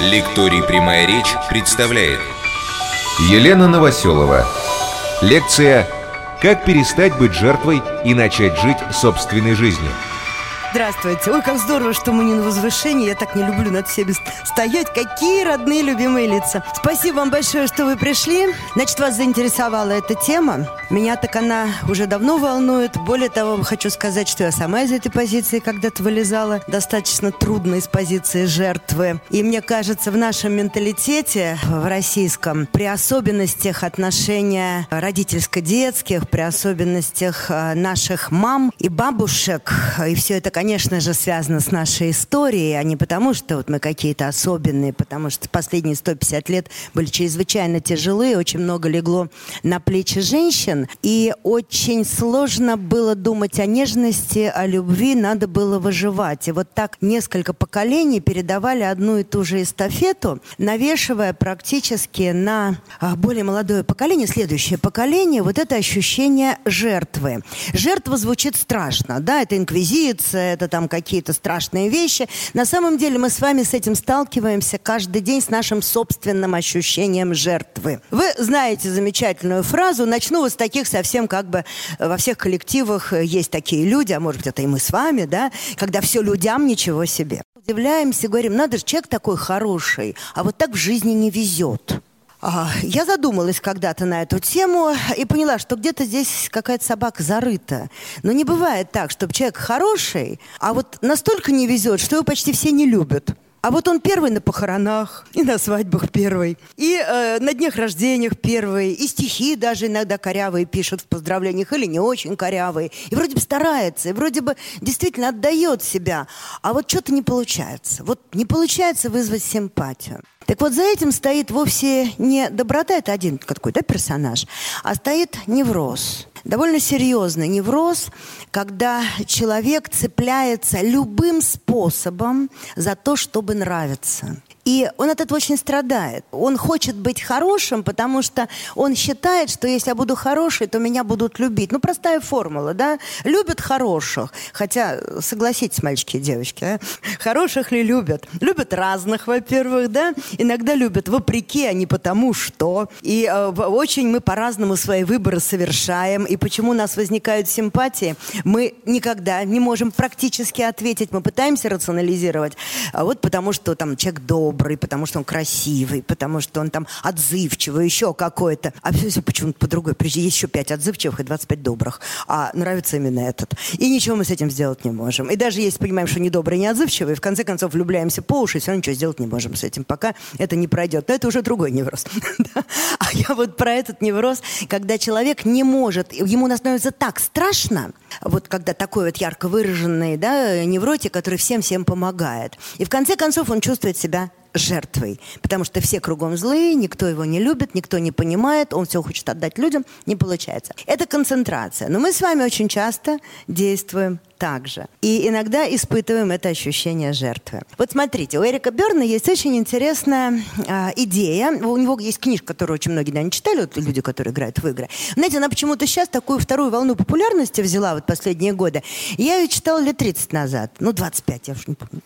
Лекторий «Прямая речь» представляет Елена Новоселова. Лекция «Как перестать быть жертвой и начать жить собственной жизнью». Здравствуйте. Ой, как здорово, что мы не на возвышении. Я так не люблю над всеми стоять. Какие родные, любимые лица. Спасибо вам большое, что вы пришли. Значит, вас заинтересовала эта тема. Меня так она уже давно волнует. Более того, хочу сказать, что я сама из этой позиции когда-то вылезала. Достаточно трудно из позиции жертвы. И мне кажется, в нашем менталитете, в российском, при особенностях отношения родительско-детских, при особенностях э, наших мам и бабушек, и все это, конечно же, связано с нашей историей, а не потому, что вот мы какие-то особенные, потому что последние 150 лет были чрезвычайно тяжелые, очень много легло на плечи женщин, и очень сложно было думать о нежности, о любви, надо было выживать. И вот так несколько поколений передавали одну и ту же эстафету, навешивая практически на а, более молодое поколение, следующее поколение, вот это ощущение жертвы. Жертва звучит страшно, да, это инквизиция, это там какие-то страшные вещи. На самом деле мы с вами с этим сталкиваемся каждый день с нашим собственным ощущением жертвы. Вы знаете замечательную фразу, начну вот с таких совсем как бы во всех коллективах есть такие люди, а может быть это и мы с вами, да, когда все людям, ничего себе. Удивляемся, говорим, надо же, человек такой хороший, а вот так в жизни не везет. А, я задумалась когда-то на эту тему и поняла, что где-то здесь какая-то собака зарыта. Но не бывает так, чтобы человек хороший, а вот настолько не везет, что его почти все не любят. А вот он первый на похоронах, и на свадьбах первый, и э, на днях рождениях первый, и стихи даже иногда корявые пишут в поздравлениях, или не очень корявые. И вроде бы старается, и вроде бы действительно отдает себя. А вот что-то не получается. Вот не получается вызвать симпатию. Так вот, за этим стоит вовсе не доброта, это один какой-то персонаж, а стоит невроз. Довольно серьезный невроз, когда человек цепляется любым способом за то, чтобы нравиться. И он от этого очень страдает. Он хочет быть хорошим, потому что он считает, что если я буду хороший, то меня будут любить. Ну, простая формула, да? Любят хороших. Хотя, согласитесь, мальчики и девочки, а? хороших ли любят? Любят разных, во-первых, да? Иногда любят вопреки, а не потому что. И э, очень мы по-разному свои выборы совершаем. И почему у нас возникают симпатии, мы никогда не можем практически ответить. Мы пытаемся рационализировать. А вот потому что там человек добрый, добрый, потому что он красивый, потому что он там отзывчивый, еще какой-то. А все, все почему-то по-другой. Есть еще пять отзывчивых и 25 добрых. А нравится именно этот. И ничего мы с этим сделать не можем. И даже если понимаем, что недобрый, не отзывчивый, в конце концов влюбляемся по уши, все равно ничего сделать не можем с этим, пока это не пройдет. Но это уже другой невроз. А я вот про этот невроз, когда человек не может, ему становится так страшно, вот когда такой вот ярко выраженный да, невротик, который всем-всем помогает. И в конце концов он чувствует себя жертвой, потому что все кругом злые, никто его не любит, никто не понимает, он все хочет отдать людям, не получается. Это концентрация. Но мы с вами очень часто действуем также. И иногда испытываем это ощущение жертвы. Вот смотрите, у Эрика Берна есть очень интересная э, идея. У него есть книжка, которую очень многие, наверное, читали, вот люди, которые играют в игры. Знаете, она почему-то сейчас такую вторую волну популярности взяла вот последние годы. Я ее читала лет 30 назад, ну, 25, я уж не помню.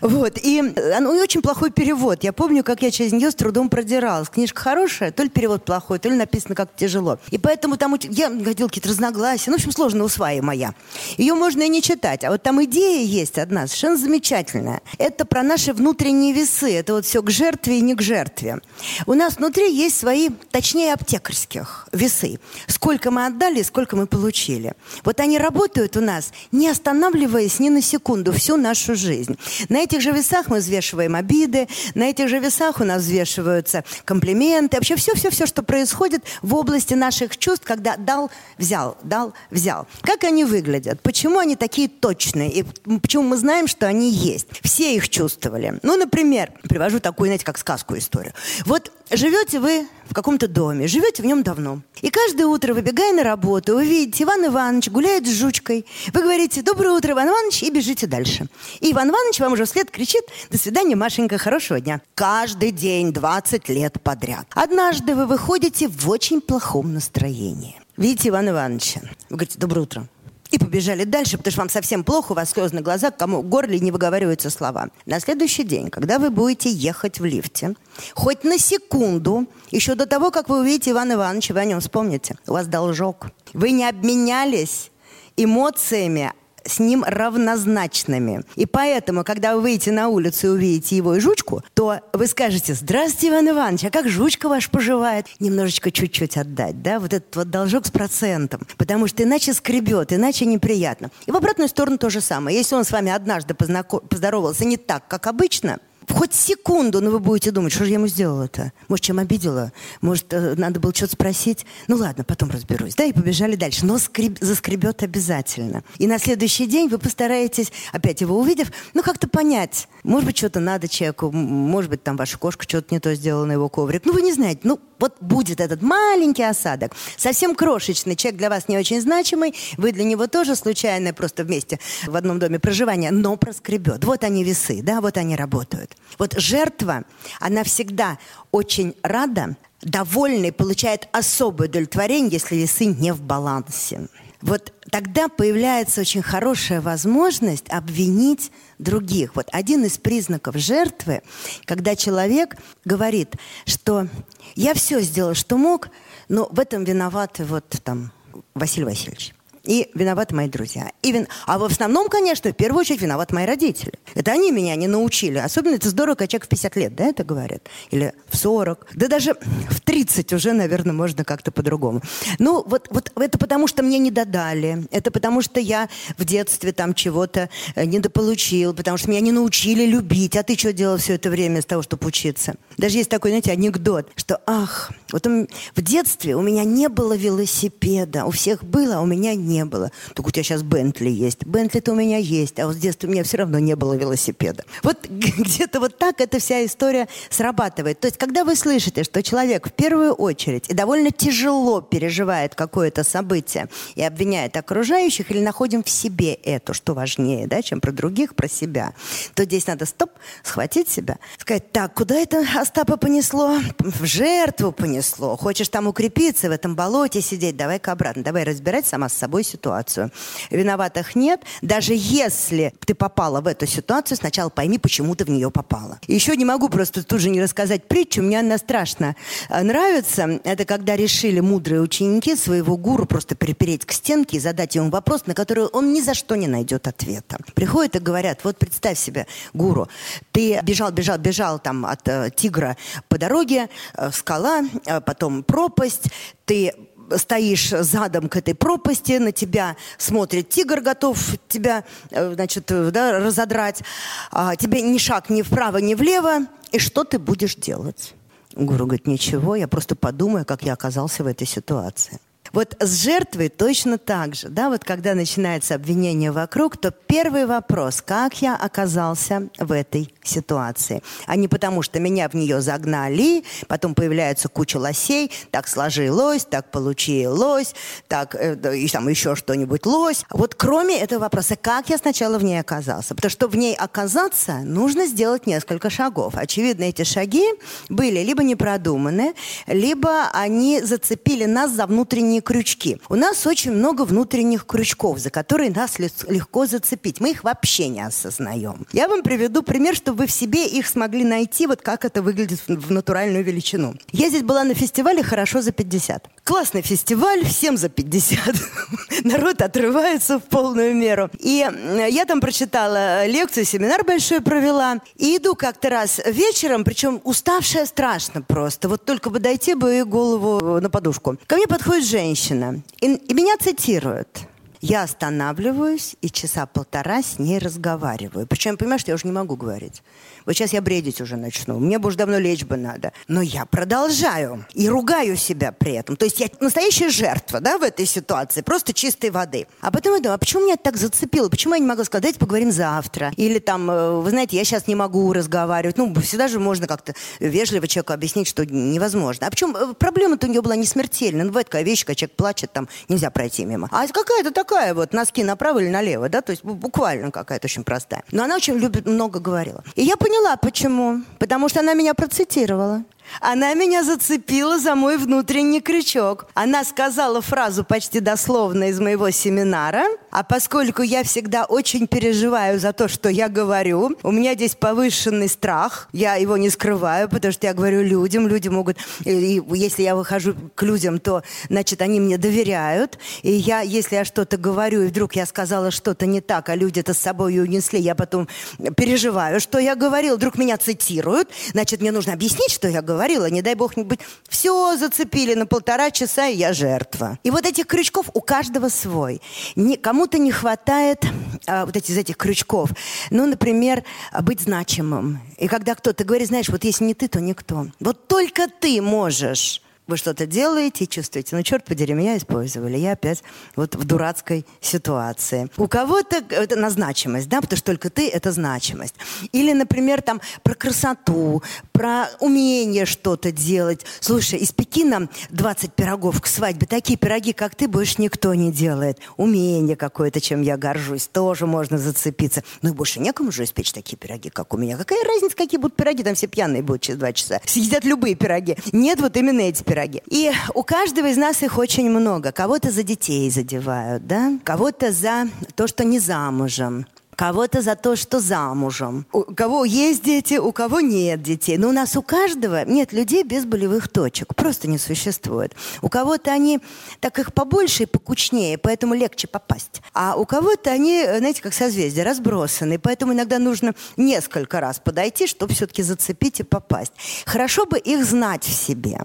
Вот, и ну, очень плохой перевод. Я помню, как я через нее с трудом продиралась. Книжка хорошая, то ли перевод плохой, то ли написано как тяжело. И поэтому там я ходила какие-то разногласия. Ну, в общем, сложно усваиваемая. Ее можно и не читать. А вот там идея есть одна, совершенно замечательная. Это про наши внутренние весы. Это вот все к жертве и не к жертве. У нас внутри есть свои, точнее, аптекарских весы. Сколько мы отдали, сколько мы получили. Вот они работают у нас, не останавливаясь ни на секунду всю нашу жизнь. На этих же весах мы взвешиваем обиды, на этих же весах у нас взвешиваются комплименты, вообще все-все-все, что происходит в области наших чувств, когда дал, взял, дал, взял. Как они выглядят? Почему они такие точные? И почему мы знаем, что они есть? Все их чувствовали. Ну, например, привожу такую, знаете, как сказку историю. Вот живете вы в каком-то доме, живете в нем давно. И каждое утро, выбегая на работу, вы видите, Иван Иванович гуляет с жучкой. Вы говорите «Доброе утро, Иван Иванович» и бежите дальше. И Иван Иванович вам уже вслед кричит «До свидания, Машенька, хорошего дня». Каждый день, 20 лет подряд. Однажды вы выходите в очень плохом настроении. Видите Ивана Ивановича. Вы говорите «Доброе утро». И побежали дальше, потому что вам совсем плохо, у вас слезы на глазах, кому горле не выговариваются слова. На следующий день, когда вы будете ехать в лифте, хоть на секунду, еще до того, как вы увидите Ивана Ивановича, вы о нем вспомните. У вас должок. Вы не обменялись эмоциями с ним равнозначными. И поэтому, когда вы выйдете на улицу и увидите его и жучку, то вы скажете «Здравствуйте, Иван Иванович, а как жучка ваш поживает?» Немножечко чуть-чуть отдать, да, вот этот вот должок с процентом. Потому что иначе скребет, иначе неприятно. И в обратную сторону то же самое. Если он с вами однажды поздоровался не так, как обычно – хоть секунду, но вы будете думать, что же я ему сделала-то? Может, чем обидела? Может, э, надо было что-то спросить? Ну ладно, потом разберусь. Да, и побежали дальше. Но скреб, заскребет обязательно. И на следующий день вы постараетесь, опять его увидев, ну как-то понять. Может быть, что-то надо человеку, может быть, там ваша кошка что-то не то сделала на его коврик. Ну вы не знаете, ну вот будет этот маленький осадок. Совсем крошечный. Человек для вас не очень значимый. Вы для него тоже случайно просто вместе в одном доме проживания, но проскребет. Вот они весы, да, вот они работают. Вот жертва, она всегда очень рада, довольна и получает особое удовлетворение, если весы не в балансе. Вот тогда появляется очень хорошая возможность обвинить других. Вот один из признаков жертвы, когда человек говорит, что я все сделал, что мог, но в этом виноваты вот там Василий Васильевич. И виноваты мои друзья. И вин... А в основном, конечно, в первую очередь виноваты мои родители. Это они меня не научили. Особенно это здорово, когда человек в 50 лет, да, это говорят. Или в 40. Да даже в 30 уже, наверное, можно как-то по-другому. Ну, вот, вот это потому, что мне не додали. Это потому, что я в детстве там чего-то э, недополучил. Потому что меня не научили любить. А ты что делал все это время с того, чтобы учиться? Даже есть такой, знаете, анекдот, что, ах, вот в детстве у меня не было велосипеда. У всех было, а у меня не было. Только у тебя сейчас Бентли есть. Бентли-то у меня есть, а вот с детства у меня все равно не было велосипеда. Вот где-то вот так эта вся история срабатывает. То есть, когда вы слышите, что человек в первую очередь и довольно тяжело переживает какое-то событие и обвиняет окружающих, или находим в себе это, что важнее, да, чем про других, про себя, то здесь надо стоп, схватить себя, сказать, так, куда это Остапа понесло? В жертву понесло. Хочешь там укрепиться, в этом болоте сидеть, давай-ка обратно, давай разбирать сама с собой ситуацию. Виноватых нет. Даже если ты попала в эту ситуацию, сначала пойми, почему ты в нее попала. Еще не могу просто тут же не рассказать притчу. Мне она страшно э, нравится. Это когда решили мудрые ученики своего гуру просто припереть к стенке и задать ему вопрос, на который он ни за что не найдет ответа. Приходят и говорят, вот представь себе, гуру, ты бежал, бежал, бежал там от э, тигра по дороге, э, скала, э, потом пропасть, ты стоишь задом к этой пропасти, на тебя смотрит тигр, готов тебя, э, значит, да, разодрать. А тебе ни шаг ни вправо, ни влево. И что ты будешь делать? Гуру говорит, ничего, я просто подумаю, как я оказался в этой ситуации. Вот с жертвой точно так же. Да? Вот когда начинается обвинение вокруг, то первый вопрос, как я оказался в этой ситуации. А не потому, что меня в нее загнали, потом появляется куча лосей, так сложилось, так получилось, так э, и там еще что-нибудь лось. Вот кроме этого вопроса, как я сначала в ней оказался? Потому что в ней оказаться нужно сделать несколько шагов. Очевидно, эти шаги были либо непродуманы, либо они зацепили нас за внутренние крючки. У нас очень много внутренних крючков, за которые нас легко зацепить. Мы их вообще не осознаем. Я вам приведу пример, чтобы вы в себе их смогли найти, вот как это выглядит в натуральную величину. Я здесь была на фестивале «Хорошо за 50». Классный фестиваль, всем за 50. Народ отрывается в полную меру. И я там прочитала лекцию, семинар большой провела. И иду как-то раз вечером, причем уставшая страшно просто. Вот только бы дойти бы и голову на подушку. Ко мне подходит женщина женщина, и, и меня цитируют. Я останавливаюсь и часа полтора с ней разговариваю. Причем, понимаешь, я уже не могу говорить. Вот сейчас я бредить уже начну. Мне бы уже давно лечь бы надо. Но я продолжаю. И ругаю себя при этом. То есть я настоящая жертва, да, в этой ситуации. Просто чистой воды. А потом я думаю, а почему меня это так зацепило? Почему я не могу сказать, давайте поговорим завтра? Или там, э, вы знаете, я сейчас не могу разговаривать. Ну, всегда же можно как-то вежливо человеку объяснить, что невозможно. А почему э, проблема-то у нее была не смертельная. Ну, бывает такая вещь, когда человек плачет, там нельзя пройти мимо. А какая-то такая вот, носки направо или налево, да, то есть буквально какая-то очень простая. Но она очень любит, много говорила. И я поняла, почему. Потому что она меня процитировала. Она меня зацепила за мой внутренний крючок. Она сказала фразу почти дословно из моего семинара, а поскольку я всегда очень переживаю за то, что я говорю, у меня здесь повышенный страх, я его не скрываю, потому что я говорю людям, люди могут, и если я выхожу к людям, то, значит, они мне доверяют, и я, если я что-то говорю, и вдруг я сказала что-то не так, а люди это с собой унесли, я потом переживаю, что я говорил, вдруг меня цитируют, значит, мне нужно объяснить, что я говорю, говорила, не дай бог быть, все зацепили на полтора часа, и я жертва. И вот этих крючков у каждого свой. Не, кому-то не хватает а, вот этих, из этих крючков. Ну, например, быть значимым. И когда кто-то говорит, знаешь, вот если не ты, то никто. Вот только ты можешь вы что-то делаете и чувствуете, ну, черт подери, меня использовали. Я опять вот в дурацкой ситуации. У кого-то это на значимость, да, потому что только ты — это значимость. Или, например, там про красоту, про умение что-то делать. Слушай, из Пекина 20 пирогов к свадьбе. Такие пироги, как ты, больше никто не делает. Умение какое-то, чем я горжусь, тоже можно зацепиться. Ну и больше некому же испечь такие пироги, как у меня. Какая разница, какие будут пироги? Там все пьяные будут через два часа. Съедят любые пироги. Нет, вот именно эти пироги. И у каждого из нас их очень много. Кого-то за детей задевают, да? Кого-то за то, что не замужем кого-то за то, что замужем. У кого есть дети, у кого нет детей. Но у нас у каждого нет людей без болевых точек. Просто не существует. У кого-то они так их побольше и покучнее, поэтому легче попасть. А у кого-то они, знаете, как созвездия, разбросаны. Поэтому иногда нужно несколько раз подойти, чтобы все-таки зацепить и попасть. Хорошо бы их знать в себе.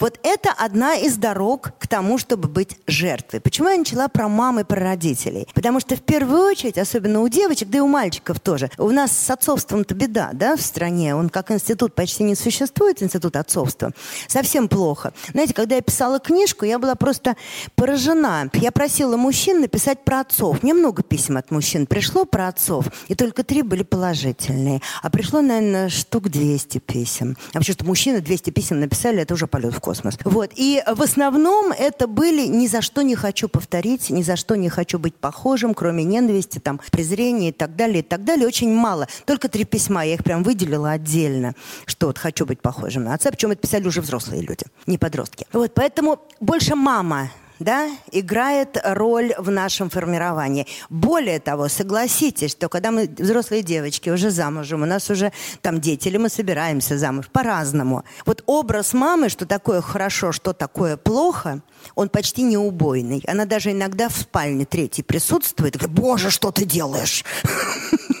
Вот это одна из дорог к тому, чтобы быть жертвой. Почему я начала про мам и про родителей? Потому что в первую очередь, особенно у девочек, да и у мальчиков тоже, у нас с отцовством-то беда, да, в стране. Он как институт почти не существует, институт отцовства. Совсем плохо. Знаете, когда я писала книжку, я была просто поражена. Я просила мужчин написать про отцов. Мне много писем от мужчин пришло про отцов, и только три были положительные. А пришло, наверное, штук 200 писем. А вообще, что мужчины 200 писем написали, это уже полет полет в космос. Вот. И в основном это были «ни за что не хочу повторить», «ни за что не хочу быть похожим», кроме ненависти, там, презрения и так далее, и так далее. Очень мало. Только три письма, я их прям выделила отдельно, что вот хочу быть похожим на отца. Причем это писали уже взрослые люди, не подростки. Вот, поэтому больше мама да, играет роль в нашем формировании. Более того, согласитесь, что когда мы взрослые девочки уже замужем, у нас уже там дети, или мы собираемся замуж, по-разному. Вот образ мамы, что такое хорошо, что такое плохо, он почти не убойный. Она даже иногда в спальне третьей присутствует говорит, боже, что ты делаешь?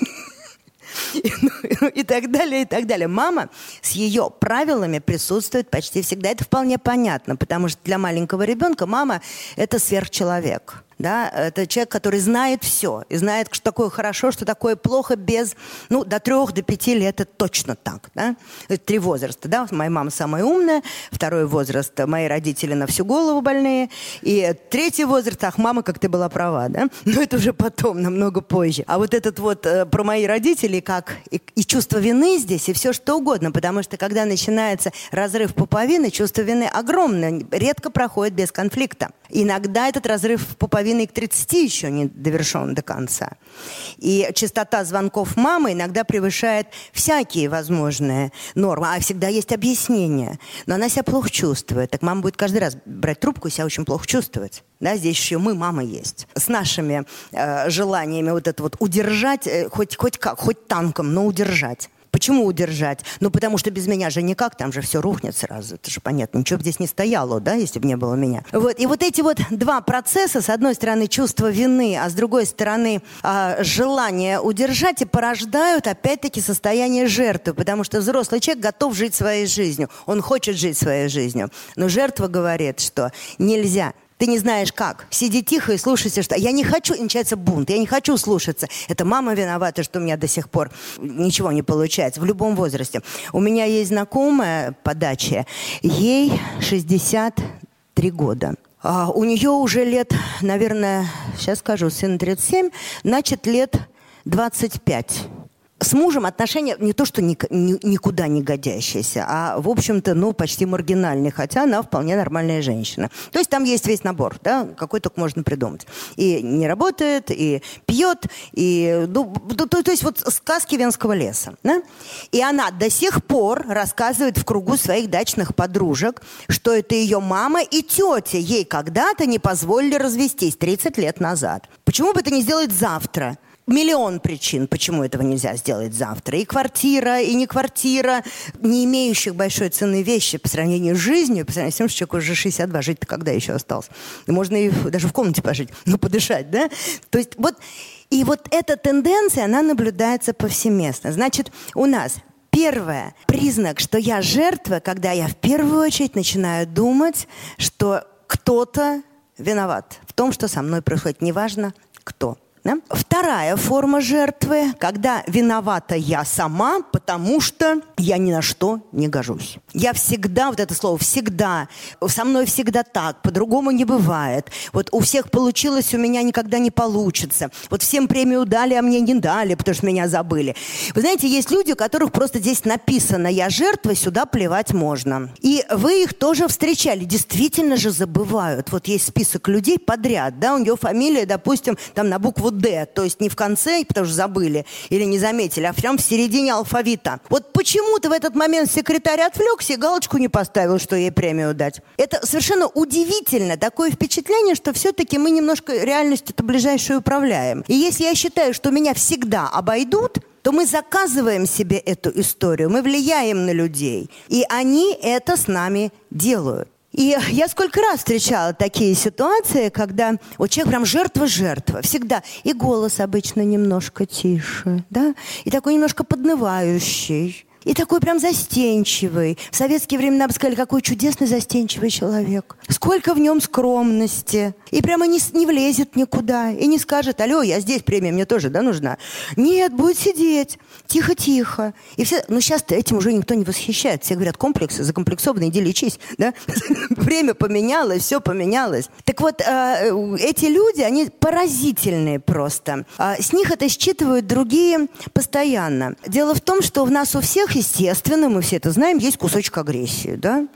и, ну, и так далее, и так далее. Мама с ее правилами присутствует почти всегда. Это вполне понятно, потому что для маленького ребенка мама – это сверхчеловек. Да? Это человек, который знает все. И знает, что такое хорошо, что такое плохо без... Ну, до трех, до пяти лет это точно так. Да? Это три возраста. Да? Моя мама самая умная. Второй возраст – мои родители на всю голову больные. И третий возраст – ах, мама, как ты была права. Да? Но это уже потом, намного позже. А вот этот вот э, про мои родители, как и, и чувство вины здесь, и все что угодно. Потому что когда начинается разрыв пуповины, чувство вины огромное. Редко проходит без конфликта. Иногда этот разрыв пуповины к 30 еще не довершен до конца. И частота звонков мамы иногда превышает всякие возможные нормы. А всегда есть объяснение. Но она себя плохо чувствует. Так мама будет каждый раз брать трубку и себя очень плохо чувствовать. Да, здесь еще мы, мама, есть. С нашими э, желаниями вот это вот удержать, э, хоть, хоть как, хоть танком, но удержать. Почему удержать? Ну, потому что без меня же никак, там же все рухнет сразу. Это же понятно. Ничего бы здесь не стояло, да, если бы не было меня. Вот. И вот эти вот два процесса, с одной стороны, чувство вины, а с другой стороны, э, желание удержать, и порождают, опять-таки, состояние жертвы. Потому что взрослый человек готов жить своей жизнью. Он хочет жить своей жизнью. Но жертва говорит, что нельзя ты не знаешь как. Сиди тихо и слушайся, что я не хочу, и начинается бунт, я не хочу слушаться. Это мама виновата, что у меня до сих пор ничего не получается в любом возрасте. У меня есть знакомая по даче, ей 63 года. А у нее уже лет, наверное, сейчас скажу, сын 37, значит, лет 25 с мужем отношения не то, что ни, ни, никуда не годящиеся, а, в общем-то, ну, почти маргинальные, хотя она вполне нормальная женщина. То есть там есть весь набор, да, какой только можно придумать. И не работает, и пьет, и, ну, то, то есть вот сказки Венского леса, да? И она до сих пор рассказывает в кругу своих дачных подружек, что это ее мама и тетя ей когда-то не позволили развестись 30 лет назад. Почему бы это не сделать завтра? Миллион причин, почему этого нельзя сделать завтра. И квартира, и не квартира, не имеющих большой цены вещи по сравнению с жизнью, по сравнению с тем, что человек уже 62, жить-то когда еще остался? Можно и даже в комнате пожить, ну, подышать, да? То есть вот, и вот эта тенденция, она наблюдается повсеместно. Значит, у нас Первое, признак, что я жертва, когда я в первую очередь начинаю думать, что кто-то виноват в том, что со мной происходит, неважно кто. Да? Вторая форма жертвы, когда виновата я сама, потому что я ни на что не гожусь. Я всегда, вот это слово «всегда», со мной всегда так, по-другому не бывает. Вот у всех получилось, у меня никогда не получится. Вот всем премию дали, а мне не дали, потому что меня забыли. Вы знаете, есть люди, у которых просто здесь написано «я жертва, сюда плевать можно». И вы их тоже встречали. Действительно же забывают. Вот есть список людей подряд, да, у нее фамилия, допустим, там на букву Д, то есть не в конце, потому что забыли или не заметили, а прям в середине алфавита. Вот почему-то в этот момент секретарь отвлекся и галочку не поставил, что ей премию дать. Это совершенно удивительно, такое впечатление, что все-таки мы немножко реальность это ближайшую управляем. И если я считаю, что меня всегда обойдут, то мы заказываем себе эту историю, мы влияем на людей, и они это с нами делают. И я сколько раз встречала такие ситуации, когда вот человек прям жертва-жертва. Всегда. И голос обычно немножко тише, да? И такой немножко поднывающий. И такой прям застенчивый. В советские времена бы сказали, какой чудесный застенчивый человек. Сколько в нем скромности. И прямо не, не влезет никуда. И не скажет, алло, я здесь, премия мне тоже, да, нужна? Нет, будет сидеть. Тихо-тихо. И все, ну сейчас этим уже никто не восхищает. Все говорят, комплексы, закомплексованные, иди лечись, да? Время поменялось, все поменялось. Так вот, а, эти люди, они поразительные просто. А, с них это считывают другие постоянно. Дело в том, что у нас у всех естественно, мы все это знаем, есть кусочек агрессии, да?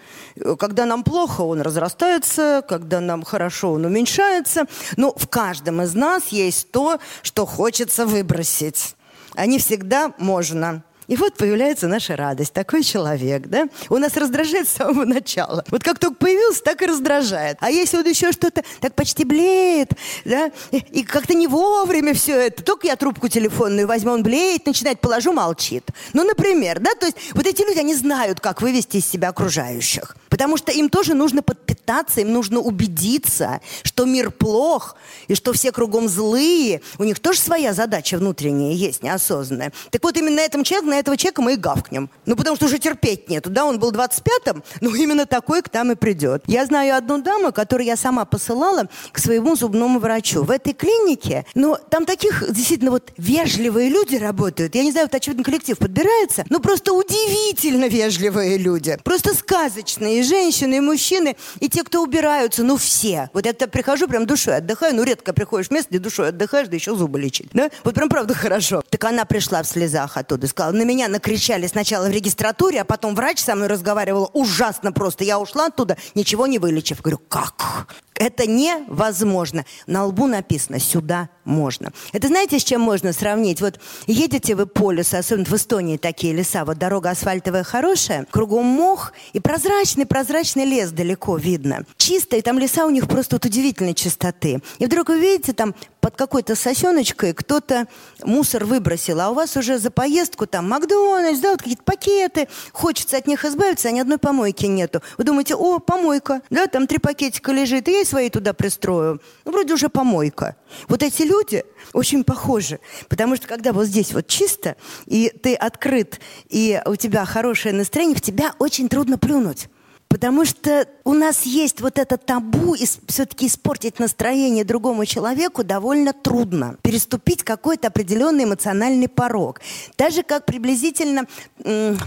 Когда нам плохо, он разрастается, когда нам хорошо, он уменьшается. Но в каждом из нас есть то, что хочется выбросить. Они всегда можно. И вот появляется наша радость. Такой человек, да? У нас раздражает с самого начала. Вот как только появился, так и раздражает. А если вот еще что-то так почти блеет, да? И как-то не вовремя все это. Только я трубку телефонную возьму, он блеет, начинает, положу, молчит. Ну, например, да? То есть вот эти люди, они знают, как вывести из себя окружающих. Потому что им тоже нужно подпитаться, им нужно убедиться, что мир плох, и что все кругом злые. У них тоже своя задача внутренняя есть, неосознанная. Так вот, именно на этом человеке, на этого человека мы и гавкнем. Ну, потому что уже терпеть нету. Да, он был 25-м, но именно такой к нам и придет. Я знаю одну даму, которую я сама посылала к своему зубному врачу. В этой клинике, ну, там таких действительно вот вежливые люди работают. Я не знаю, вот очевидно коллектив подбирается, но просто удивительно вежливые люди. Просто сказочные женщины, и мужчины, и те, кто убираются, ну все. Вот я прихожу, прям душой отдыхаю, ну редко приходишь в место, где душой отдыхаешь, да еще зубы лечить. Да? Вот прям правда хорошо. Так она пришла в слезах оттуда, сказала, на меня накричали сначала в регистратуре, а потом врач со мной разговаривал ужасно просто. Я ушла оттуда, ничего не вылечив. Говорю, как? Это невозможно. На лбу написано «сюда можно». Это знаете, с чем можно сравнить? Вот едете вы по лесу, особенно в Эстонии такие леса, вот дорога асфальтовая хорошая, кругом мох и прозрачный-прозрачный лес далеко видно. Чистые, там леса у них просто вот удивительной чистоты. И вдруг вы видите, там под какой-то сосеночкой кто-то мусор выбросил, а у вас уже за поездку там Макдональдс, да, вот какие-то пакеты, хочется от них избавиться, а ни одной помойки нету. Вы думаете, о, помойка, да, там три пакетика лежит, и я свои туда пристрою. Ну, вроде уже помойка. Вот эти люди очень похожи, потому что когда вот здесь вот чисто, и ты открыт, и у тебя хорошее настроение, в тебя очень трудно плюнуть. Потому что у нас есть вот это табу, и все-таки испортить настроение другому человеку довольно трудно. Переступить какой-то определенный эмоциональный порог. Даже как приблизительно,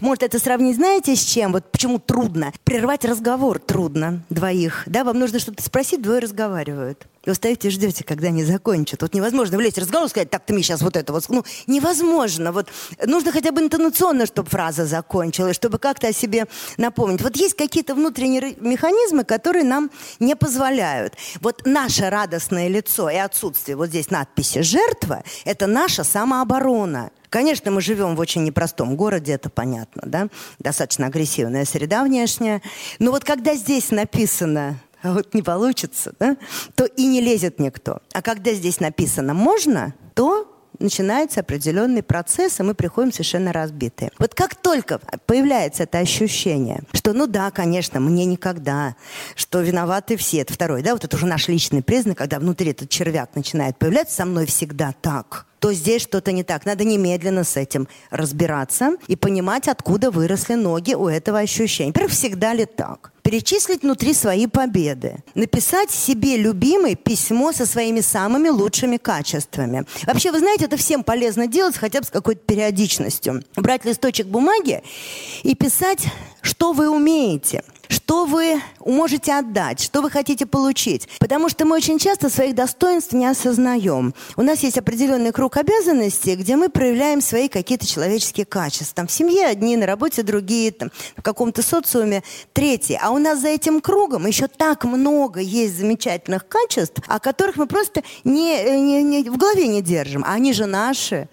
может это сравнить, знаете, с чем? Вот почему трудно? Прервать разговор трудно двоих. Да, вам нужно что-то спросить, двое разговаривают. И ждете, когда они закончат. Вот невозможно влезть в разговор и сказать, так, ты мне сейчас вот это вот... Ну, невозможно. Вот нужно хотя бы интонационно, чтобы фраза закончилась, чтобы как-то о себе напомнить. Вот есть какие-то внутренние механизмы, которые нам не позволяют. Вот наше радостное лицо и отсутствие вот здесь надписи «жертва» — это наша самооборона. Конечно, мы живем в очень непростом городе, это понятно, да? Достаточно агрессивная среда внешняя. Но вот когда здесь написано вот не получится, да, то и не лезет никто. А когда здесь написано «можно», то начинается определенный процесс, и мы приходим совершенно разбитые. Вот как только появляется это ощущение, что ну да, конечно, мне никогда, что виноваты все, это второй, да, вот это уже наш личный признак, когда внутри этот червяк начинает появляться, со мной всегда так – то здесь что-то не так. Надо немедленно с этим разбираться и понимать, откуда выросли ноги у этого ощущения. Во-первых, всегда ли так? перечислить внутри свои победы, написать себе любимое письмо со своими самыми лучшими качествами. Вообще, вы знаете, это всем полезно делать хотя бы с какой-то периодичностью. Брать листочек бумаги и писать, что вы умеете – что вы можете отдать, что вы хотите получить. Потому что мы очень часто своих достоинств не осознаем. У нас есть определенный круг обязанностей, где мы проявляем свои какие-то человеческие качества. Там в семье одни, на работе другие, там, в каком-то социуме третьи. А у нас за этим кругом еще так много есть замечательных качеств, о которых мы просто не, не, не, в голове не держим. А они же наши.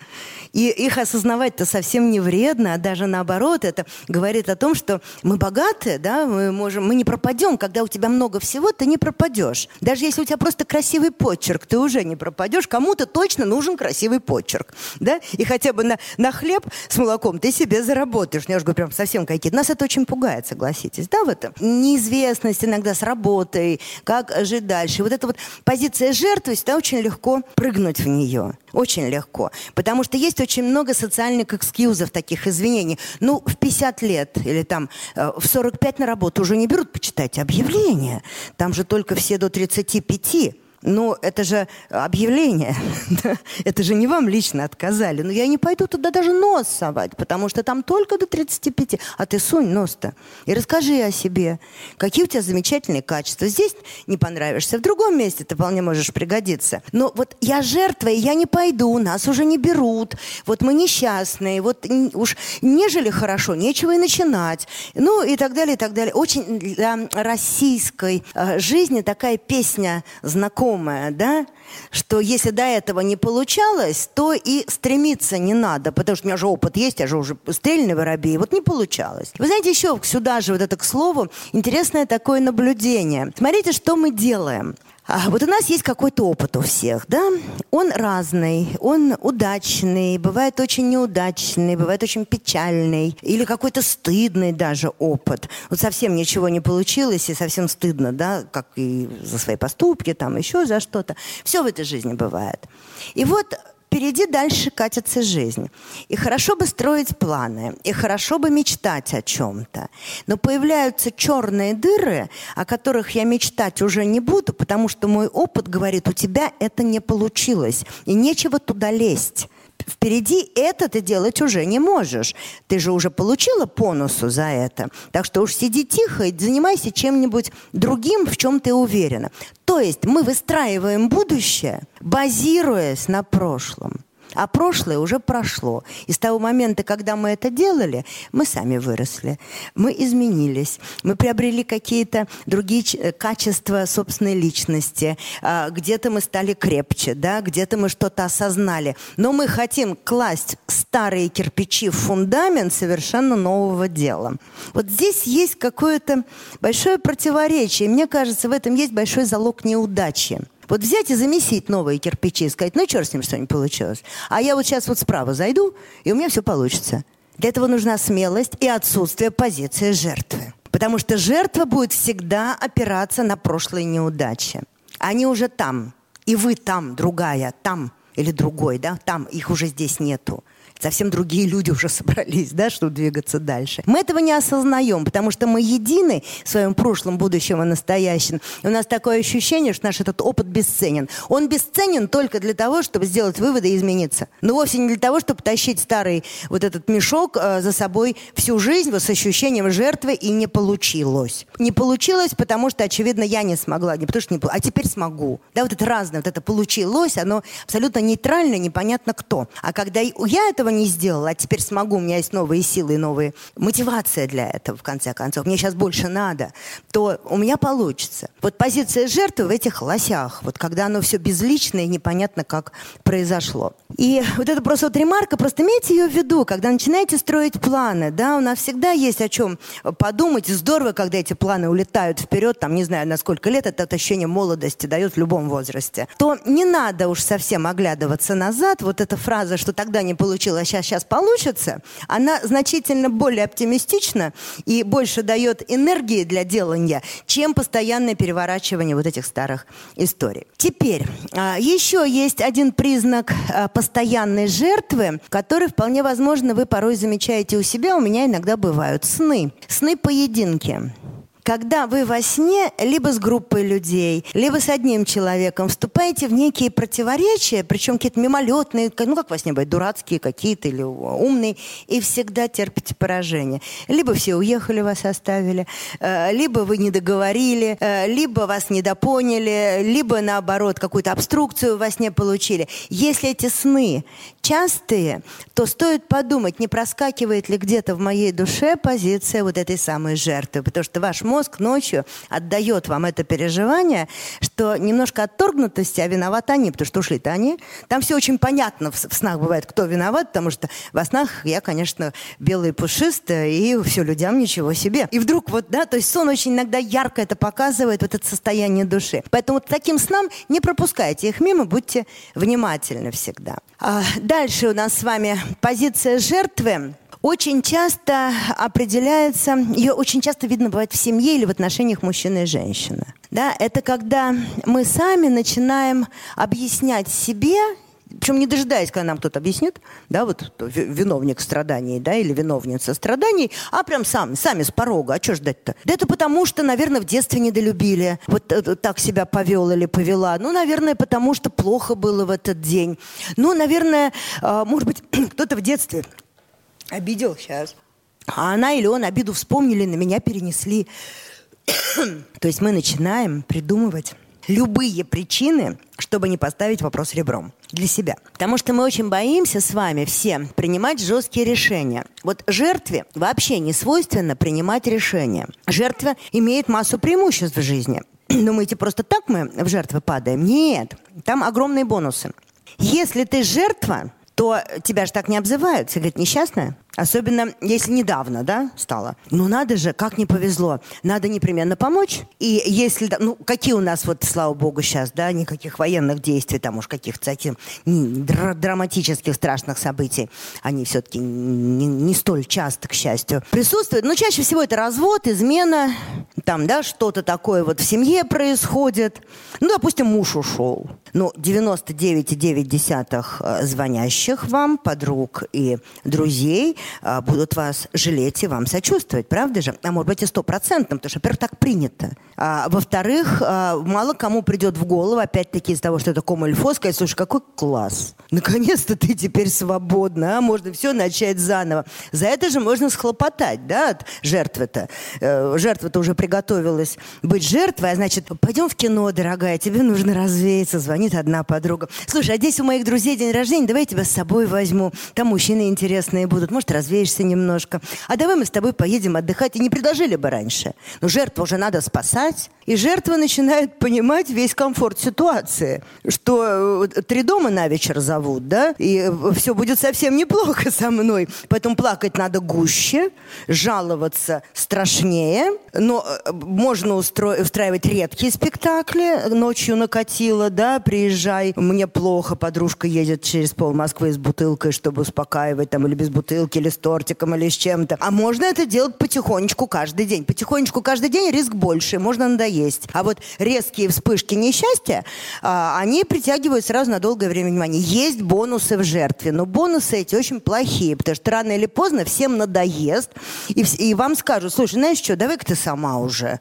И их осознавать-то совсем не вредно, а даже наоборот, это говорит о том, что мы богатые, да, мы можем, мы не пропадем, когда у тебя много всего, ты не пропадешь. Даже если у тебя просто красивый почерк, ты уже не пропадешь, кому-то точно нужен красивый почерк, да, и хотя бы на, на хлеб с молоком ты себе заработаешь. Я уже говорю, прям совсем какие-то. Нас это очень пугает, согласитесь, да, в этом? Неизвестность иногда с работой, как жить дальше. Вот эта вот позиция жертвы, всегда очень легко прыгнуть в нее. Очень легко. Потому что есть очень много социальных экскьюзов, таких извинений. Ну, в 50 лет или там э, в 45 на работу уже не берут, почитайте объявление. Там же только все до 35. Ну, это же объявление. это же не вам лично отказали. Но я не пойду туда даже нос совать, потому что там только до 35. А ты сунь нос-то и расскажи о себе. Какие у тебя замечательные качества. Здесь не понравишься, в другом месте ты вполне можешь пригодиться. Но вот я жертва, и я не пойду, нас уже не берут. Вот мы несчастные, вот уж нежели хорошо, нечего и начинать. Ну и так далее, и так далее. Очень для российской э, жизни такая песня знакомая знакомое, да, что если до этого не получалось, то и стремиться не надо, потому что у меня же опыт есть, я же уже стрельный воробей, вот не получалось. Вы знаете, еще сюда же, вот это к слову, интересное такое наблюдение. Смотрите, что мы делаем. А, вот у нас есть какой-то опыт у всех, да? Он разный, он удачный, бывает очень неудачный, бывает очень печальный, или какой-то стыдный даже опыт. Вот совсем ничего не получилось, и совсем стыдно, да, как и за свои поступки, там еще за что-то. Все в этой жизни бывает. И вот впереди дальше катится жизнь. И хорошо бы строить планы, и хорошо бы мечтать о чем-то. Но появляются черные дыры, о которых я мечтать уже не буду, потому что мой опыт говорит, у тебя это не получилось, и нечего туда лезть впереди это ты делать уже не можешь. Ты же уже получила бонусу за это. Так что уж сиди тихо и занимайся чем-нибудь другим, в чем ты уверена. То есть мы выстраиваем будущее, базируясь на прошлом. А прошлое уже прошло. И с того момента, когда мы это делали, мы сами выросли, мы изменились, мы приобрели какие-то другие качества собственной личности. А, где-то мы стали крепче, да, где-то мы что-то осознали. Но мы хотим класть старые кирпичи в фундамент совершенно нового дела. Вот здесь есть какое-то большое противоречие. Мне кажется, в этом есть большой залог неудачи. Вот взять и замесить новые кирпичи и сказать, ну, черт с ним, что не получилось. А я вот сейчас вот справа зайду, и у меня все получится. Для этого нужна смелость и отсутствие позиции жертвы. Потому что жертва будет всегда опираться на прошлые неудачи. Они уже там. И вы там, другая, там или другой, да, там, их уже здесь нету. Совсем другие люди уже собрались, да, чтобы двигаться дальше. Мы этого не осознаем, потому что мы едины в своем прошлом, будущем и настоящем. И у нас такое ощущение, что наш этот опыт бесценен. Он бесценен только для того, чтобы сделать выводы и измениться. Но вовсе не для того, чтобы тащить старый вот этот мешок э, за собой всю жизнь вот, с ощущением жертвы, и не получилось. Не получилось, потому что, очевидно, я не смогла, не потому что не а теперь смогу. Да, вот это разное, вот это получилось, оно абсолютно нейтрально, непонятно кто. А когда я этого не сделала, а теперь смогу, у меня есть новые силы, новые мотивация для этого, в конце концов, мне сейчас больше надо, то у меня получится. Вот позиция жертвы в этих лосях, вот когда оно все безлично и непонятно, как произошло. И вот это просто вот ремарка, просто имейте ее в виду, когда начинаете строить планы, да, у нас всегда есть о чем подумать. Здорово, когда эти планы улетают вперед, там, не знаю, на сколько лет, это ощущение молодости дает в любом возрасте. То не надо уж совсем оглядываться назад. Вот эта фраза, что тогда не получилось, сейчас, сейчас получится, она значительно более оптимистична и больше дает энергии для делания, чем постоянное переворачивание вот этих старых историй. Теперь, а, еще есть один признак а, постоянной жертвы, который вполне возможно вы порой замечаете у себя, у меня иногда бывают сны. Сны-поединки когда вы во сне либо с группой людей, либо с одним человеком вступаете в некие противоречия, причем какие-то мимолетные, ну как во сне бывает, дурацкие какие-то или умные, и всегда терпите поражение. Либо все уехали, вас оставили, э, либо вы не договорили, э, либо вас недопоняли, либо наоборот какую-то обструкцию во сне получили. Если эти сны частые, то стоит подумать, не проскакивает ли где-то в моей душе позиция вот этой самой жертвы, потому что ваш мозг ночью отдает вам это переживание, что немножко отторгнутости, а виноваты они, потому что ушли-то они. Там все очень понятно в, снах бывает, кто виноват, потому что во снах я, конечно, белая и пушистая, и все людям ничего себе. И вдруг вот, да, то есть сон очень иногда ярко это показывает, вот это состояние души. Поэтому вот таким снам не пропускайте их мимо, будьте внимательны всегда. А, дальше у нас с вами позиция жертвы очень часто определяется, ее очень часто видно бывает в семье или в отношениях мужчины и женщины. Да, это когда мы сами начинаем объяснять себе причем не дожидаясь, когда нам кто-то объяснит, да, вот виновник страданий, да, или виновница страданий, а прям сам, сами с порога, а что ждать-то? Да это потому, что, наверное, в детстве недолюбили, вот э, так себя повел или повела, ну, наверное, потому что плохо было в этот день, ну, наверное, а, может быть, кто-то в детстве обидел сейчас. А она или он обиду вспомнили, на меня перенесли. То есть мы начинаем придумывать любые причины, чтобы не поставить вопрос ребром для себя. Потому что мы очень боимся с вами все принимать жесткие решения. Вот жертве вообще не свойственно принимать решения. Жертва имеет массу преимуществ в жизни. Думаете, просто так мы в жертвы падаем? Нет, там огромные бонусы. Если ты жертва, то тебя же так не обзывают. Все говорят, несчастная. Особенно, если недавно, да, стало. Ну, надо же, как не повезло. Надо непременно помочь. И если, ну, какие у нас, вот, слава богу, сейчас, да, никаких военных действий, там уж каких-то таких драматических, страшных событий, они все-таки не, не столь часто, к счастью, присутствуют. Но чаще всего это развод, измена, там, да, что-то такое вот в семье происходит. Ну, допустим, муж ушел. Ну, 99,9 э, звонящих вам, подруг и друзей – будут вас жалеть и вам сочувствовать, правда же? А может быть и стопроцентным, потому что, во-первых, так принято. А, во-вторых, а, мало кому придет в голову, опять-таки из того, что это комильфо, сказать, слушай, какой класс. Наконец-то ты теперь свободна, а? можно все начать заново. За это же можно схлопотать, да, от жертвы-то. Э, жертва-то уже приготовилась быть жертвой, а значит, пойдем в кино, дорогая, тебе нужно развеяться, звонит одна подруга. Слушай, а здесь у моих друзей день рождения, давай я тебя с собой возьму. Там мужчины интересные будут, может, развеешься немножко. А давай мы с тобой поедем отдыхать. И не предложили бы раньше. Но жертву уже надо спасать. И жертва начинает понимать весь комфорт ситуации. Что э, три дома на вечер зовут, да? И все будет совсем неплохо со мной. Поэтому плакать надо гуще, жаловаться страшнее. Но э, можно устро... устраивать редкие спектакли. Ночью накатило, да, приезжай, мне плохо, подружка едет через пол Москвы с бутылкой, чтобы успокаивать, там, или без бутылки, или с тортиком, или с чем-то. А можно это делать потихонечку каждый день. Потихонечку каждый день риск больше, можно надоесть. А вот резкие вспышки несчастья, а, они притягивают сразу на долгое время внимание. Есть бонусы в жертве, но бонусы эти очень плохие, потому что рано или поздно всем надоест, и, и вам скажут, слушай, знаешь что, давай-ка ты сама уже.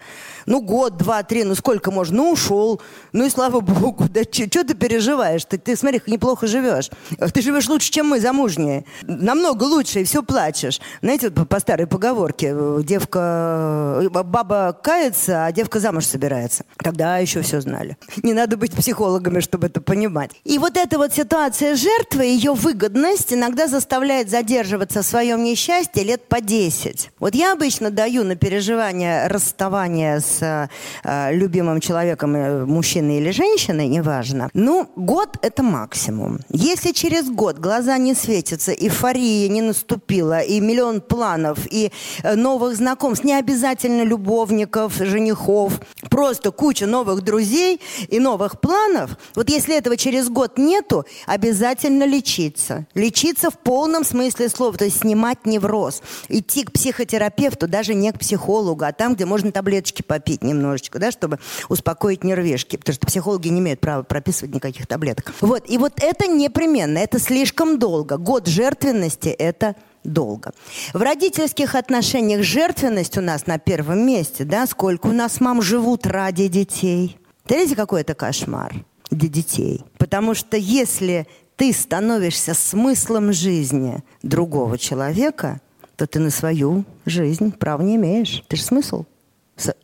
Ну, год, два, три, ну сколько можно? Ну, ушел. Ну и слава богу, да что ты переживаешь? Ты, ты смотри, неплохо живешь. Ты живешь лучше, чем мы, замужние. Намного лучше, и все плачешь. Знаете, вот по старой поговорке, девка, баба кается, а девка замуж собирается. Тогда еще все знали. Не надо быть психологами, чтобы это понимать. И вот эта вот ситуация жертвы, ее выгодность иногда заставляет задерживаться в своем несчастье лет по 10. Вот я обычно даю на переживание расставания с с э, любимым человеком, э, мужчиной или женщиной, неважно. Ну, год – это максимум. Если через год глаза не светятся, эйфория не наступила, и миллион планов, и э, новых знакомств, не обязательно любовников, женихов, просто куча новых друзей и новых планов, вот если этого через год нету, обязательно лечиться. Лечиться в полном смысле слова, то есть снимать невроз. Идти к психотерапевту, даже не к психологу, а там, где можно таблеточки попить попить немножечко, да, чтобы успокоить нервишки, потому что психологи не имеют права прописывать никаких таблеток. Вот, и вот это непременно, это слишком долго. Год жертвенности – это долго. В родительских отношениях жертвенность у нас на первом месте, да, сколько у нас мам живут ради детей. Смотрите, какой это кошмар для детей. Потому что если ты становишься смыслом жизни другого человека, то ты на свою жизнь прав не имеешь. Ты же смысл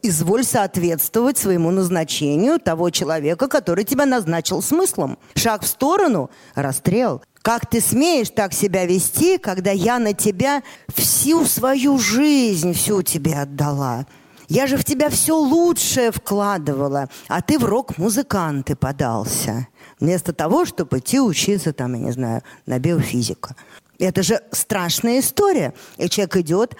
изволь соответствовать своему назначению того человека, который тебя назначил смыслом. Шаг в сторону – расстрел. Как ты смеешь так себя вести, когда я на тебя всю свою жизнь, всю тебе отдала? Я же в тебя все лучшее вкладывала, а ты в рок-музыканты подался. Вместо того, чтобы идти учиться, там, я не знаю, на биофизика. Это же страшная история. И человек идет,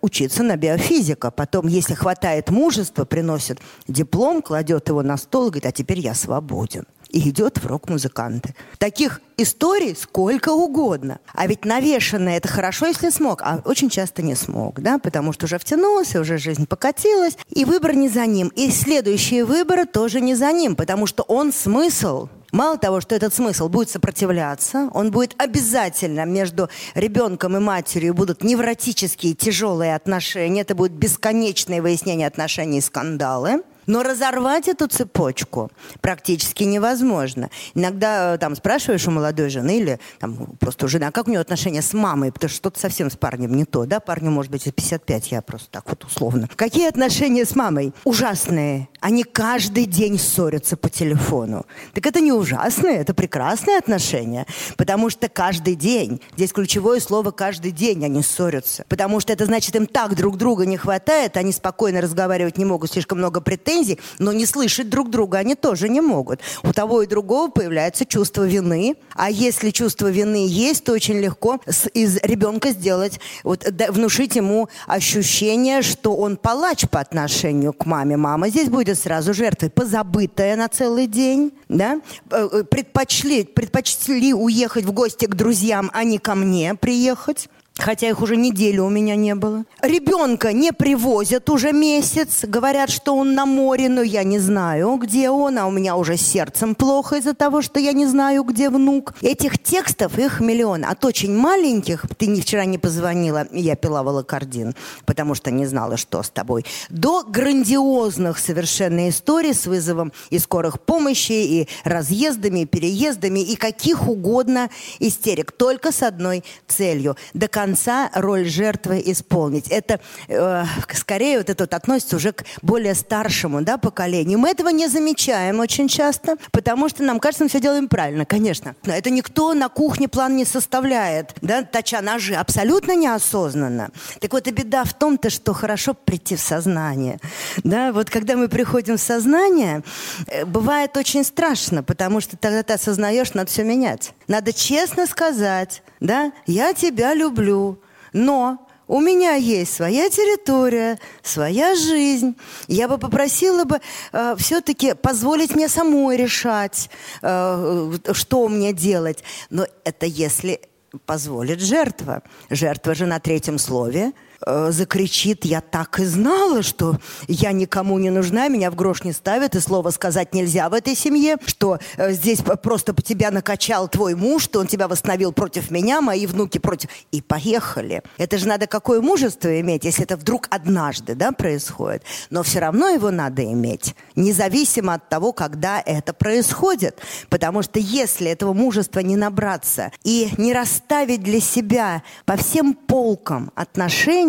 учиться на биофизика. Потом, если хватает мужества, приносит диплом, кладет его на стол и говорит, а теперь я свободен. И идет в рок-музыканты. Таких историй сколько угодно. А ведь навешенное это хорошо, если смог, а очень часто не смог, да, потому что уже втянулся, уже жизнь покатилась, и выбор не за ним. И следующие выборы тоже не за ним, потому что он смысл – Мало того, что этот смысл будет сопротивляться, он будет обязательно между ребенком и матерью будут невротические тяжелые отношения, это будет бесконечное выяснение отношений и скандалы. Но разорвать эту цепочку практически невозможно. Иногда э, там спрашиваешь у молодой жены или там, просто у жены, а как у нее отношения с мамой, потому что что-то совсем с парнем не то, да? Парню может быть 55, я просто так вот условно. Какие отношения с мамой? Ужасные. Они каждый день ссорятся по телефону. Так это не ужасные, это прекрасные отношения. Потому что каждый день, здесь ключевое слово «каждый день» они ссорятся. Потому что это значит, им так друг друга не хватает, они спокойно разговаривать не могут, слишком много претензий, претензий, но не слышать друг друга они тоже не могут. У того и другого появляется чувство вины. А если чувство вины есть, то очень легко из ребенка сделать, вот, внушить ему ощущение, что он палач по отношению к маме. Мама здесь будет сразу жертвой, позабытая на целый день. Да? Э, э, предпочли, предпочли уехать в гости к друзьям, а не ко мне приехать хотя их уже неделю у меня не было. Ребенка не привозят уже месяц, говорят, что он на море, но я не знаю, где он, а у меня уже сердцем плохо из-за того, что я не знаю, где внук. Этих текстов, их миллион. От очень маленьких, ты не вчера не позвонила, я пила волокордин, потому что не знала, что с тобой, до грандиозных совершенно историй с вызовом и скорых помощи, и разъездами, и переездами, и каких угодно истерик, только с одной целью – до конца роль жертвы исполнить. Это э, скорее вот это вот относится уже к более старшему да, поколению. Мы этого не замечаем очень часто, потому что нам кажется, мы все делаем правильно, конечно. Но это никто на кухне план не составляет, да, точа ножи, абсолютно неосознанно. Так вот и беда в том-то, что хорошо прийти в сознание. Да, вот когда мы приходим в сознание, э, бывает очень страшно, потому что тогда ты осознаешь, надо все менять. Надо честно сказать, да, я тебя люблю, но у меня есть своя территория, своя жизнь. Я бы попросила бы э, все-таки позволить мне самой решать, э, что мне делать. Но это если позволит жертва. Жертва же на третьем слове э, закричит, я так и знала, что я никому не нужна, меня в грош не ставят, и слова сказать нельзя в этой семье, что э, здесь просто по тебя накачал твой муж, что он тебя восстановил против меня, мои внуки против... И поехали. Это же надо какое мужество иметь, если это вдруг однажды да, происходит. Но все равно его надо иметь, независимо от того, когда это происходит. Потому что если этого мужества не набраться и не расставить для себя по всем полкам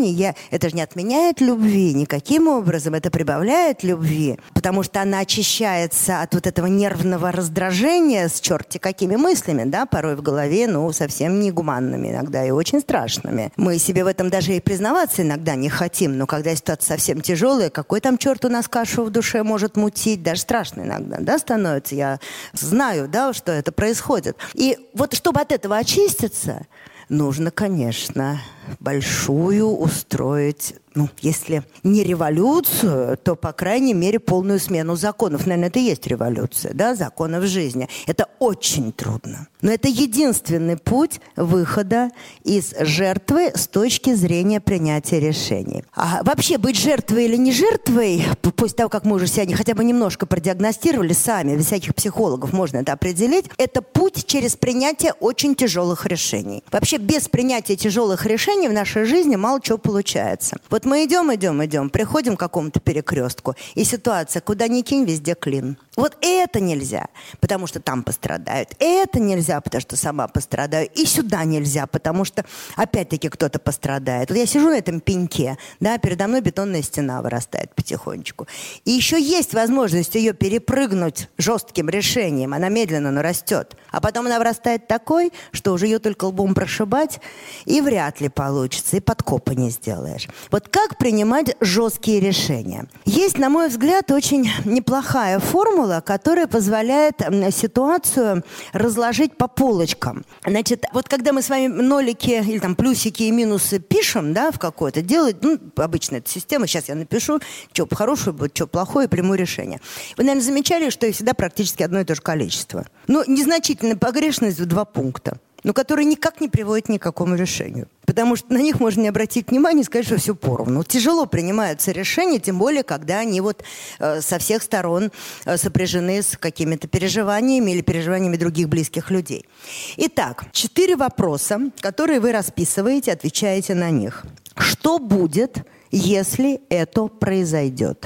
отношения, отношения, это же не отменяет любви никаким образом, это прибавляет любви, потому что она очищается от вот этого нервного раздражения с черти какими мыслями, да, порой в голове, ну, совсем не гуманными иногда и очень страшными. Мы себе в этом даже и признаваться иногда не хотим, но когда ситуация совсем тяжелая, какой там черт у нас кашу в душе может мутить, даже страшно иногда, да, становится. Я знаю, да, что это происходит. И вот чтобы от этого очиститься, нужно, конечно, большую устроить ну, если не революцию, то, по крайней мере, полную смену законов. Наверное, это и есть революция, да, законов жизни. Это очень трудно. Но это единственный путь выхода из жертвы с точки зрения принятия решений. А вообще быть жертвой или не жертвой, после того, как мы уже себя хотя бы немножко продиагностировали сами, без всяких психологов можно это определить, это путь через принятие очень тяжелых решений. Вообще без принятия тяжелых решений в нашей жизни мало чего получается. Вот вот мы идем, идем, идем, приходим к какому-то перекрестку, и ситуация, куда ни кинь, везде клин. Вот это нельзя, потому что там пострадают. Это нельзя, потому что сама пострадаю. И сюда нельзя, потому что опять-таки кто-то пострадает. Вот я сижу на этом пеньке, да, передо мной бетонная стена вырастает потихонечку. И еще есть возможность ее перепрыгнуть жестким решением. Она медленно, но растет. А потом она вырастает такой, что уже ее только лбом прошибать, и вряд ли получится, и подкопа не сделаешь. Вот как принимать жесткие решения? Есть, на мой взгляд, очень неплохая формула, которая позволяет ситуацию разложить по полочкам. Значит, вот когда мы с вами нолики или там плюсики и минусы пишем, да, в какое-то, делать, ну, обычно эта система, сейчас я напишу, что хорошее будет, что плохое, приму решение. Вы, наверное, замечали, что их всегда практически одно и то же количество. Ну, незначительная погрешность в два пункта но которые никак не приводят ни к какому решению. Потому что на них можно не обратить внимания и сказать, что все поровну. Тяжело принимаются решения, тем более, когда они вот э, со всех сторон э, сопряжены с какими-то переживаниями или переживаниями других близких людей. Итак, четыре вопроса, которые вы расписываете, отвечаете на них. Что будет, если это произойдет?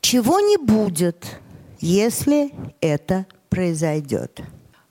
Чего не будет, если это произойдет?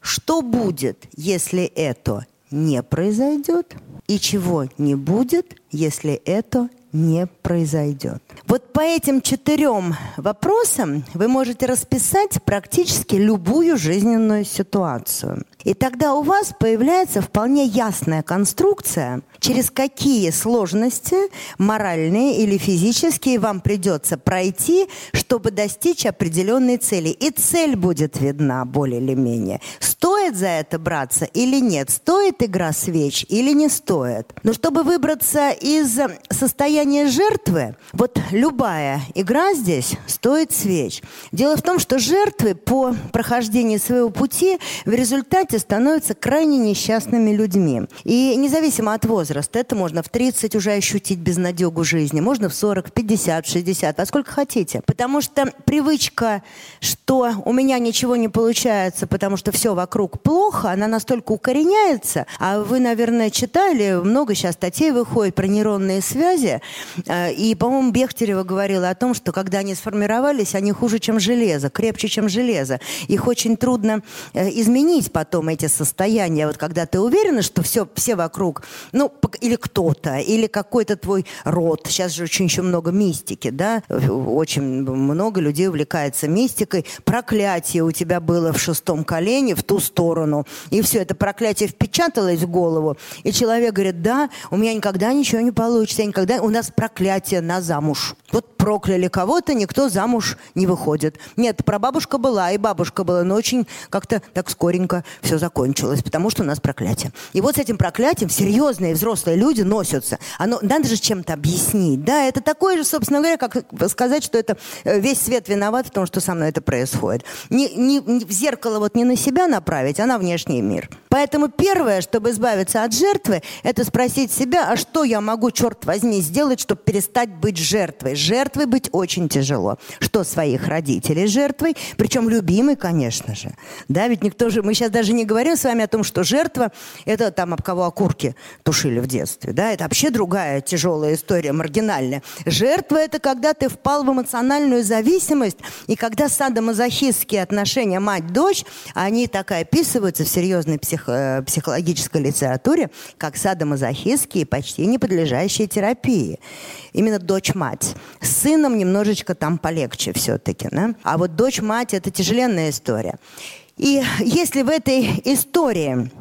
Что будет, если это не произойдет? И чего не будет, если это не произойдет. Вот по этим четырем вопросам вы можете расписать практически любую жизненную ситуацию. И тогда у вас появляется вполне ясная конструкция, через какие сложности, моральные или физические, вам придется пройти, чтобы достичь определенной цели. И цель будет видна более или менее. Стоит за это браться или нет? Стоит игра свеч или не стоит? Но чтобы выбраться из состояния жертвы, вот любая игра здесь стоит свеч. Дело в том, что жертвы по прохождении своего пути в результате результате становятся крайне несчастными людьми. И независимо от возраста, это можно в 30 уже ощутить безнадегу жизни, можно в 40, 50, 60, а сколько хотите. Потому что привычка, что у меня ничего не получается, потому что все вокруг плохо, она настолько укореняется. А вы, наверное, читали, много сейчас статей выходит про нейронные связи. Э, и, по-моему, Бехтерева говорила о том, что когда они сформировались, они хуже, чем железо, крепче, чем железо. Их очень трудно э, изменить потом потом эти состояния, вот когда ты уверена, что все, все вокруг, ну, или кто-то, или какой-то твой род. Сейчас же очень еще много мистики, да? Очень много людей увлекается мистикой. Проклятие у тебя было в шестом колене, в ту сторону. И все, это проклятие впечаталось в голову. И человек говорит, да, у меня никогда ничего не получится, я никогда... У нас проклятие на замуж. Вот прокляли кого-то, никто замуж не выходит. Нет, прабабушка была, и бабушка была, но очень как-то так скоренько все все закончилось, потому что у нас проклятие. И вот с этим проклятием серьезные взрослые люди носятся. Оно, надо же чем-то объяснить. Да, это такое же, собственно говоря, как сказать, что это э, весь свет виноват в том, что со мной это происходит. Не, не, не в зеркало вот не на себя направить, а на внешний мир. Поэтому первое, чтобы избавиться от жертвы, это спросить себя, а что я могу, черт возьми, сделать, чтобы перестать быть жертвой? Жертвой быть очень тяжело. Что своих родителей жертвой, причем любимой, конечно же. Да, ведь никто же, мы сейчас даже не говорим с вами о том, что жертва, это там об кого окурки тушили в детстве, да, это вообще другая тяжелая история, маргинальная. Жертва это когда ты впал в эмоциональную зависимость, и когда садомазохистские отношения мать-дочь, они так и описываются в серьезной псих, э, психологической литературе, как садомазохистские, почти не подлежащие терапии. Именно дочь-мать. С сыном немножечко там полегче все-таки. Да? А вот дочь-мать – это тяжеленная история. И если в этой истории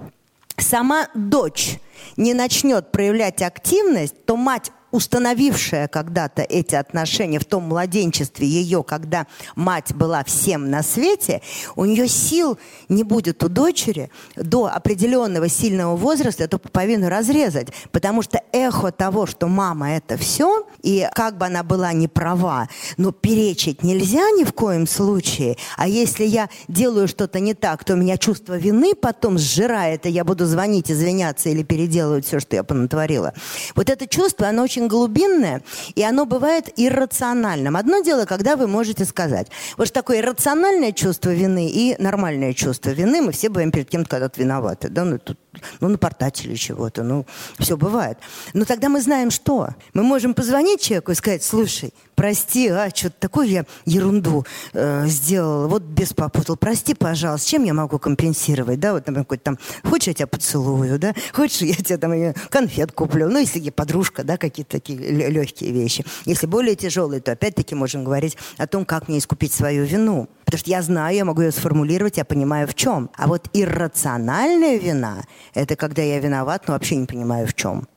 сама дочь не начнет проявлять активность, то мать установившая когда-то эти отношения в том младенчестве ее, когда мать была всем на свете, у нее сил не будет у дочери до определенного сильного возраста эту пуповину разрезать, потому что эхо того, что мама это все, и как бы она была не права, но перечить нельзя ни в коем случае, а если я делаю что-то не так, то у меня чувство вины потом сжирает, и я буду звонить, извиняться или переделывать все, что я понатворила. Вот это чувство, оно очень очень глубинное, и оно бывает иррациональным. Одно дело, когда вы можете сказать, вот что такое иррациональное чувство вины и нормальное чувство вины, мы все бываем перед кем-то когда-то виноваты, да, ну, тут, ну, напортачили чего-то, ну, все бывает. Но тогда мы знаем, что. Мы можем позвонить человеку и сказать, слушай, прости, а, что-то такое я ерунду э, сделала, вот без попутал, прости, пожалуйста, чем я могу компенсировать, да, вот, например, какой-то там, хочешь, я тебя поцелую, да, хочешь, я тебе там конфет куплю, ну, если я подружка, да, какие-то такие легкие вещи. Если более тяжелые, то опять-таки можем говорить о том, как мне искупить свою вину. Потому что я знаю, я могу ее сформулировать, я понимаю в чем. А вот иррациональная вина – это когда я виноват, но вообще не понимаю в чем.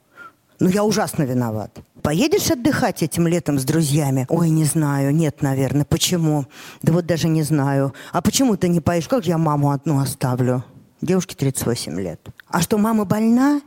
Ну, я ужасно виноват. Поедешь отдыхать этим летом с друзьями? Ой, не знаю, нет, наверное. Почему? Да вот даже не знаю. А почему ты не поедешь? Как я маму одну оставлю? Девушке 38 лет. А что, мама больна?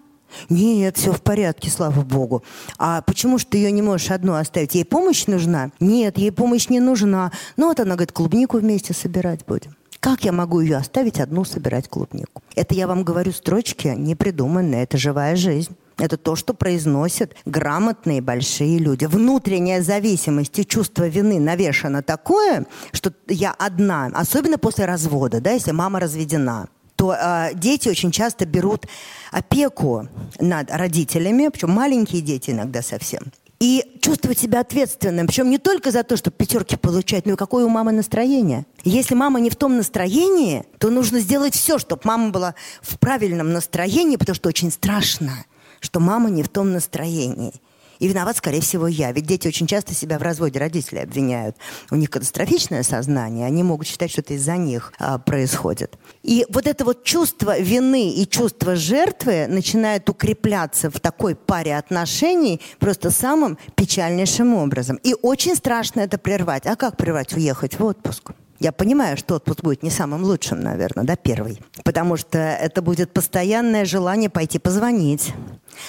Нет, все в порядке, слава богу. А почему же ты ее не можешь одну оставить? Ей помощь нужна? Нет, ей помощь не нужна. Ну вот она говорит, клубнику вместе собирать будем. Как я могу ее оставить одну собирать клубнику? Это я вам говорю строчки не придуманные, это живая жизнь. Это то, что произносят грамотные большие люди. Внутренняя зависимость и чувство вины навешано такое, что я одна, особенно после развода, да, если мама разведена то э, дети очень часто берут опеку над родителями, причем маленькие дети иногда совсем. И чувствовать себя ответственным, причем не только за то, чтобы пятерки получать, но и какое у мамы настроение. Если мама не в том настроении, то нужно сделать все, чтобы мама была в правильном настроении, потому что очень страшно – что мама не в том настроении. И виноват, скорее всего, я. Ведь дети очень часто себя в разводе родителей обвиняют. У них катастрофичное сознание, они могут считать, что это из-за них а, происходит. И вот это вот чувство вины и чувство жертвы начинает укрепляться в такой паре отношений просто самым печальнейшим образом. И очень страшно это прервать. А как прервать? Уехать в отпуск. Я понимаю, что отпуск будет не самым лучшим, наверное, да, первый. Потому что это будет постоянное желание пойти позвонить,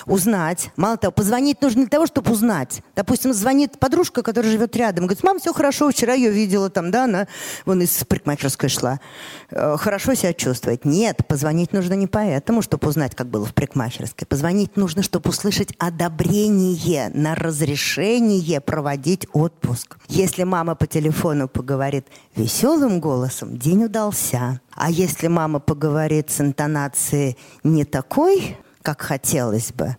узнать. Мало того, позвонить нужно для того, чтобы узнать. Допустим, звонит подружка, которая живет рядом, говорит, мам, все хорошо, вчера ее видела там, да, она вон из парикмахерской шла. Э, хорошо себя чувствует. Нет, позвонить нужно не поэтому, чтобы узнать, как было в парикмахерской. Позвонить нужно, чтобы услышать одобрение на разрешение проводить отпуск. Если мама по телефону поговорит веселым голосом, день удался. А если мама поговорит с интонацией не такой, как хотелось бы,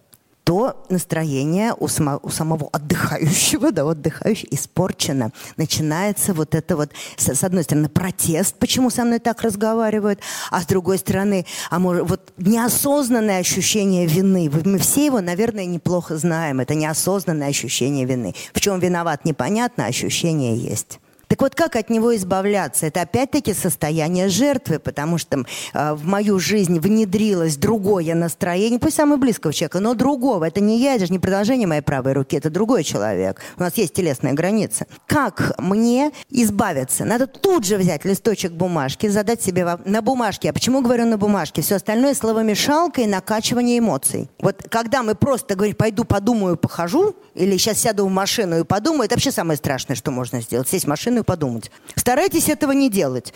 то настроение у, само, у самого отдыхающего, да, отдыхающего испорчено. Начинается вот это вот, с, с одной стороны, протест, почему со мной так разговаривают, а с другой стороны, а может, вот неосознанное ощущение вины. Мы все его, наверное, неплохо знаем. Это неосознанное ощущение вины. В чем виноват, непонятно, ощущение есть. Так вот, как от него избавляться? Это опять-таки состояние жертвы, потому что э, в мою жизнь внедрилось другое настроение, пусть самого близкого человека, но другого. Это не я, это же не продолжение моей правой руки, это другой человек. У нас есть телесная граница. Как мне избавиться? Надо тут же взять листочек бумажки, задать себе на бумажке. А почему говорю на бумажке? Все остальное словомешалка и накачивание эмоций. Вот когда мы просто говорим, пойду подумаю, похожу, или сейчас сяду в машину и подумаю, это вообще самое страшное, что можно сделать. Сесть в машину и подумать. Старайтесь этого не делать.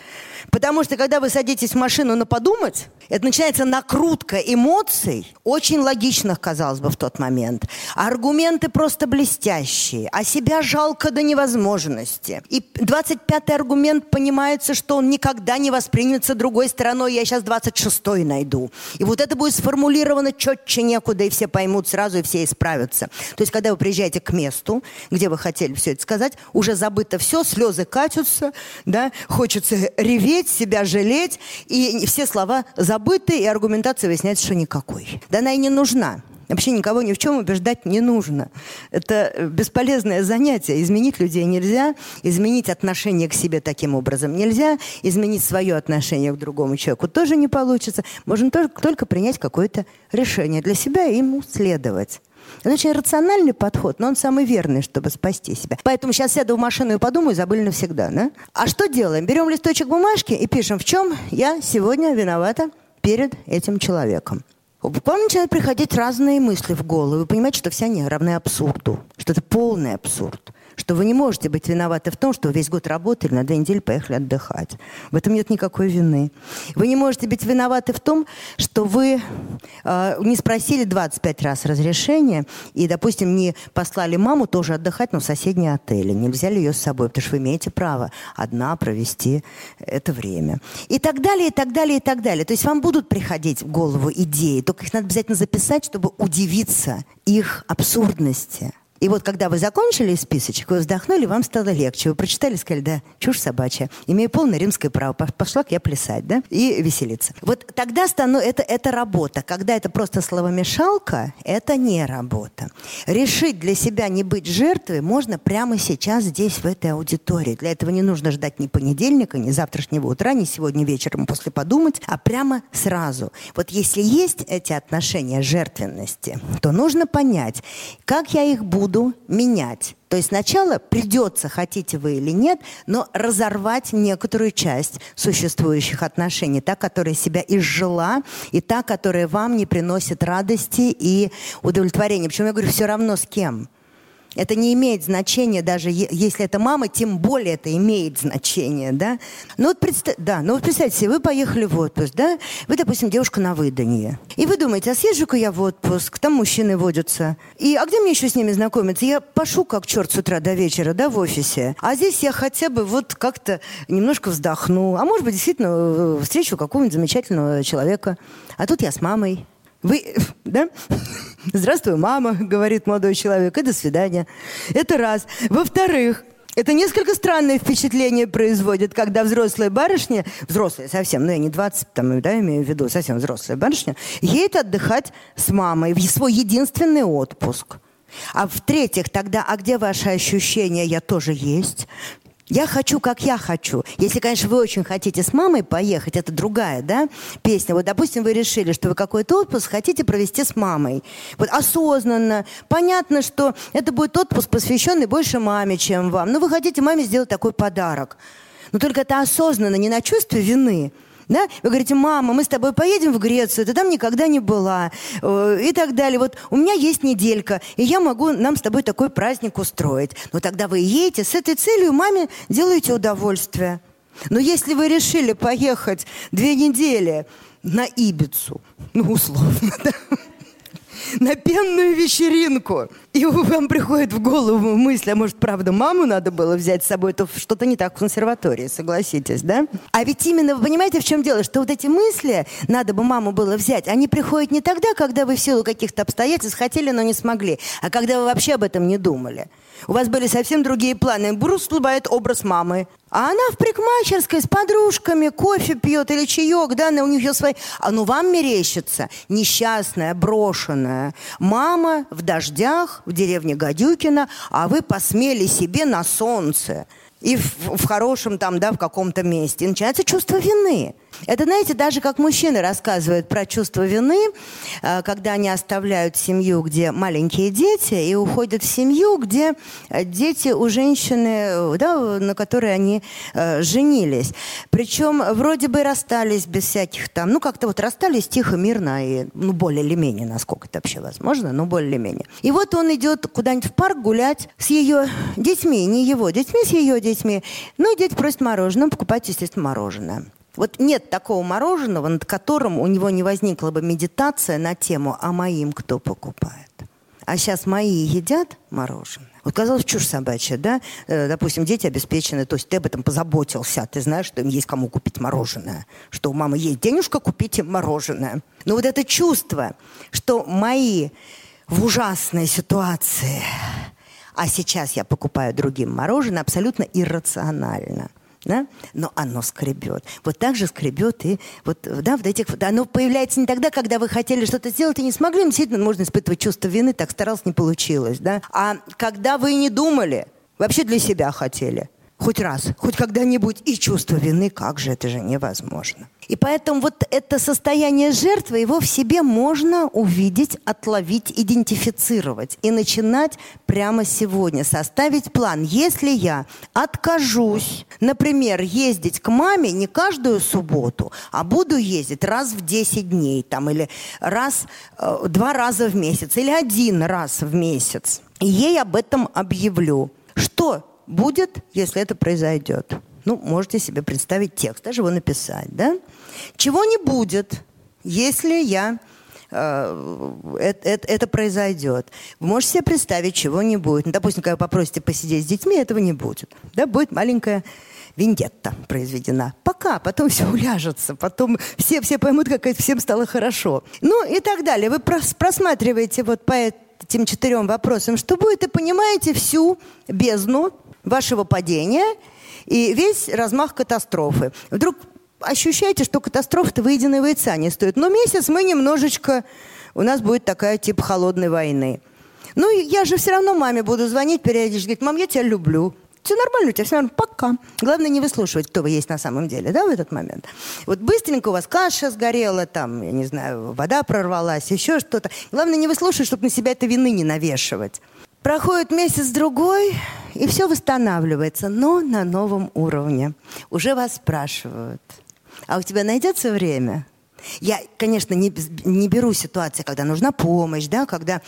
Потому что, когда вы садитесь в машину на подумать, это начинается накрутка эмоций, очень логичных, казалось бы, в тот момент. Аргументы просто блестящие, а себя жалко до невозможности. И 25-й аргумент понимается, что он никогда не воспримется другой стороной, я сейчас 26-й найду. И вот это будет сформулировано четче некуда, и все поймут сразу, и все исправятся. То есть, когда вы приезжаете к месту, где вы хотели все это сказать, уже забыто все, слезы катятся, да, хочется реветь, себя жалеть, и все слова забыты, и аргументация выясняется, что никакой. Да она и не нужна. Вообще никого ни в чем убеждать не нужно. Это бесполезное занятие. Изменить людей нельзя, изменить отношение к себе таким образом нельзя, изменить свое отношение к другому человеку тоже не получится. Можно только, только принять какое-то решение для себя и ему следовать. Это очень рациональный подход, но он самый верный, чтобы спасти себя. Поэтому сейчас сяду в машину и подумаю, забыли навсегда. Да? А что делаем? Берем листочек бумажки и пишем, в чем я сегодня виновата перед этим человеком. Вам начинают приходить разные мысли в голову. Вы понимаете, что все они равны абсурду, что это полный абсурд что вы не можете быть виноваты в том, что весь год работали, на две недели поехали отдыхать. В этом нет никакой вины. Вы не можете быть виноваты в том, что вы э, не спросили 25 раз разрешения и, допустим, не послали маму тоже отдыхать, но в соседний отель, не взяли ее с собой, потому что вы имеете право одна провести это время. И так далее, и так далее, и так далее. То есть вам будут приходить в голову идеи, только их надо обязательно записать, чтобы удивиться их абсурдности. И вот когда вы закончили списочек, вы вздохнули, вам стало легче. Вы прочитали, сказали, да, чушь собачья. Имею полное римское право. Пошла я плясать, да, и веселиться. Вот тогда стану, это, это работа. Когда это просто словомешалка, это не работа. Решить для себя не быть жертвой можно прямо сейчас здесь, в этой аудитории. Для этого не нужно ждать ни понедельника, ни завтрашнего утра, ни сегодня вечером после подумать, а прямо сразу. Вот если есть эти отношения жертвенности, то нужно понять, как я их буду буду менять. То есть сначала придется, хотите вы или нет, но разорвать некоторую часть существующих отношений. Та, которая себя изжила, и та, которая вам не приносит радости и удовлетворения. Почему я говорю все равно с кем? Это не имеет значения, даже если это мама, тем более это имеет значение, да. Ну вот, представь, да, ну вот представьте себе, вы поехали в отпуск, да, вы, допустим, девушка на выданье, и вы думаете, а съезжу-ка я в отпуск, там мужчины водятся, и а где мне еще с ними знакомиться? Я пошу как черт с утра до вечера, да, в офисе, а здесь я хотя бы вот как-то немножко вздохну, а может быть, действительно э, встречу какого-нибудь замечательного человека, а тут я с мамой, вы, да? Здравствуй, мама, говорит молодой человек, и до свидания. Это раз. Во-вторых, это несколько странное впечатление производит, когда взрослая барышня, взрослая совсем, ну я не 20, там, да, имею в виду, совсем взрослая барышня, едет отдыхать с мамой в свой единственный отпуск. А в-третьих, тогда, а где ваши ощущения? Я тоже есть. Я хочу, как я хочу. Если, конечно, вы очень хотите с мамой поехать, это другая, да, песня. Вот, допустим, вы решили, что вы какой-то отпуск хотите провести с мамой. Вот осознанно. Понятно, что это будет отпуск, посвященный больше маме, чем вам. Но вы хотите маме сделать такой подарок. Но только это осознанно, не на чувстве вины, да? Вы говорите, мама, мы с тобой поедем в Грецию, ты там никогда не была, э, и так далее. Вот у меня есть неделька, и я могу нам с тобой такой праздник устроить. Но тогда вы едете с этой целью, маме делаете удовольствие. Но если вы решили поехать две недели на Ибицу, ну, условно, да, на пенную вечеринку. И вам приходит в голову мысль, а может, правда, маму надо было взять с собой, то что-то не так в консерватории, согласитесь, да? А ведь именно, вы понимаете, в чем дело? Что вот эти мысли, надо бы маму было взять, они приходят не тогда, когда вы в силу каких-то обстоятельств хотели, но не смогли, а когда вы вообще об этом не думали. У вас были совсем другие планы. Брус всплывает образ мамы. А она в парикмахерской с подружками кофе пьет или чаек, да, у нее свои... А ну вам мерещится несчастная, брошенная мама в дождях в деревне Гадюкина, а вы посмели себе на солнце и в, в хорошем там, да, в каком-то месте. И начинается чувство вины. Это, знаете, даже как мужчины рассказывают про чувство вины, э, когда они оставляют семью, где маленькие дети, и уходят в семью, где э, дети у женщины, да, на которой они э, женились. Причем вроде бы расстались без всяких там, ну как-то вот расстались тихо, мирно, и, ну более или менее, насколько это вообще возможно, но более или менее. И вот он идет куда-нибудь в парк гулять с ее детьми, не его детьми, с ее детьми. Ну, дети просят мороженое, покупать, естественно, мороженое. Вот нет такого мороженого, над которым у него не возникла бы медитация на тему «А моим кто покупает?». А сейчас мои едят мороженое. Вот казалось, чушь собачья, да? Э, допустим, дети обеспечены, то есть ты об этом позаботился, ты знаешь, что им есть кому купить мороженое, что у мамы есть денежка, купите мороженое. Но вот это чувство, что мои в ужасной ситуации, а сейчас я покупаю другим мороженое, абсолютно иррационально – да? но оно скребет. Вот так же скребет и вот, да, в этих, оно появляется не тогда, когда вы хотели что-то сделать и не смогли, но действительно можно испытывать чувство вины, так старался, не получилось, да, а когда вы не думали, вообще для себя хотели, хоть раз, хоть когда-нибудь, и чувство вины, как же это же невозможно. И поэтому вот это состояние жертвы, его в себе можно увидеть, отловить, идентифицировать и начинать прямо сегодня, составить план. Если я откажусь, например, ездить к маме не каждую субботу, а буду ездить раз в 10 дней там, или раз, э, два раза в месяц, или один раз в месяц, ей об этом объявлю. Что будет, если это произойдет? Ну, можете себе представить текст, даже его написать, да? Чего не будет, если я э, это, это, это произойдет. Вы можете себе представить, чего не будет. Ну, допустим, когда вы попросите посидеть с детьми, этого не будет. Да, будет маленькая вендетта произведена. Пока, потом все уляжется, потом все, все поймут, как всем стало хорошо. Ну и так далее. Вы просматриваете вот по этим четырем вопросам, что будет, и понимаете всю бездну вашего падения и весь размах катастрофы. Вдруг ощущаете, что катастрофа-то выеденного яйца не стоит. Но месяц мы немножечко... У нас будет такая типа холодной войны. Ну, я же все равно маме буду звонить периодически. Говорить, мам, я тебя люблю. Все нормально у тебя, все нормально, пока. Главное не выслушивать, кто вы есть на самом деле, да, в этот момент. Вот быстренько у вас каша сгорела, там, я не знаю, вода прорвалась, еще что-то. Главное не выслушивать, чтобы на себя это вины не навешивать. Проходит месяц-другой, и все восстанавливается, но на новом уровне. Уже вас спрашивают, а у тебя найдется время? Я, конечно, не, не беру ситуации, когда нужна помощь, да, когда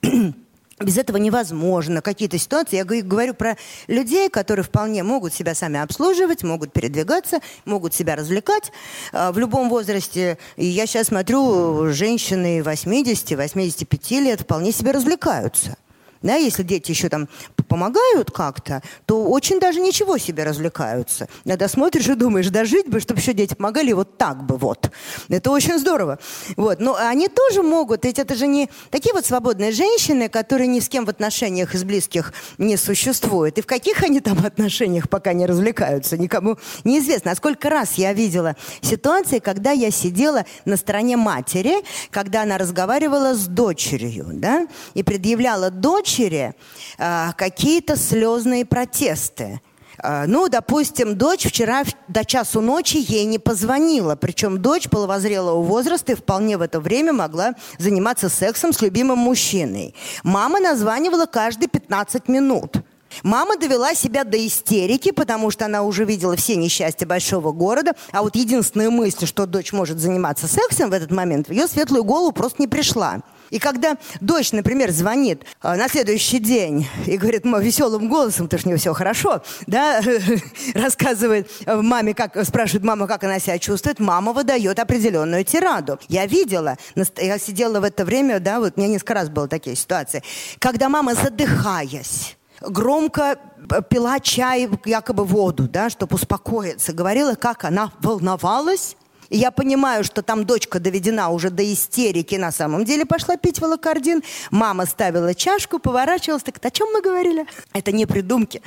без этого невозможно. Какие-то ситуации, я говорю про людей, которые вполне могут себя сами обслуживать, могут передвигаться, могут себя развлекать э, в любом возрасте. И я сейчас смотрю, женщины 80-85 лет вполне себе развлекаются да, если дети еще там помогают как-то, то очень даже ничего себе развлекаются. Когда смотришь и думаешь, да жить бы, чтобы еще дети помогали вот так бы вот. Это очень здорово. Вот. Но они тоже могут, ведь это же не такие вот свободные женщины, которые ни с кем в отношениях из близких не существуют. И в каких они там отношениях пока не развлекаются, никому неизвестно. А сколько раз я видела ситуации, когда я сидела на стороне матери, когда она разговаривала с дочерью, да, и предъявляла дочери э, какие-то слезные протесты. Э, ну, допустим, дочь вчера до часу ночи ей не позвонила. Причем дочь половозрелого возраста и вполне в это время могла заниматься сексом с любимым мужчиной. Мама названивала каждые 15 минут. Мама довела себя до истерики, потому что она уже видела все несчастья большого города, а вот единственная мысль, что дочь может заниматься сексом в этот момент, в ее светлую голову просто не пришла. И когда дочь, например, звонит э, на следующий день и говорит веселым голосом, потому что у нее все хорошо, да, рассказывает маме, как, спрашивает мама, как она себя чувствует, мама выдает определенную тираду. Я видела, я сидела в это время, да, вот у меня несколько раз были такие ситуации, когда мама, задыхаясь, громко пила чай, якобы воду, да, чтобы успокоиться, говорила, как она волновалась, я понимаю, что там дочка доведена уже до истерики, на самом деле пошла пить волокордин. Мама ставила чашку, поворачивалась, так о чем мы говорили? Это не придумки.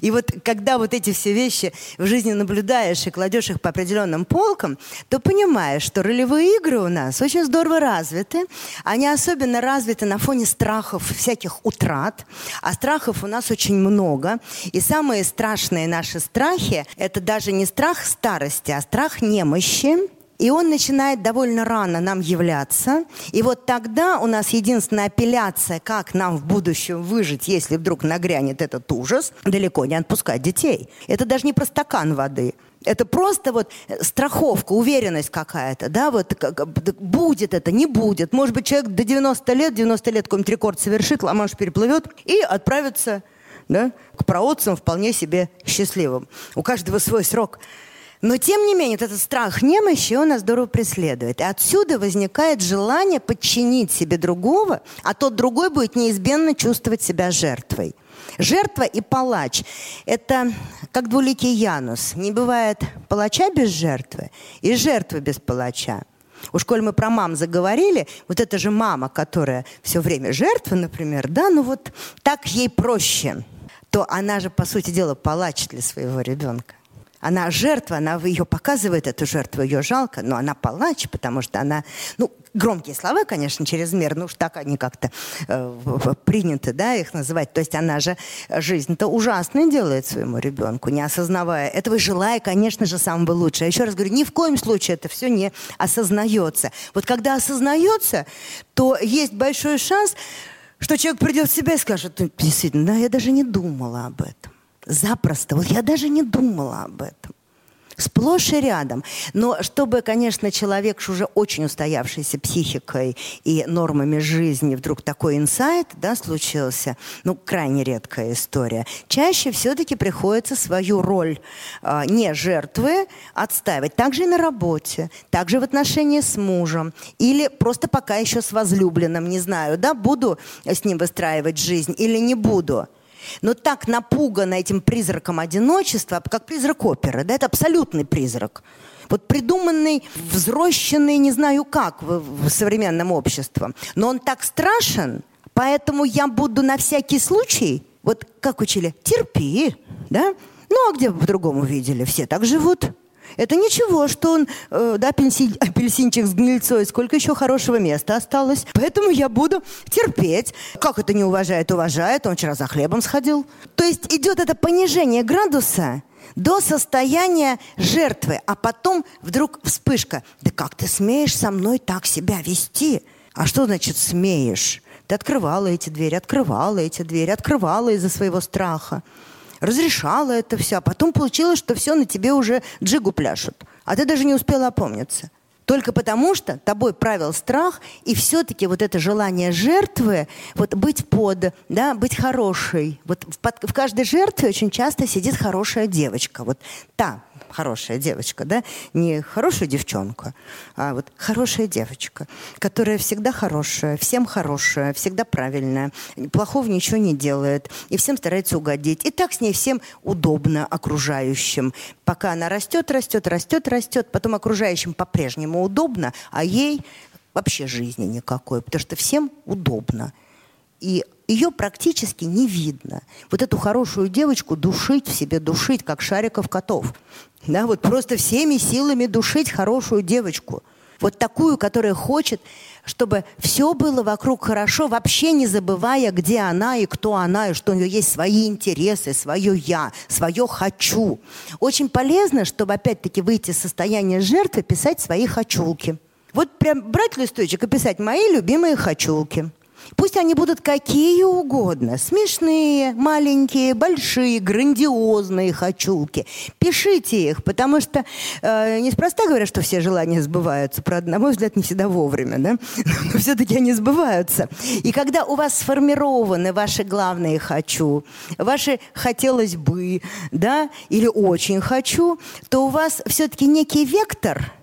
И вот когда вот эти все вещи в жизни наблюдаешь и кладешь их по определенным полкам, то понимаешь, что ролевые игры у нас очень здорово развиты. Они особенно развиты на фоне страхов, всяких утрат. А страхов у нас очень много. И самые страшные наши страхи – это даже не страх старости, а страх немощи, и он начинает довольно рано нам являться. И вот тогда у нас единственная апелляция, как нам в будущем выжить, если вдруг нагрянет этот ужас, далеко не отпускать детей. Это даже не про стакан воды. Это просто вот страховка, уверенность какая-то, да, вот как, будет это, не будет. Может быть, человек до 90 лет, 90 лет какой-нибудь рекорд совершит, ла переплывет и отправится да, к проотцам вполне себе счастливым. У каждого свой срок. Но, тем не менее, этот страх немощи, он нас здорово преследует. И отсюда возникает желание подчинить себе другого, а тот другой будет неизменно чувствовать себя жертвой. Жертва и палач – это как двуликий Янус. Не бывает палача без жертвы и жертвы без палача. Уж коль мы про мам заговорили, вот это же мама, которая все время жертва, например, да, ну вот так ей проще, то она же, по сути дела, палач для своего ребенка. Она жертва, она ее показывает, эту жертву, ее жалко, но она палач, потому что она, ну, громкие слова, конечно, чрезмерно, уж так они как-то э, приняты, да, их называть. То есть она же жизнь-то ужасной делает своему ребенку, не осознавая этого, желая, конечно же, самого лучшего. Я еще раз говорю, ни в коем случае это все не осознается. Вот когда осознается, то есть большой шанс, что человек придет в себя и скажет, действительно, да, я даже не думала об этом. Запросто. Вот я даже не думала об этом. Сплошь и рядом. Но чтобы, конечно, человек с уже очень устоявшейся психикой и нормами жизни вдруг такой инсайт да, случился, ну, крайне редкая история, чаще все-таки приходится свою роль э, не жертвы отстаивать. Также и на работе, также в отношении с мужем или просто пока еще с возлюбленным, не знаю, да, буду с ним выстраивать жизнь или не буду но так напугана этим призраком одиночества, как призрак оперы. Да, это абсолютный призрак. Вот придуманный, взрощенный, не знаю как, в, в современном обществе. Но он так страшен, поэтому я буду на всякий случай, вот как учили, терпи, да? Ну, а где по-другому видели? Все так живут. Это ничего, что он, э, да, апельсин, апельсинчик с гнильцой, сколько еще хорошего места осталось. Поэтому я буду терпеть. Как это не уважает? Уважает. Он вчера за хлебом сходил. То есть идет это понижение градуса до состояния жертвы, а потом вдруг вспышка. Да как ты смеешь со мной так себя вести? А что значит смеешь? Ты открывала эти двери, открывала эти двери, открывала из-за своего страха разрешала это все, а потом получилось, что все на тебе уже джигу пляшут, а ты даже не успела опомниться. Только потому, что тобой правил страх, и все-таки вот это желание жертвы, вот быть под, да, быть хорошей. Вот в, под, в каждой жертве очень часто сидит хорошая девочка. Вот та хорошая девочка, да, не хорошая девчонка, а вот хорошая девочка, которая всегда хорошая, всем хорошая, всегда правильная, плохого ничего не делает и всем старается угодить. И так с ней всем удобно окружающим, пока она растет, растет, растет, растет, потом окружающим по-прежнему удобно, а ей вообще жизни никакой, потому что всем удобно. И ее практически не видно. Вот эту хорошую девочку душить в себе, душить, как шариков котов. Да, вот просто всеми силами душить хорошую девочку. Вот такую, которая хочет, чтобы все было вокруг хорошо, вообще не забывая, где она и кто она, и что у нее есть свои интересы, свое «я», свое «хочу». Очень полезно, чтобы опять-таки выйти из состояния жертвы, писать свои «хочулки». Вот прям брать листочек и писать «мои любимые хочулки». Пусть они будут какие угодно. Смешные, маленькие, большие, грандиозные хочулки. Пишите их, потому что э, неспроста говорят, что все желания сбываются. Правда, на мой взгляд, не всегда вовремя, да? Но все-таки они сбываются. И когда у вас сформированы ваши главные «хочу», ваши «хотелось бы», да, или «очень хочу», то у вас все-таки некий вектор –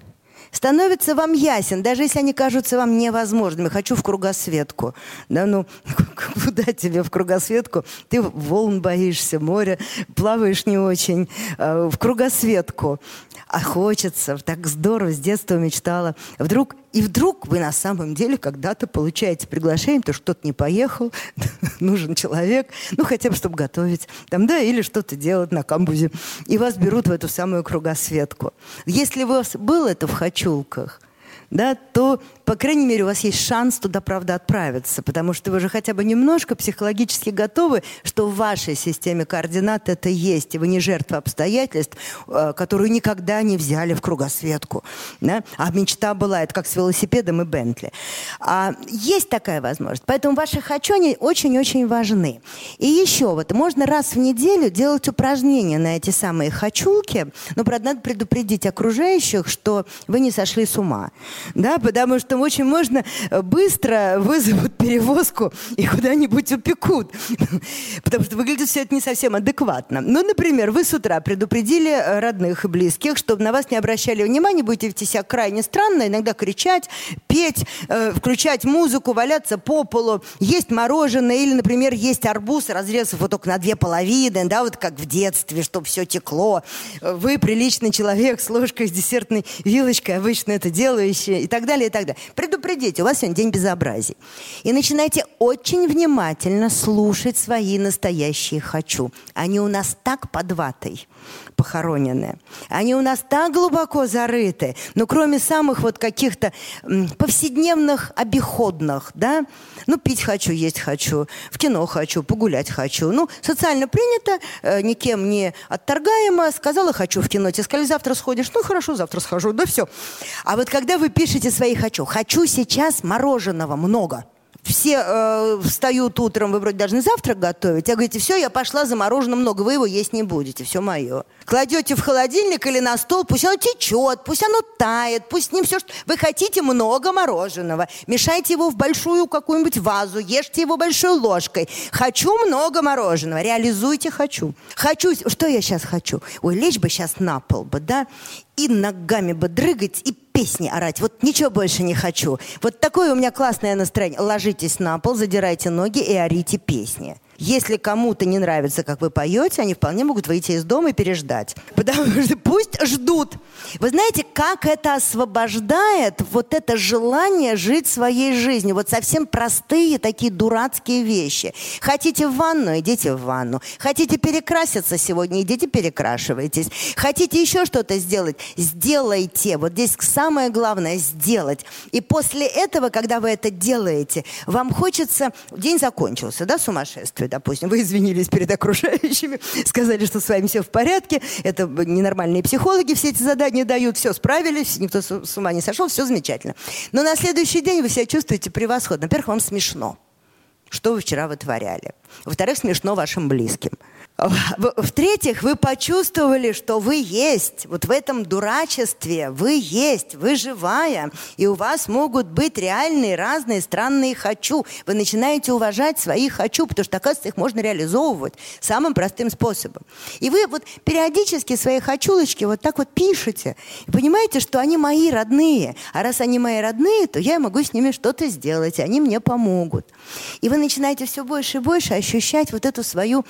становится вам ясен, даже если они кажутся вам невозможными. Хочу в кругосветку. Да, ну, куда тебе в кругосветку? Ты волн боишься, моря, плаваешь не очень. Э, в кругосветку. А хочется, так здорово, с детства мечтала. Вдруг и вдруг вы на самом деле когда-то получаете приглашение, то что кто-то не поехал, нужен человек, ну хотя бы чтобы готовить, там, да, или что-то делать на камбузе. И вас берут в эту самую кругосветку. Если у вас было это в хачулках, да, то по крайней мере, у вас есть шанс туда, правда, отправиться, потому что вы же хотя бы немножко психологически готовы, что в вашей системе координат это есть, и вы не жертва обстоятельств, э, которую никогда не взяли в кругосветку. Да? А мечта была, это как с велосипедом и Бентли. А есть такая возможность. Поэтому ваши хочу, они очень-очень важны. И еще вот, можно раз в неделю делать упражнения на эти самые хочулки, но, правда, надо предупредить окружающих, что вы не сошли с ума. Да? Потому что что очень можно э, быстро вызовут перевозку и куда-нибудь упекут. Потому что выглядит все это не совсем адекватно. Ну, например, вы с утра предупредили э, родных и близких, чтобы на вас не обращали внимания, будете вести себя крайне странно, иногда кричать, петь, э, включать музыку, валяться по полу, есть мороженое или, например, есть арбуз, разрезав его только на две половины, да, вот как в детстве, чтобы все текло. Вы приличный человек с ложкой, с десертной вилочкой, обычно это делающий, и так далее, и так далее. Предупредите, у вас сегодня день безобразий. И начинайте очень внимательно слушать свои настоящие «хочу». Они у нас так под похоронены. Они у нас так глубоко зарыты. Но кроме самых вот каких-то повседневных, обиходных, да, ну, пить хочу, есть хочу, в кино хочу, погулять хочу. Ну, социально принято, э, никем не отторгаемо. Сказала, хочу в кино. Тебе сказали, завтра сходишь. Ну, хорошо, завтра схожу. Да все. А вот когда вы пишете свои хочу, хочу сейчас мороженого много – все э, встают утром, вы вроде должны завтрак готовить, а говорите, все, я пошла за мороженым много, вы его есть не будете, все мое. Кладете в холодильник или на стол, пусть оно течет, пусть оно тает, пусть ним все, что... Вы хотите много мороженого, мешайте его в большую какую-нибудь вазу, ешьте его большой ложкой. Хочу много мороженого, реализуйте хочу. Хочу, что я сейчас хочу? Ой, лечь бы сейчас на пол бы, да, и ногами бы дрыгать, и песни орать. Вот ничего больше не хочу. Вот такое у меня классное настроение. Ложитесь на пол, задирайте ноги и орите песни. Если кому-то не нравится, как вы поете, они вполне могут выйти из дома и переждать. Потому что пусть ждут. Вы знаете, как это освобождает вот это желание жить своей жизнью. Вот совсем простые такие дурацкие вещи. Хотите в ванну, идите в ванну. Хотите перекраситься сегодня, идите перекрашивайтесь. Хотите еще что-то сделать, сделайте. Вот здесь самое главное сделать. И после этого, когда вы это делаете, вам хочется... День закончился, да, сумасшествие? Допустим, вы извинились перед окружающими, сказали, что с вами все в порядке, это ненормальные психологи все эти задания дают, все, справились, никто с ума не сошел, все замечательно. Но на следующий день вы себя чувствуете превосходно. Во-первых, вам смешно, что вы вчера вытворяли. Во-вторых, смешно вашим близким. В-третьих, вы почувствовали, что вы есть. Вот в этом дурачестве вы есть, вы живая. И у вас могут быть реальные разные странные «хочу». Вы начинаете уважать свои «хочу», потому что, оказывается, их можно реализовывать самым простым способом. И вы вот периодически свои «хочулочки» вот так вот пишете. И понимаете, что они мои родные. А раз они мои родные, то я могу с ними что-то сделать, они мне помогут. И вы начинаете все больше и больше ощущать вот эту свою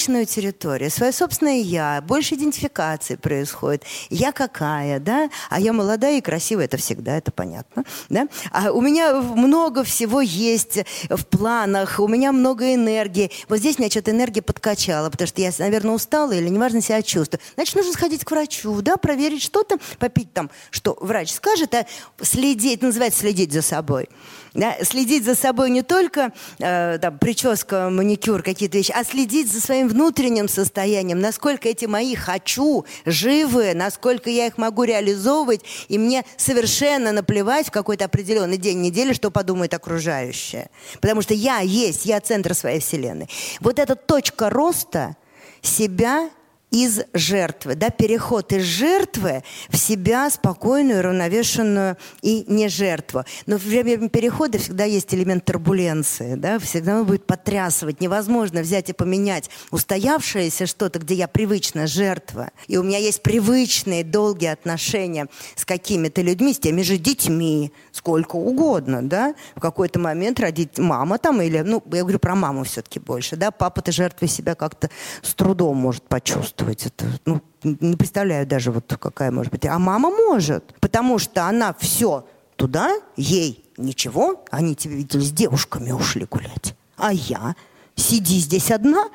личную территорию, свое собственное «я», больше идентификации происходит. Я какая, да? А я молодая и красивая, это всегда, это понятно, да? А у меня много всего есть в планах, у меня много энергии. Вот здесь меня что-то энергия подкачала, потому что я, наверное, устала или неважно себя чувствую. Значит, нужно сходить к врачу, да, проверить что-то, попить там, что врач скажет, а следить, называется следить за собой. Да? Следить за собой не только э, там, прическа, маникюр, какие-то вещи, а следить за своим внутренним состоянием, насколько эти мои «хочу» живы, насколько я их могу реализовывать, и мне совершенно наплевать в какой-то определенный день недели, что подумают окружающие. Потому что я есть, я центр своей вселенной. Вот эта точка роста себя из жертвы, да, переход из жертвы в себя спокойную, равновешенную и не жертву. Но в время перехода всегда есть элемент турбуленции, да, всегда будет потрясывать. Невозможно взять и поменять устоявшееся что-то, где я привычна жертва, и у меня есть привычные долгие отношения с какими-то людьми, с теми же детьми, сколько угодно, да, в какой-то момент родить мама там или, ну, я говорю про маму все-таки больше, да, папа-то жертвой себя как-то с трудом может почувствовать чувствовать. Это, ну, не представляю даже, вот какая может быть. А мама может, потому что она все туда, ей ничего, они тебе видели с девушками ушли гулять. А я сиди здесь одна,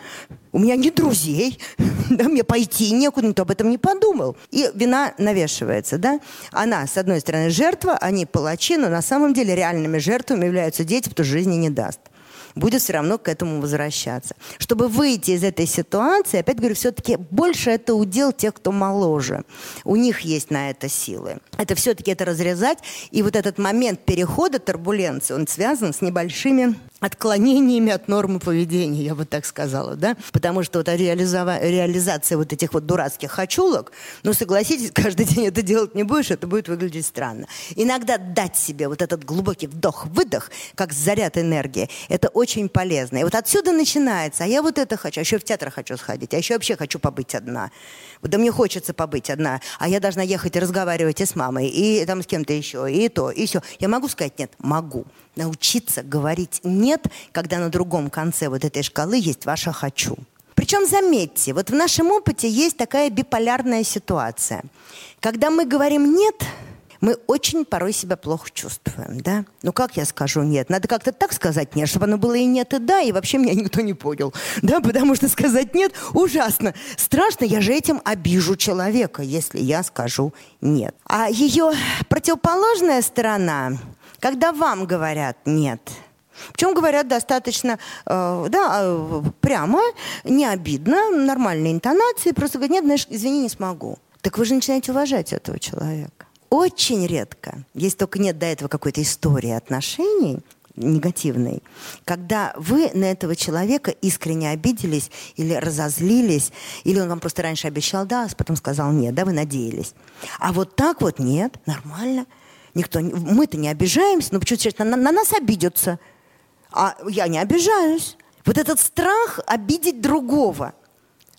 у меня нет друзей, да, мне пойти некуда, никто об этом не подумал. И вина навешивается, да. Она, с одной стороны, жертва, они палачи, но на самом деле реальными жертвами являются дети, кто жизни не даст будет все равно к этому возвращаться. Чтобы выйти из этой ситуации, опять говорю, все-таки больше это удел тех, кто моложе. У них есть на это силы. Это все-таки это разрезать. И вот этот момент перехода турбуленции, он связан с небольшими отклонениями от нормы поведения, я бы так сказала, да? Потому что вот реализова... реализация вот этих вот дурацких хочулок, ну, согласитесь, каждый день это делать не будешь, это будет выглядеть странно. Иногда дать себе вот этот глубокий вдох-выдох, как заряд энергии, это очень полезно. И вот отсюда начинается, а я вот это хочу, а еще в театр хочу сходить, а еще вообще хочу побыть одна. Да мне хочется побыть одна, а я должна ехать и разговаривать и с мамой, и там с кем-то еще, и то, и все. Я могу сказать нет? Могу научиться говорить «нет», когда на другом конце вот этой шкалы есть ваше «хочу». Причем, заметьте, вот в нашем опыте есть такая биполярная ситуация. Когда мы говорим «нет», мы очень порой себя плохо чувствуем, да? Ну как я скажу нет? Надо как-то так сказать нет, чтобы оно было и нет, и да, и вообще меня никто не понял, да? Потому что сказать нет ужасно. Страшно, я же этим обижу человека, если я скажу нет. А ее противоположная сторона когда вам говорят «нет», причем говорят достаточно, э, да, э, прямо, не обидно, нормальной интонации, просто говорят, нет, знаешь, извини, не смогу. Так вы же начинаете уважать этого человека. Очень редко, если только нет до этого какой-то истории отношений, негативной, когда вы на этого человека искренне обиделись или разозлились, или он вам просто раньше обещал да, а потом сказал нет, да, вы надеялись. А вот так вот нет, нормально – Никто, мы-то не обижаемся, но почему-то на, на нас обидятся. А я не обижаюсь. Вот этот страх обидеть другого.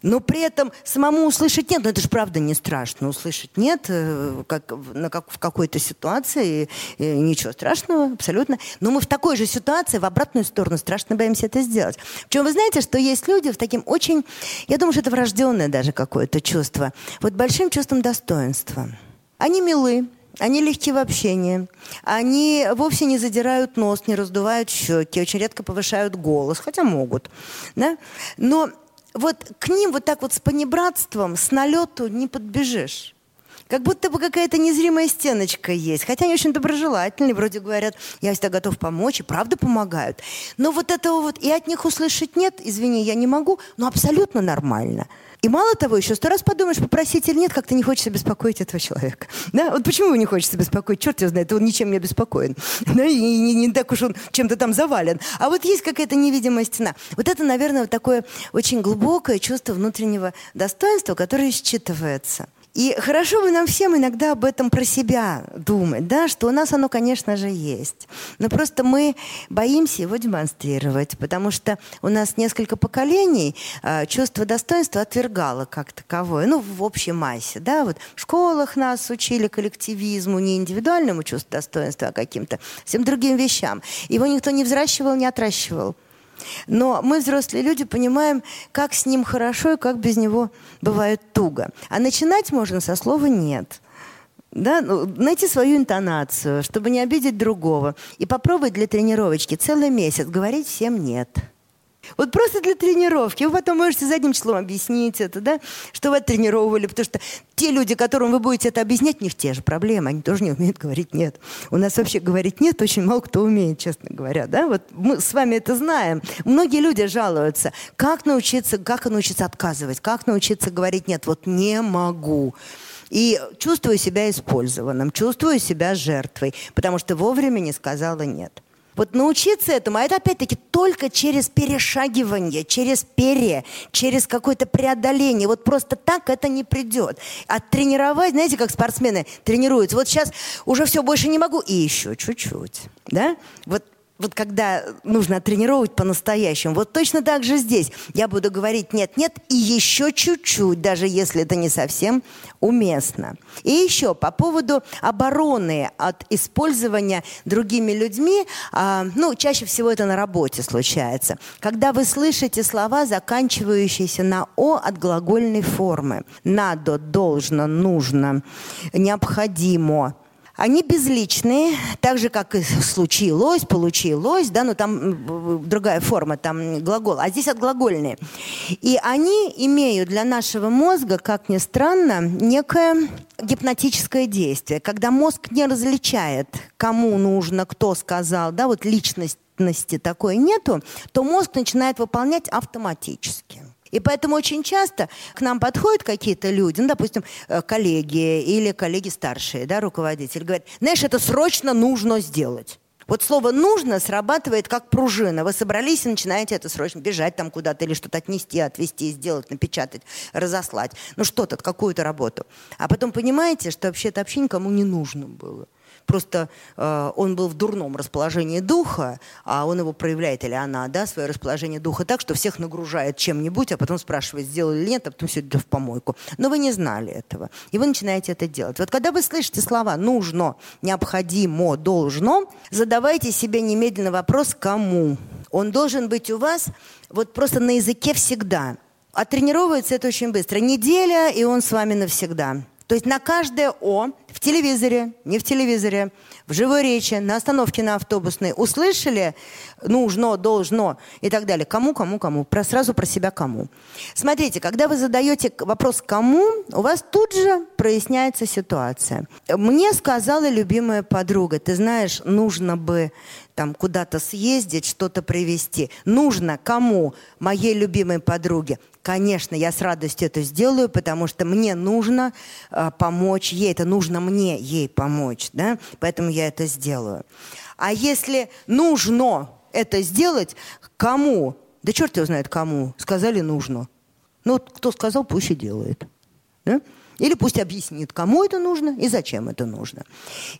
Но при этом самому услышать нет, ну это же правда не страшно. Услышать нет, э, как, на как, в какой-то ситуации, э, ничего страшного, абсолютно. Но мы в такой же ситуации, в обратную сторону, страшно боимся это сделать. Причем вы знаете, что есть люди в таким очень, я думаю, что это врожденное даже какое-то чувство, вот большим чувством достоинства. Они милы, они легки в общении. Они вовсе не задирают нос, не раздувают щеки, очень редко повышают голос, хотя могут. Да? Но вот к ним вот так вот с понебратством, с налету не подбежишь. Как будто бы какая-то незримая стеночка есть. Хотя они очень доброжелательные, вроде говорят, я всегда готов помочь, и правда помогают. Но вот этого вот, и от них услышать нет, извини, я не могу, но абсолютно нормально – и мало того, еще сто раз подумаешь, попросить или нет, как-то не хочется беспокоить этого человека. Да? Вот почему его не хочется беспокоить? Черт его знает, он ничем не обеспокоен. Да? И не, не так уж он чем-то там завален. А вот есть какая-то невидимая стена. Вот это, наверное, вот такое очень глубокое чувство внутреннего достоинства, которое считывается. И хорошо бы нам всем иногда об этом про себя думать, да, что у нас оно, конечно же, есть. Но просто мы боимся его демонстрировать, потому что у нас несколько поколений э, чувство достоинства отвергало как таковое, ну, в общей массе, да, вот в школах нас учили коллективизму, не индивидуальному чувству достоинства, а каким-то всем другим вещам. Его никто не взращивал, не отращивал. Но мы, взрослые люди, понимаем, как с ним хорошо и как без него бывает туго. А начинать можно со слова «нет». Да? Ну, найти свою интонацию, чтобы не обидеть другого. И попробовать для тренировочки целый месяц говорить всем «нет». Вот просто для тренировки. Вы потом можете задним числом объяснить это, да, что вы оттренировывали, потому что те люди, которым вы будете это объяснять, у них те же проблемы, они тоже не умеют говорить «нет». У нас вообще говорить «нет» очень мало кто умеет, честно говоря, да, вот мы с вами это знаем. Многие люди жалуются, как научиться, как научиться отказывать, как научиться говорить «нет», вот не могу. И чувствую себя использованным, чувствую себя жертвой, потому что вовремя не сказала «нет». Вот научиться этому, а это опять-таки только через перешагивание, через пере, через какое-то преодоление. Вот просто так это не придет. А тренировать, знаете, как спортсмены тренируются. Вот сейчас уже все больше не могу, и еще чуть-чуть. Да? Вот вот когда нужно тренировать по-настоящему. Вот точно так же здесь. Я буду говорить нет-нет и еще чуть-чуть, даже если это не совсем уместно. И еще по поводу обороны от использования другими людьми, а, ну, чаще всего это на работе случается. Когда вы слышите слова, заканчивающиеся на «о» от глагольной формы. Надо, должно, нужно, необходимо – они безличные, так же, как и случилось, получилось, да, но там другая форма, там глагол, а здесь отглагольные. И они имеют для нашего мозга, как ни странно, некое гипнотическое действие, когда мозг не различает, кому нужно, кто сказал, да, вот личности такой нету, то мозг начинает выполнять автоматически. И поэтому очень часто к нам подходят какие-то люди, ну, допустим, э, коллеги или коллеги старшие, да, руководитель, говорят, знаешь, это срочно нужно сделать. Вот слово «нужно» срабатывает как пружина. Вы собрались и начинаете это срочно бежать там куда-то или что-то отнести, отвезти, сделать, напечатать, разослать. Ну что-то, какую-то работу. А потом понимаете, что вообще это вообще никому не нужно было. Просто э, он был в дурном расположении духа, а он его проявляет, или она, да, свое расположение духа так, что всех нагружает чем-нибудь, а потом спрашивает, сделали или нет, а потом все это в помойку. Но вы не знали этого. И вы начинаете это делать. Вот когда вы слышите слова «нужно», «необходимо», «должно», задавайте себе немедленно вопрос «кому?». Он должен быть у вас вот просто на языке всегда. А тренировывается это очень быстро. Неделя, и он с вами навсегда. То есть на каждое «о» в телевизоре, не в телевизоре, в живой речи, на остановке на автобусной услышали нужно, должно и так далее. Кому, кому, кому. Про, сразу про себя кому. Смотрите, когда вы задаете вопрос «кому», у вас тут же проясняется ситуация. Мне сказала любимая подруга, ты знаешь, нужно бы там куда-то съездить, что-то привезти. Нужно кому? Моей любимой подруге. Конечно, я с радостью это сделаю, потому что мне нужно э, помочь ей. Это нужно мне ей помочь, да? Поэтому я это сделаю. А если нужно это сделать, кому? Да черт его знает кому. Сказали нужно. Ну, вот кто сказал, пусть и делает. Да? Или пусть объяснит, кому это нужно и зачем это нужно.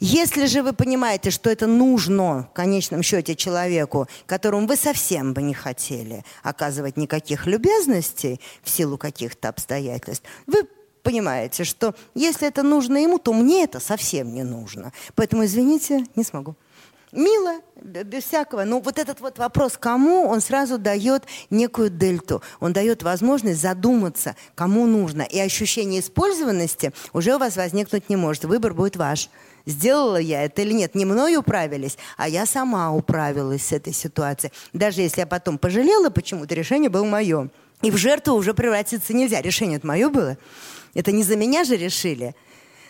Если же вы понимаете, что это нужно в конечном счете человеку, которому вы совсем бы не хотели оказывать никаких любезностей в силу каких-то обстоятельств, вы понимаете, что если это нужно ему, то мне это совсем не нужно. Поэтому, извините, не смогу мило, без всякого. Но вот этот вот вопрос «кому?» он сразу дает некую дельту. Он дает возможность задуматься, кому нужно. И ощущение использованности уже у вас возникнуть не может. Выбор будет ваш. Сделала я это или нет? Не мной управились, а я сама управилась с этой ситуацией. Даже если я потом пожалела почему-то, решение было мое. И в жертву уже превратиться нельзя. Решение это мое было. Это не за меня же решили.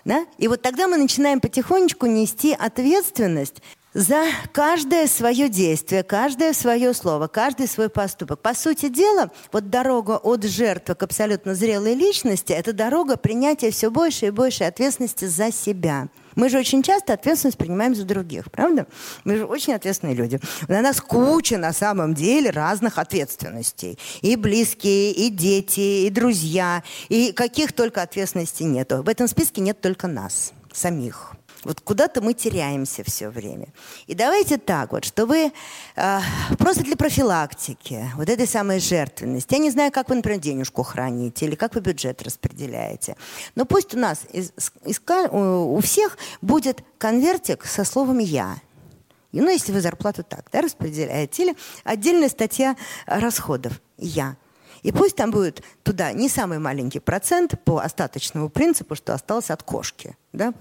Да? И вот тогда мы начинаем потихонечку нести ответственность за каждое свое действие, каждое свое слово, каждый свой поступок. По сути дела, вот дорога от жертвы к абсолютно зрелой личности – это дорога принятия все больше и больше ответственности за себя. Мы же очень часто ответственность принимаем за других, правда? Мы же очень ответственные люди. На нас куча на самом деле разных ответственностей. И близкие, и дети, и друзья, и каких только ответственностей нету. В этом списке нет только нас самих. Вот куда-то мы теряемся все время. И давайте так вот, что вы э, просто для профилактики вот этой самой жертвенности. Я не знаю, как вы, например, денежку храните или как вы бюджет распределяете. Но пусть у нас из, из, у всех будет конвертик со словом «я». Ну, если вы зарплату так да, распределяете. Или отдельная статья расходов «я». И пусть там будет туда не самый маленький процент по остаточному принципу, что осталось от кошки. Да?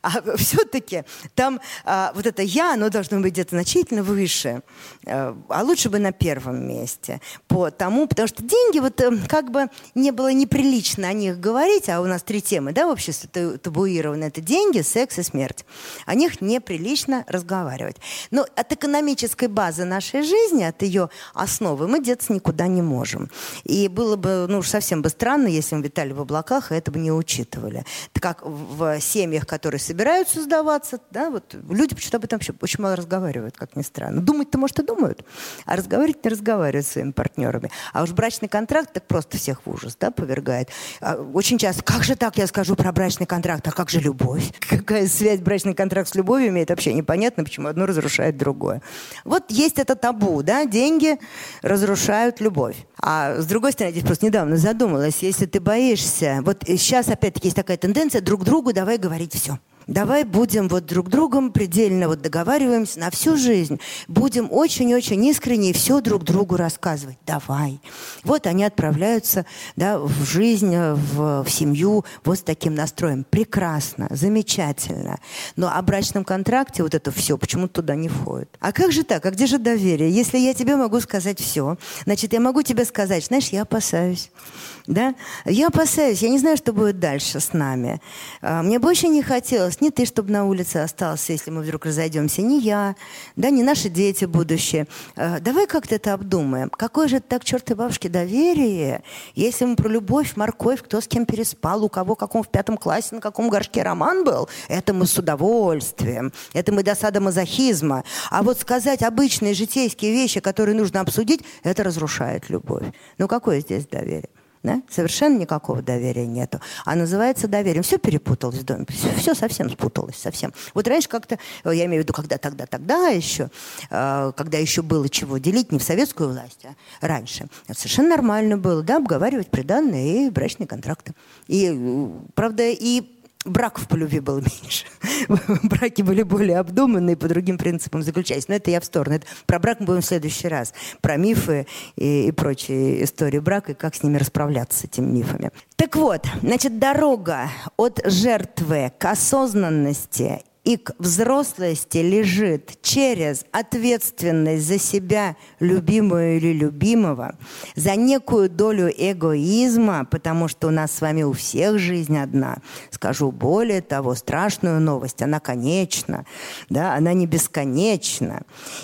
А все-таки там а, вот это «я», оно должно быть где-то значительно выше. А, а лучше бы на первом месте. По тому, потому что деньги, вот э, как бы не было неприлично о них говорить, а у нас три темы, да, в обществе табуированы. Это деньги, секс и смерть. О них неприлично разговаривать. Но от экономической базы нашей жизни, от ее основы мы деться никуда не можем. И было бы, ну, уж совсем бы странно, если мы витали в облаках, и это бы не учитывали. Как в семьях, которые собираются сдаваться, да, вот люди почему-то об этом вообще очень мало разговаривают, как ни странно. Думать-то, может, и думают, а разговаривать не разговаривают с своими партнерами. А уж брачный контракт так просто всех в ужас, да, повергает. А, очень часто, как же так я скажу про брачный контракт, а как же любовь? Какая связь брачный контракт с любовью имеет, вообще непонятно, почему одно разрушает другое. Вот есть это табу, да, деньги разрушают любовь. А с другой стороны, я здесь просто недавно задумалась, если ты боишься, вот сейчас опять-таки есть такая тенденция друг другу давай говорить все давай будем вот друг другом предельно вот договариваемся на всю жизнь. Будем очень-очень искренне все друг другу рассказывать. Давай. Вот они отправляются да, в жизнь, в, в семью вот с таким настроем. Прекрасно, замечательно. Но о брачном контракте вот это все почему-то туда не входит. А как же так? А где же доверие? Если я тебе могу сказать все, значит, я могу тебе сказать, знаешь, я опасаюсь. Да? Я опасаюсь, я не знаю, что будет дальше с нами. А, мне очень не хотелось, не ты, чтобы на улице остался, если мы вдруг разойдемся, не я, да, не наши дети будущее. А, давай как-то это обдумаем. Какое же так, черт и бабушки, доверие, если мы про любовь, морковь, кто с кем переспал, у кого, каком в пятом классе, на каком горшке роман был, это мы с удовольствием, это мы досада мазохизма. А вот сказать обычные житейские вещи, которые нужно обсудить, это разрушает любовь. Ну какое здесь доверие? Да? Совершенно никакого доверия нету. А называется доверием. Все перепуталось. Все, все совсем спуталось. Совсем. Вот раньше как-то, э, я имею в виду, когда тогда, тогда еще, э, когда еще было чего делить, не в советскую власть, а раньше. Это совершенно нормально было, да, обговаривать приданные и брачные контракты. И, э, правда, и браков по любви было меньше. Браки были более обдуманные, по другим принципам заключались. Но это я в сторону. Это про брак мы будем в следующий раз. Про мифы и, и прочие истории брака, и как с ними расправляться, с этими мифами. Так вот, значит, дорога от жертвы к осознанности и к взрослости лежит через ответственность за себя, любимую или любимого, за некую долю эгоизма, потому что у нас с вами у всех жизнь одна. Скажу более того, страшную новость, она конечна, да, она не бесконечна.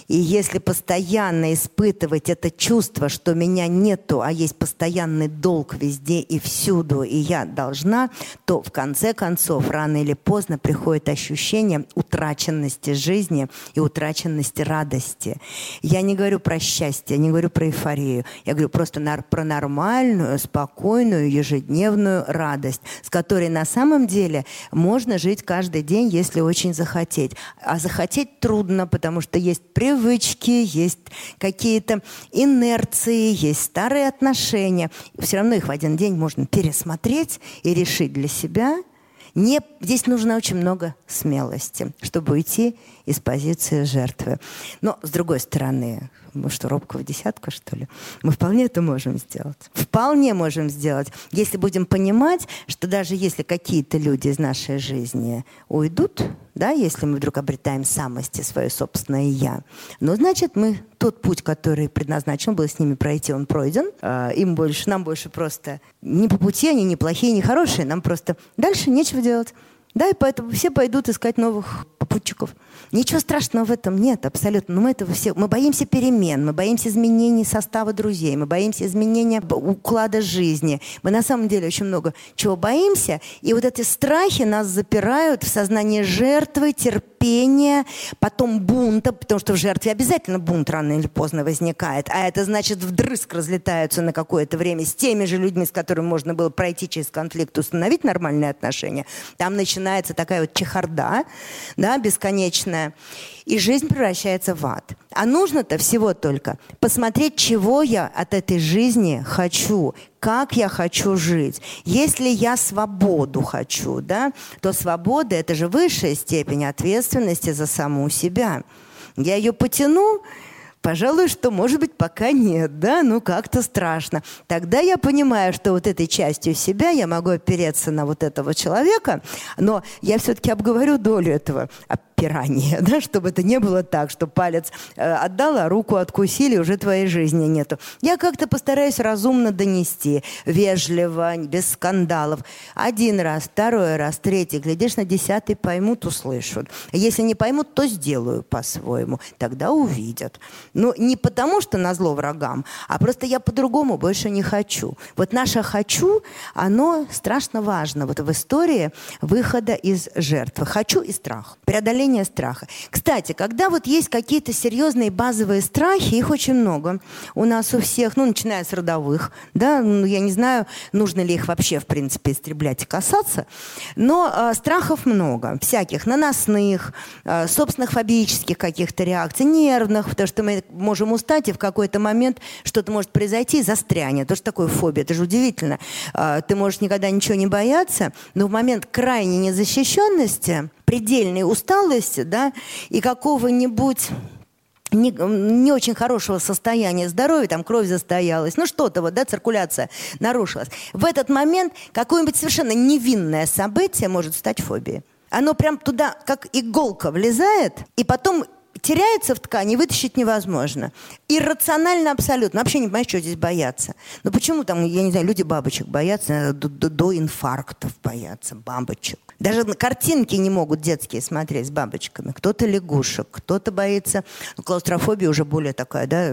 И если постоянно испытывать это чувство, что меня нету, а есть постоянный долг везде и всюду, и я должна, то в конце концов, рано или поздно приходит ощущение, ощущение утраченности жизни и утраченности радости. Я не говорю про счастье, я не говорю про эйфорию. Я говорю просто про нормальную, спокойную, ежедневную радость, с которой на самом деле можно жить каждый день, если очень захотеть. А захотеть трудно, потому что есть привычки, есть какие-то инерции, есть старые отношения. Все равно их в один день можно пересмотреть и решить для себя – не, здесь нужно очень много смелости, чтобы уйти из позиции жертвы. Но, с другой стороны, мы что, робкого десятка, что ли? Мы вполне это можем сделать. Вполне можем сделать, если будем понимать, что даже если какие-то люди из нашей жизни уйдут, да, если мы вдруг обретаем самости свое собственное «я», ну, значит, мы тот путь, который предназначен был с ними пройти, он пройден. А, им больше, нам больше просто не по пути, они не плохие, не хорошие, нам просто дальше нечего делать. Да, и поэтому все пойдут искать новых попутчиков. Ничего страшного в этом нет, абсолютно. Но мы этого все, мы боимся перемен, мы боимся изменений состава друзей, мы боимся изменения уклада жизни. Мы на самом деле очень много чего боимся, и вот эти страхи нас запирают в сознании жертвы, терпения, потом бунта, потому что в жертве обязательно бунт рано или поздно возникает, а это значит вдрызг разлетаются на какое-то время с теми же людьми, с которыми можно было пройти через конфликт, установить нормальные отношения. Там начинается такая вот чехарда, да, бесконечная, и жизнь превращается в ад. А нужно-то всего только посмотреть, чего я от этой жизни хочу, как я хочу жить. Если я свободу хочу, да, то свобода – это же высшая степень ответственности за саму себя. Я ее потяну, Пожалуй, что, может быть, пока нет, да, ну как-то страшно. Тогда я понимаю, что вот этой частью себя я могу опереться на вот этого человека, но я все-таки обговорю долю этого попирание, да, чтобы это не было так, что палец э, отдала, руку откусили, уже твоей жизни нету. Я как-то постараюсь разумно донести, вежливо, без скандалов. Один раз, второй раз, третий, глядишь, на десятый поймут, услышат. Если не поймут, то сделаю по-своему. Тогда увидят. Ну, не потому, что на зло врагам, а просто я по-другому больше не хочу. Вот наше «хочу», оно страшно важно вот в истории выхода из жертвы. «Хочу» и страх. Преодоление страха. Кстати, когда вот есть какие-то серьезные базовые страхи, их очень много. У нас у всех, ну, начиная с родовых, да, ну, я не знаю, нужно ли их вообще, в принципе, истреблять и касаться, но э, страхов много, всяких, наносных, э, собственных фобических каких-то реакций, нервных, потому что мы можем устать, и в какой-то момент что-то может произойти застрянет. То, что такое фобия, это же удивительно. Э, ты можешь никогда ничего не бояться, но в момент крайней незащищенности, предельной усталости, да, и какого-нибудь не, не очень хорошего состояния здоровья, там кровь застоялась, ну что-то вот, да, циркуляция нарушилась. В этот момент какое-нибудь совершенно невинное событие может стать фобией. Оно прям туда, как иголка, влезает, и потом теряется в ткани, вытащить невозможно. Иррационально абсолютно. Вообще не понимаешь, что здесь бояться. Ну почему там, я не знаю, люди бабочек боятся, до, до, до инфарктов боятся бабочек. Даже картинки не могут детские смотреть с бабочками. Кто-то лягушек, кто-то боится... Клаустрофобия уже более такая, да,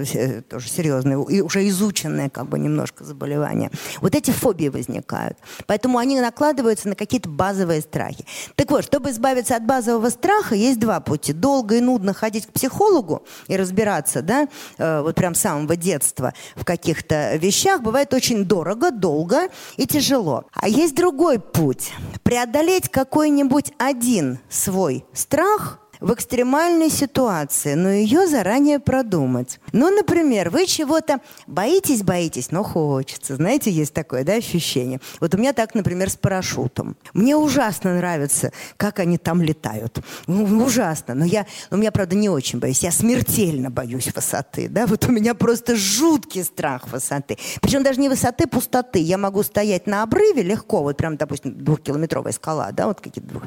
тоже серьезная, и уже изученное как бы немножко заболевание. Вот эти фобии возникают. Поэтому они накладываются на какие-то базовые страхи. Так вот, чтобы избавиться от базового страха, есть два пути. Долго и нудно ходить к психологу и разбираться, да, э, вот прям с самого детства в каких-то вещах, бывает очень дорого, долго и тяжело. А есть другой путь. Преодолеть какой-нибудь один свой страх в экстремальной ситуации, но ее заранее продумать. Ну, например, вы чего-то боитесь, боитесь, но хочется. Знаете, есть такое да, ощущение. Вот у меня так, например, с парашютом. Мне ужасно нравится, как они там летают. Ну, ужасно. Но я, у меня, правда, не очень боюсь. Я смертельно боюсь высоты. Да? Вот у меня просто жуткий страх высоты. Причем даже не высоты, пустоты. Я могу стоять на обрыве легко, вот прям, допустим, двухкилометровая скала, да, вот какие-то двух,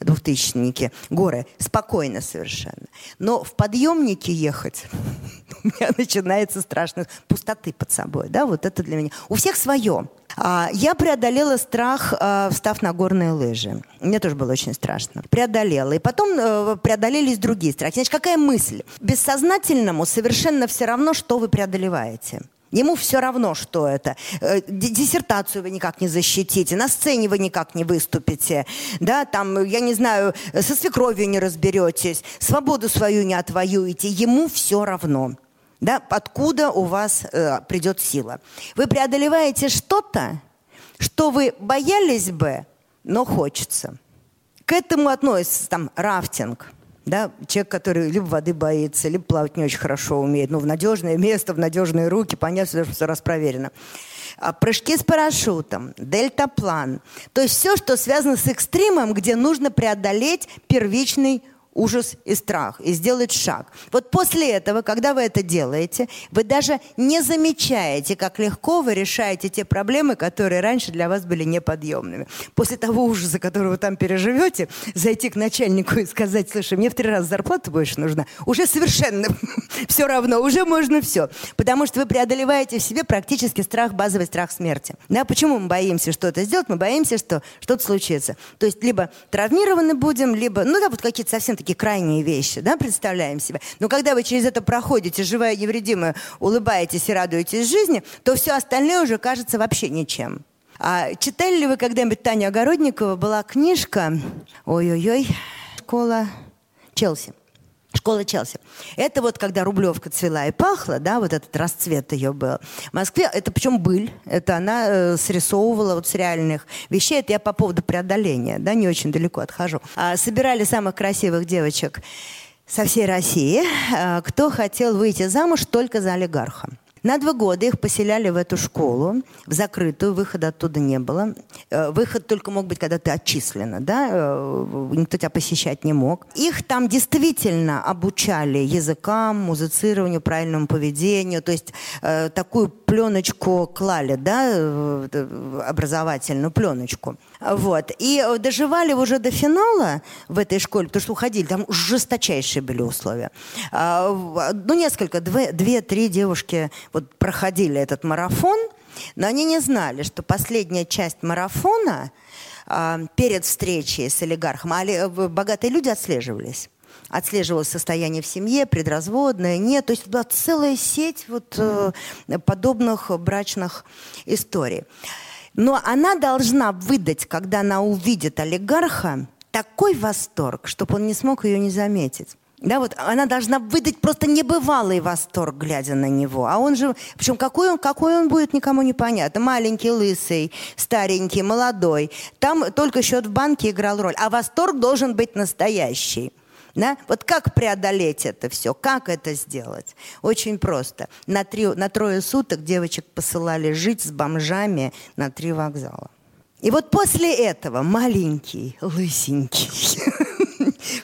двухтысячники, горы, спокойно спокойно совершенно. Но в подъемнике ехать у меня начинается страшно пустоты под собой. Да, вот это для меня. У всех свое. А, я преодолела страх, а, встав на горные лыжи. Мне тоже было очень страшно. Преодолела. И потом э, преодолелись другие страхи. Значит, какая мысль? Бессознательному совершенно все равно, что вы преодолеваете. Ему все равно, что это. Э, диссертацию вы никак не защитите, на сцене вы никак не выступите, да, там, я не знаю, со свекровью не разберетесь, свободу свою не отвоюете. Ему все равно. Да, откуда у вас э, придет сила. Вы преодолеваете что-то, что вы боялись бы, но хочется. К этому относится там рафтинг – да, человек, который либо воды боится, либо плавать не очень хорошо умеет, ну, в надежное место, в надежные руки, понятно, что все раз проверено. А прыжки с парашютом, дельтаплан. То есть все, что связано с экстримом, где нужно преодолеть первичный ужас и страх, и сделать шаг. Вот после этого, когда вы это делаете, вы даже не замечаете, как легко вы решаете те проблемы, которые раньше для вас были неподъемными. После того ужаса, который вы там переживете, зайти к начальнику и сказать, слушай, мне в три раза зарплата больше нужна, уже совершенно все равно, уже можно все. Потому что вы преодолеваете в себе практически страх, базовый страх смерти. Да, почему мы боимся что-то сделать? Мы боимся, что что-то случится. То есть либо травмированы будем, либо, ну да, вот какие-то совсем такие крайние вещи, да, представляем себе. Но когда вы через это проходите, живая невредимая, улыбаетесь и радуетесь жизни, то все остальное уже кажется вообще ничем. А читали ли вы когда-нибудь Таню Огородникова? Была книжка, ой-ой-ой, школа Челси. Школа Челси. Это вот когда Рублевка цвела и пахла, да, вот этот расцвет ее был. В Москве, это причем быль, это она э, срисовывала вот с реальных вещей. Это я по поводу преодоления, да, не очень далеко отхожу. А, собирали самых красивых девочек со всей России, а, кто хотел выйти замуж только за олигарха. На два года их поселяли в эту школу, в закрытую, выхода оттуда не было. Э, выход только мог быть, когда ты отчислена, да, э, никто тебя посещать не мог. Их там действительно обучали языкам, музицированию, правильному поведению, то есть э, такую пленочку клали, да, образовательную пленочку. Вот. И доживали уже до финала в этой школе, потому что уходили, там жесточайшие были условия. А, ну, несколько, две-три девушки вот проходили этот марафон, но они не знали, что последняя часть марафона а, перед встречей с олигархом, а богатые люди отслеживались отслеживалось состояние в семье, предразводное, нет. То есть была целая сеть вот э, подобных брачных историй. Но она должна выдать, когда она увидит олигарха, такой восторг, чтобы он не смог ее не заметить. Да, вот она должна выдать просто небывалый восторг, глядя на него. А он же, причем какой он, какой он будет, никому не понятно. Маленький, лысый, старенький, молодой. Там только счет в банке играл роль. А восторг должен быть настоящий. Да? Вот как преодолеть это все? Как это сделать? Очень просто. На, три, на трое суток девочек посылали жить с бомжами на три вокзала. И вот после этого маленький, лысенький,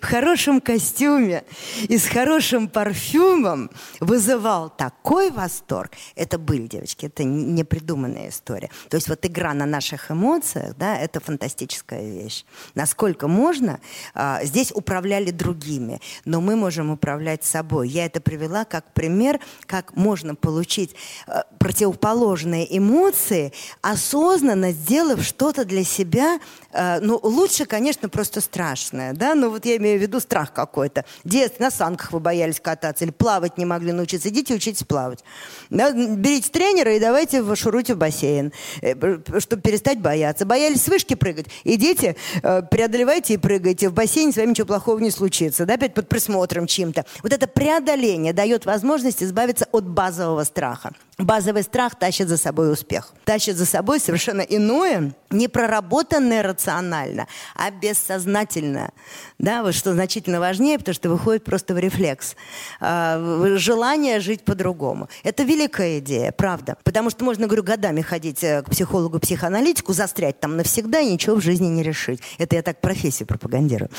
в хорошем костюме и с хорошим парфюмом вызывал такой восторг. Это были, девочки, это не придуманная история. То есть вот игра на наших эмоциях, да, это фантастическая вещь. Насколько можно, а, здесь управляли другими, но мы можем управлять собой. Я это привела как пример, как можно получить а, противоположные эмоции, осознанно сделав что-то для себя. А, ну, лучше, конечно, просто страшное, да, но вот я имею в виду страх какой-то. Детстве на санках вы боялись кататься или плавать не могли научиться. Идите учитесь плавать. Берите тренера и давайте шуруйте в бассейн, э, чтобы перестать бояться. Боялись с вышки прыгать? Идите, э, преодолевайте и прыгайте. В бассейне с вами ничего плохого не случится. Да, опять под присмотром чьим-то. Вот это преодоление дает возможность избавиться от базового страха. Базовый страх тащит за собой успех. Тащит за собой совершенно иное, не проработанное рационально, а бессознательно. Да, вот что значительно важнее, потому что выходит просто в рефлекс. А, желание жить по-другому. Это великая идея, правда. Потому что можно, говорю, годами ходить э, к психологу, психоаналитику, застрять там навсегда и ничего в жизни не решить. Это я так профессию пропагандирую.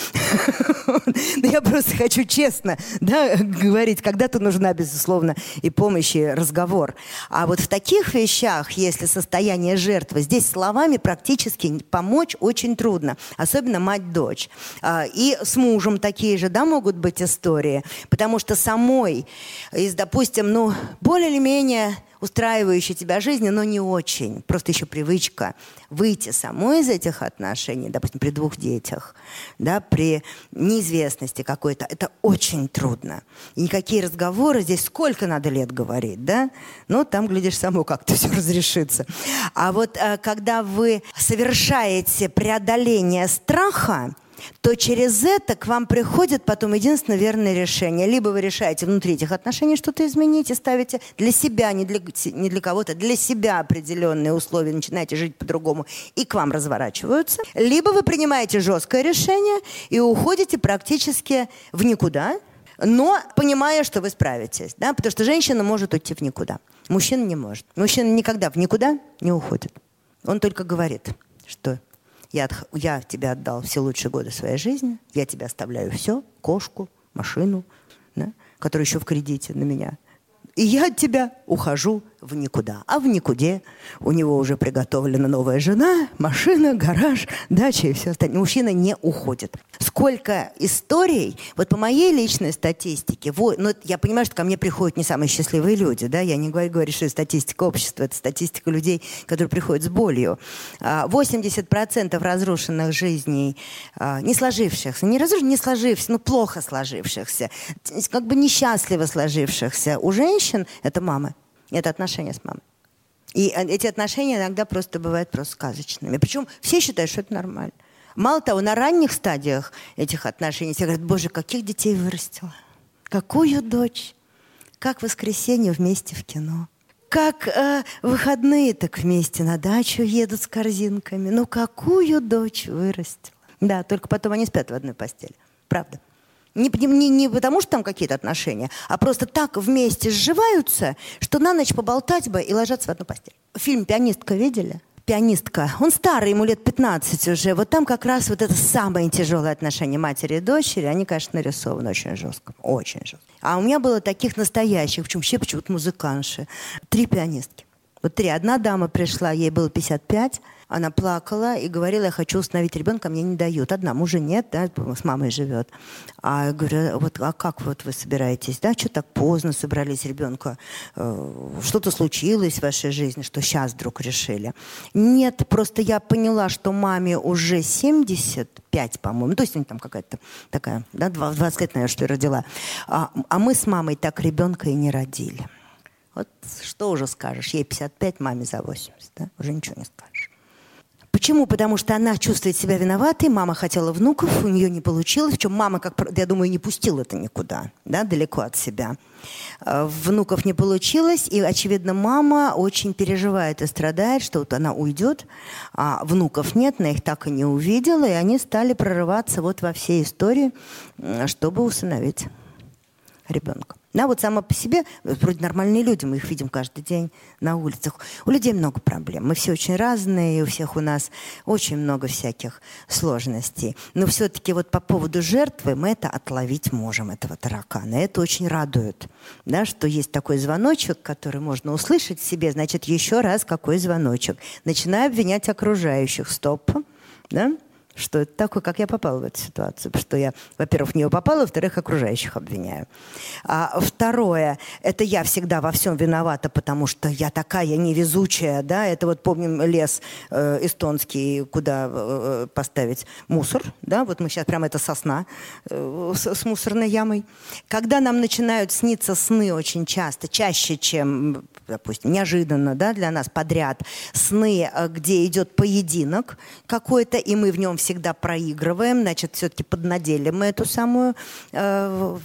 Я просто хочу честно говорить, когда-то нужна, безусловно, и помощь, и разговор. А вот в таких вещах, если состояние жертвы, здесь словами практически помочь очень трудно, особенно мать-дочь. А, и с мужем такие же, да, могут быть истории, потому что самой из, допустим, ну, более или менее устраивающей тебя жизни, но не очень. Просто еще привычка выйти самой из этих отношений, допустим, при двух детях, да, при неизвестности какой-то, это очень трудно. И никакие разговоры здесь сколько надо лет говорить, да? Ну, там, глядишь, само как-то все разрешится. А вот э, когда вы совершаете преодоление страха, то через это к вам приходит потом единственное верное решение. Либо вы решаете внутри этих отношений что-то изменить и ставите для себя, не для, не для кого-то, для себя определенные условия, начинаете жить по-другому, и к вам разворачиваются. Либо вы принимаете жесткое решение и уходите практически в никуда, но понимая, что вы справитесь. Да? Потому что женщина может уйти в никуда. Мужчина не может. Мужчина никогда в никуда не уходит. Он только говорит, что я, я тебе отдал все лучшие годы своей жизни, я тебе оставляю все, кошку, машину, да, которая еще в кредите на меня. И я от тебя ухожу в никуда. А в никуде у него уже приготовлена новая жена, машина, гараж, дача и все остальное. Мужчина не уходит. Сколько историй, вот по моей личной статистике, вот, ну, я понимаю, что ко мне приходят не самые счастливые люди, да, я не говорю, говорю что статистика общества, это статистика людей, которые приходят с болью. 80% а, разрушенных жизней, а, не сложившихся, не разрушенных, не сложившихся, но плохо сложившихся, как бы несчастливо сложившихся у женщин, это мамы. Это отношения с мамой. И э, эти отношения иногда просто бывают просто сказочными. Причем все считают, что это нормально. Мало того, на ранних стадиях этих отношений все говорят, боже, каких детей вырастила. Какую дочь. Как воскресенье вместе в кино. Как э, выходные так вместе на дачу едут с корзинками. Ну, какую дочь вырастила. Да, только потом они спят в одной постели. Правда. Не, не, не потому, что там какие-то отношения, а просто так вместе сживаются, что на ночь поболтать бы и ложатся в одну постель. Фильм «Пианистка» видели? пианистка. Он старый, ему лет 15 уже. Вот там как раз вот это самое тяжелое отношение матери и дочери. Они, конечно, нарисованы очень жестко. Очень жестко. А у меня было таких настоящих, причем все почему-то музыканши. Три пианистки. Вот три. Одна дама пришла, ей было 55. Она плакала и говорила, я хочу установить ребенка, мне не дают. Одна, мужа нет, да, с мамой живет. А я говорю, вот, а как вот вы собираетесь, да, что так поздно собрались ребенка? Э, что-то случилось в вашей жизни, что сейчас вдруг решили? Нет, просто я поняла, что маме уже 75, по-моему, то есть там какая-то такая, да, 20 лет, наверное, что я родила. А, а мы с мамой так ребенка и не родили. Вот что уже скажешь, ей 55, маме за 80, да, уже ничего не скажешь. Почему? Потому что она чувствует себя виноватой, мама хотела внуков, у нее не получилось, в чем мама, как я думаю, не пустила это никуда, да, далеко от себя. Э, внуков не получилось, и, очевидно, мама очень переживает и страдает, что вот она уйдет, а внуков нет, она их так и не увидела, и они стали прорываться вот во всей истории, чтобы усыновить ребенка. Да, вот сама по себе, вроде нормальные люди, мы их видим каждый день на улицах. У людей много проблем. Мы все очень разные, у всех у нас очень много всяких сложностей. Но все-таки вот по поводу жертвы мы это отловить можем, этого таракана. Это очень радует, да, что есть такой звоночек, который можно услышать в себе. Значит, еще раз какой звоночек. Начинаю обвинять окружающих. Стоп. Да? Что это такое, как я попала в эту ситуацию. Что я, во-первых, в нее попала, во-вторых, окружающих обвиняю. А второе, это я всегда во всем виновата, потому что я такая невезучая, да, это вот помним лес э, эстонский, куда э, поставить мусор, да, вот мы сейчас прямо это сосна э, с, с мусорной ямой. Когда нам начинают сниться сны очень часто, чаще, чем, допустим, неожиданно, да, для нас подряд, сны, э, где идет поединок какой-то, и мы в нем все всегда проигрываем, значит, все-таки поднадели мы эту самую э,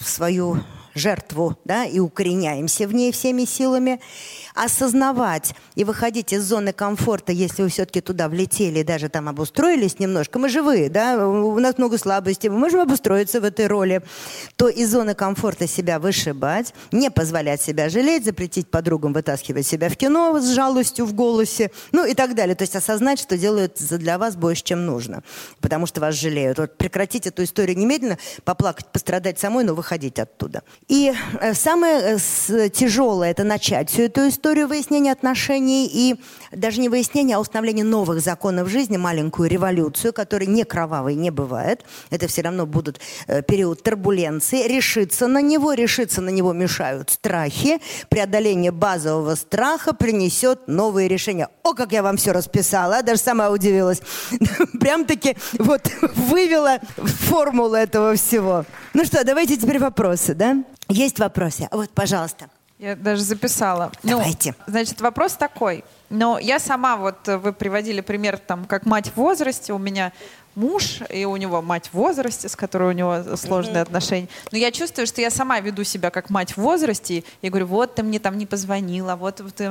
свою жертву, да, и укореняемся в ней всеми силами осознавать и выходить из зоны комфорта, если вы все-таки туда влетели даже там обустроились немножко, мы живые, да, у нас много слабостей, мы можем обустроиться в этой роли, то из зоны комфорта себя вышибать, не позволять себя жалеть, запретить подругам вытаскивать себя в кино с жалостью в голосе, ну и так далее. То есть осознать, что делают для вас больше, чем нужно, потому что вас жалеют. Вот прекратить эту историю немедленно, поплакать, пострадать самой, но выходить оттуда. И э, самое э, тяжелое – это начать всю эту историю, историю выяснения отношений и даже не выяснения, а установления новых законов жизни, маленькую революцию, которая не кровавой не бывает. Это все равно будут э, период турбуленции. Решиться на него, решиться на него мешают страхи. Преодоление базового страха принесет новые решения. О, как я вам все расписала, даже сама удивилась. Прям-таки вот вывела формулу этого всего. Ну что, давайте теперь вопросы, да? Есть вопросы? Вот, пожалуйста. Я даже записала. Ну, Давайте. Ну, значит, вопрос такой. Но я сама, вот вы приводили пример, там, как мать в возрасте, у меня муж, и у него мать в возрасте, с которой у него сложные mm-hmm. отношения. Но я чувствую, что я сама веду себя как мать в возрасте, и говорю, вот ты мне там не позвонила, вот ты...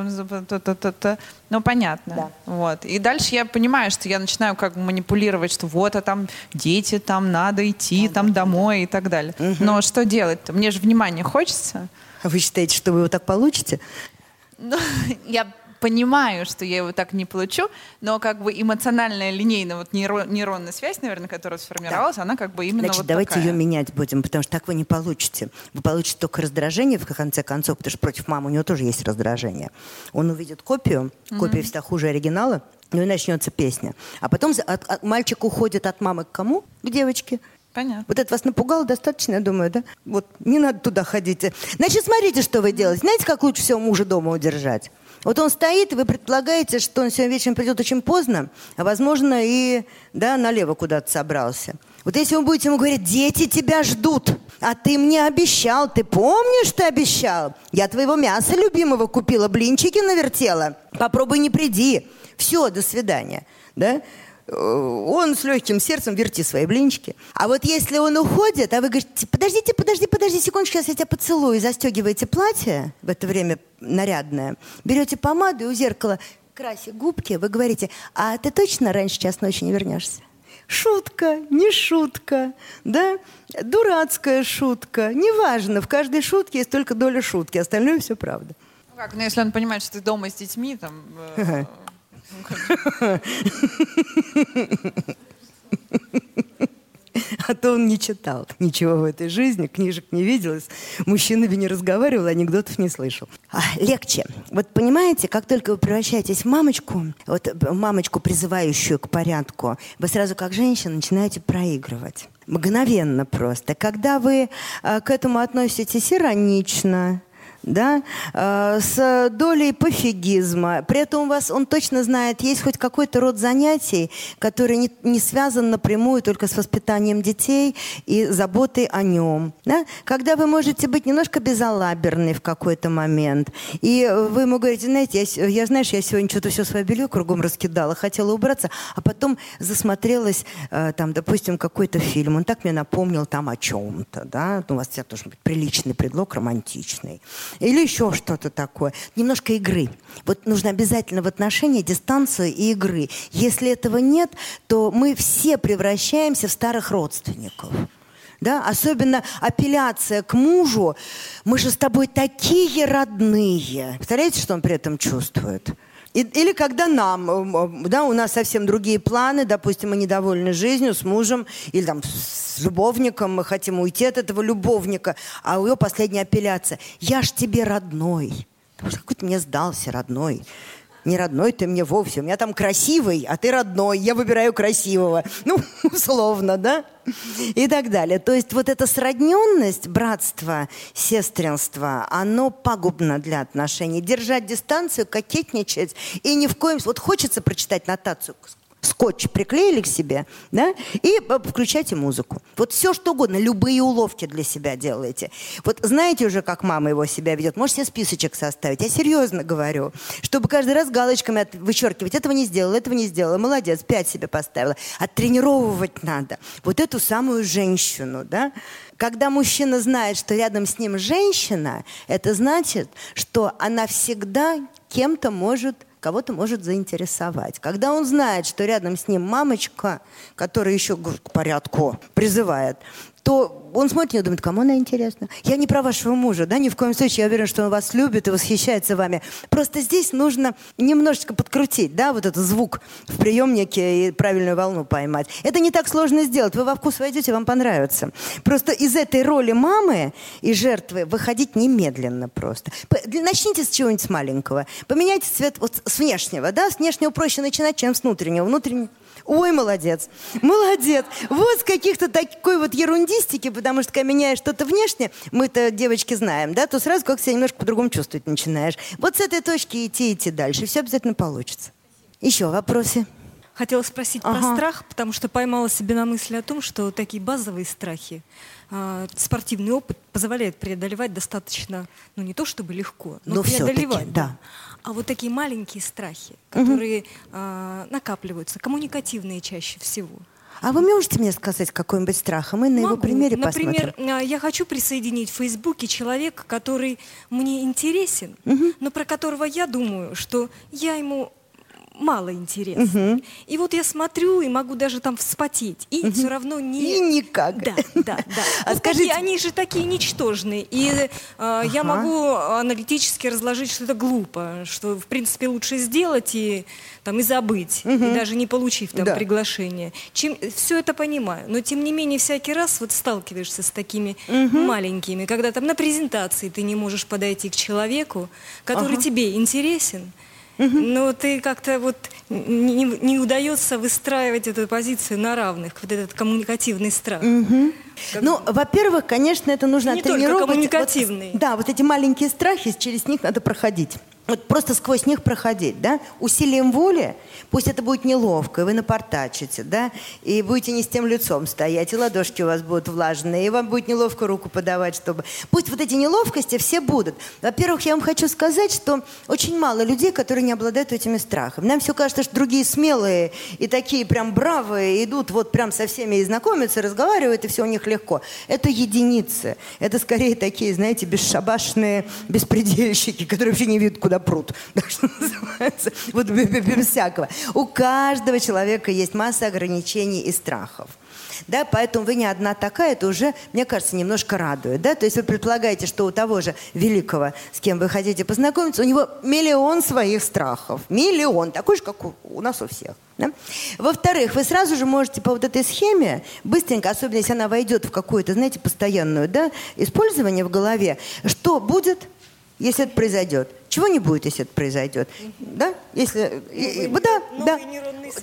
Ну, понятно. Да. Вот. И дальше я понимаю, что я начинаю как бы манипулировать, что вот, а там дети, там надо идти, mm-hmm. там домой и так далее. Mm-hmm. Но что делать-то? Мне же внимание хочется. А вы считаете, что вы его так получите? Ну, я понимаю, что я его так не получу, но как бы эмоциональная линейная вот нейронная связь, наверное, которая сформировалась, да. она как бы именно Значит, вот давайте такая. ее менять будем, потому что так вы не получите. Вы получите только раздражение в конце концов, потому что против мамы у него тоже есть раздражение. Он увидит копию, mm-hmm. копия всегда хуже оригинала, ну и начнется песня. А потом от, от, мальчик уходит от мамы к кому? К девочке. Понятно. Вот это вас напугало достаточно, я думаю, да? Вот не надо туда ходить. Значит, смотрите, что вы делаете. Знаете, как лучше всего мужа дома удержать? Вот он стоит, и вы предполагаете, что он сегодня вечером придет очень поздно, а, возможно, и да, налево куда-то собрался. Вот если вы будете ему говорить, дети тебя ждут, а ты мне обещал, ты помнишь, ты обещал? Я твоего мяса любимого купила, блинчики навертела. Попробуй не приди. Все, до свидания. Да? Э, он с легким сердцем верти свои блинчики. А вот если он уходит, а вы говорите, подождите, подожди, подожди секундочку, сейчас я тебя поцелую, застегиваете платье, в это время нарядное, берете помаду и у зеркала краси губки, вы говорите, а ты точно раньше час ночи не вернешься? Шутка, не шутка, да? Дурацкая шутка. Неважно, в каждой шутке есть только доля шутки, остальное все правда. Ну как, ну если он понимает, что ты дома с детьми, там... Э, А то он не читал ничего в этой жизни, книжек не видел, с мужчинами не разговаривал, анекдотов не слышал. А, легче. Вот понимаете, как только вы превращаетесь в мамочку, вот мамочку, призывающую к порядку, вы сразу как женщина начинаете проигрывать. Мгновенно просто. Когда вы э, к этому относитесь иронично, да, э, с долей пофигизма. При этом у вас, он точно знает, есть хоть какой-то род занятий, который не, не связан напрямую только с воспитанием детей и заботой о нем. Да? Когда вы можете быть немножко безалаберны в какой-то момент, и вы ему говорите, знаете, я, я знаешь, я сегодня что-то все свое белье кругом раскидала, хотела убраться, а потом засмотрелась, э, там, допустим, какой-то фильм, он так мне напомнил там о чем-то, да, ну, у вас всегда должен быть приличный предлог, романтичный или еще что-то такое. Немножко игры. Вот нужно обязательно в отношении дистанцию и игры. Если этого нет, то мы все превращаемся в старых родственников. Да? Особенно апелляция к мужу. Мы же с тобой такие родные. Представляете, что он при этом чувствует? Или когда нам, да, у нас совсем другие планы, допустим, мы недовольны жизнью с мужем или там с любовником, мы хотим уйти от этого любовника, а у ее последняя апелляция. Я ж тебе родной. Какой ты мне сдался, родной не родной ты мне вовсе. У меня там красивый, а ты родной. Я выбираю красивого. Ну, условно, да? И так далее. То есть вот эта сродненность, братство, сестринство, оно пагубно для отношений. Держать дистанцию, кокетничать и ни в коем... Вот хочется прочитать нотацию скотч приклеили к себе, да, и э, включайте музыку. Вот все что угодно, любые уловки для себя делаете. Вот знаете уже, как мама его себя ведет, можете себе списочек составить. Я серьезно говорю, чтобы каждый раз галочками вычеркивать. Этого не сделала, этого не сделала, молодец, пять себе поставила. Оттренировывать надо. Вот эту самую женщину, да, когда мужчина знает, что рядом с ним женщина, это значит, что она всегда кем-то может кого-то может заинтересовать. Когда он знает, что рядом с ним мамочка, которая еще к порядку призывает, то он смотрит и думает, кому она интересна. Я не про вашего мужа, да, ни в коем случае. Я уверен, что он вас любит и восхищается вами. Просто здесь нужно немножечко подкрутить, да, вот этот звук в приемнике и правильную волну поймать. Это не так сложно сделать. Вы во вкус войдете, вам понравится. Просто из этой роли мамы и жертвы выходить немедленно просто. Начните с чего-нибудь маленького. Поменяйте цвет вот с внешнего, да, с внешнего проще начинать, чем с внутреннего. Внутренний Ой, молодец, молодец. Вот с каких-то такой вот ерундистики, потому что когда меняешь что-то внешне, мы-то девочки знаем, да, то сразу как себя немножко по-другому чувствовать начинаешь. Вот с этой точки идти, идти дальше, все обязательно получится. Еще вопросы? Хотела спросить ага. про страх, потому что поймала себе на мысли о том, что такие базовые страхи, э, спортивный опыт позволяет преодолевать достаточно, ну не то чтобы легко, но, но преодолевать. Да. А вот такие маленькие страхи, которые угу. э, накапливаются, коммуникативные чаще всего. А вы можете мне сказать какой-нибудь страх, а мы на Могу. его примере Например, посмотрим? А, я хочу присоединить в Фейсбуке человека, который мне интересен, угу. но про которого я думаю, что я ему мало интересно. Угу. И вот я смотрю и могу даже там вспотеть. И угу. все равно не... И никак. Да, да, да. А ну, скажите... Они же такие ничтожные. И э, ага. я могу аналитически разложить, что это глупо, что, в принципе, лучше сделать и, там, и забыть, угу. и даже не получив там да. приглашение. Чем... Все это понимаю. Но, тем не менее, всякий раз вот сталкиваешься с такими угу. маленькими, когда там на презентации ты не можешь подойти к человеку, который ага. тебе интересен, но ты как-то вот не, не удается выстраивать эту позицию на равных, вот этот коммуникативный страх. Как... Ну, во-первых, конечно, это нужно не тренировать. Только коммуникативный. Вот, да, вот эти маленькие страхи, через них надо проходить вот просто сквозь них проходить, да, усилием воли, пусть это будет неловко, вы напортачите, да, и будете не с тем лицом стоять, и ладошки у вас будут влажные, и вам будет неловко руку подавать, чтобы... Пусть вот эти неловкости все будут. Во-первых, я вам хочу сказать, что очень мало людей, которые не обладают этими страхами. Нам все кажется, что другие смелые и такие прям бравые идут вот прям со всеми и знакомятся, разговаривают, и все у них легко. Это единицы. Это скорее такие, знаете, бесшабашные беспредельщики, которые вообще не видят, куда пруд. Так что называется. Вот без всякого. У каждого человека есть масса ограничений и страхов. Да, поэтому вы не одна такая, это уже, мне кажется, немножко радует. Да? То есть вы предполагаете, что у того же великого, с кем вы хотите познакомиться, у него миллион своих страхов. Миллион. Такой же, как у, у нас у всех. Да? Во-вторых, вы сразу же можете по вот этой схеме, быстренько, особенно если она войдет в какую-то, знаете, постоянную да, использование в голове, что будет, если это произойдет? Чего не будет, если это произойдет? Да? Если, и, да, да.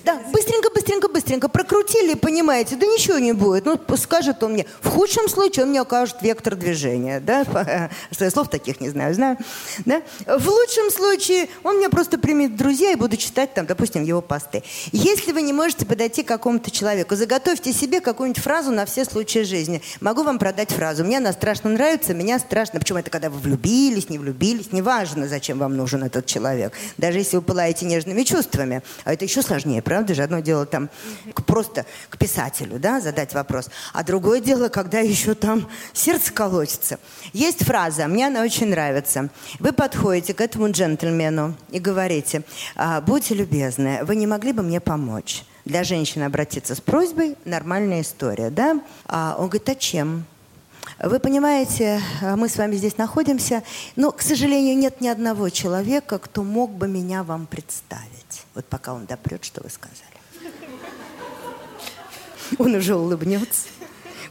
Да, быстренько, быстренько, быстренько прокрутили, понимаете, да ничего не будет. Ну, скажет он мне, в худшем случае он мне окажет вектор движения, да, что я слов таких не знаю, знаю, да. В лучшем случае он меня просто примет друзья и буду читать там, допустим, его посты. Если вы не можете подойти к какому-то человеку, заготовьте себе какую-нибудь фразу на все случаи жизни. Могу вам продать фразу. Мне она страшно нравится, меня страшно. Почему это когда вы влюбились, не влюбились, неважно, зачем зачем вам нужен этот человек. Даже если вы пылаете нежными чувствами. А это еще сложнее, правда же? Одно дело там просто к писателю, да, задать вопрос. А другое дело, когда еще там сердце колотится. Есть фраза, мне она очень нравится. Вы подходите к этому джентльмену и говорите, «А, будьте любезны, вы не могли бы мне помочь? Для женщины обратиться с просьбой – нормальная история, да? А он говорит, а чем? Вы понимаете, мы с вами здесь находимся, но, к сожалению, нет ни одного человека, кто мог бы меня вам представить. Вот пока он допрет, что вы сказали. Он уже улыбнется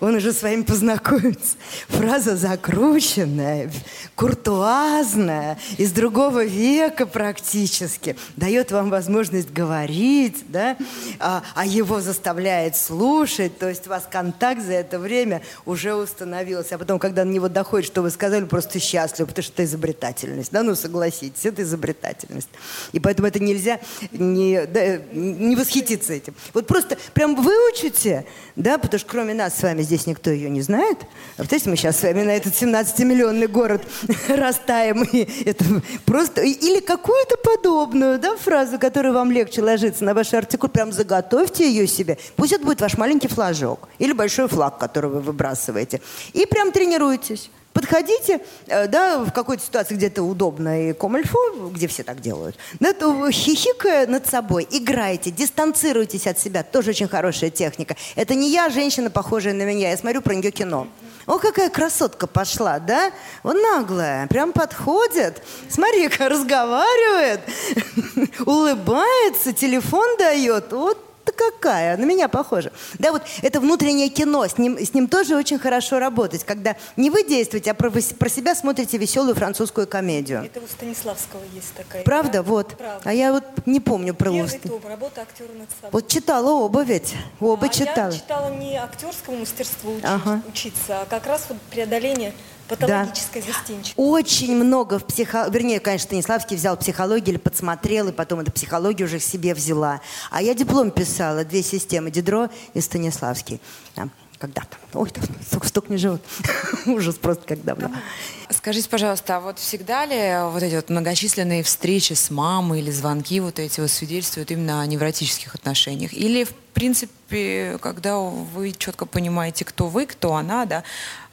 он уже с вами познакомится. Фраза закрученная, куртуазная, из другого века практически. Дает вам возможность говорить, да, а, а его заставляет слушать. То есть у вас контакт за это время уже установился. А потом, когда на него доходит, что вы сказали, просто счастлив, потому что это изобретательность. Да, ну согласитесь, это изобретательность. И поэтому это нельзя не, да, не восхититься этим. Вот просто прям выучите, да, потому что кроме нас с вами здесь никто ее не знает. А вот если мы сейчас с вами на этот 17-миллионный город растаем, и это просто... Или какую-то подобную да, фразу, которая вам легче ложится на ваш артикул, прям заготовьте ее себе. Пусть это будет ваш маленький флажок или большой флаг, который вы выбрасываете. И прям тренируйтесь. Подходите, э, да, в какой-то ситуации, где это удобно и комальфо, где все так делают, да, то хихикая над собой, играйте, дистанцируйтесь от себя. Тоже очень хорошая техника. Это не я, женщина, похожая на меня. Я смотрю про нее кино. О, какая красотка пошла, да? Вот наглая, прям подходит. Смотри-ка, разговаривает, улыбается, телефон дает. Вот какая, на меня похожа. Да, вот это внутреннее кино, с ним, с ним тоже очень хорошо работать, когда не вы действуете, а про, про себя смотрите веселую французскую комедию. Это у Станиславского есть такая. Правда? Да? Вот. Правда. А я вот не помню про Первый том, работа актера над собой. Вот читала оба ведь, оба а читала. я читала не актерскому мастерству учить, ага. учиться, а как раз вот преодоление Патологическая да. застенчивость. Очень много в психо... Вернее, конечно, Станиславский взял психологию или подсмотрел, и потом эту психологию уже к себе взяла. А я диплом писала, две системы, Дидро и Станиславский. Когда-то. Ой, столько, столько не живут. Ужас просто как давно. Скажите, пожалуйста, а вот всегда ли вот эти вот многочисленные встречи с мамой или звонки вот эти вот свидетельствуют именно о невротических отношениях? Или, в принципе, когда вы четко понимаете, кто вы, кто она, да,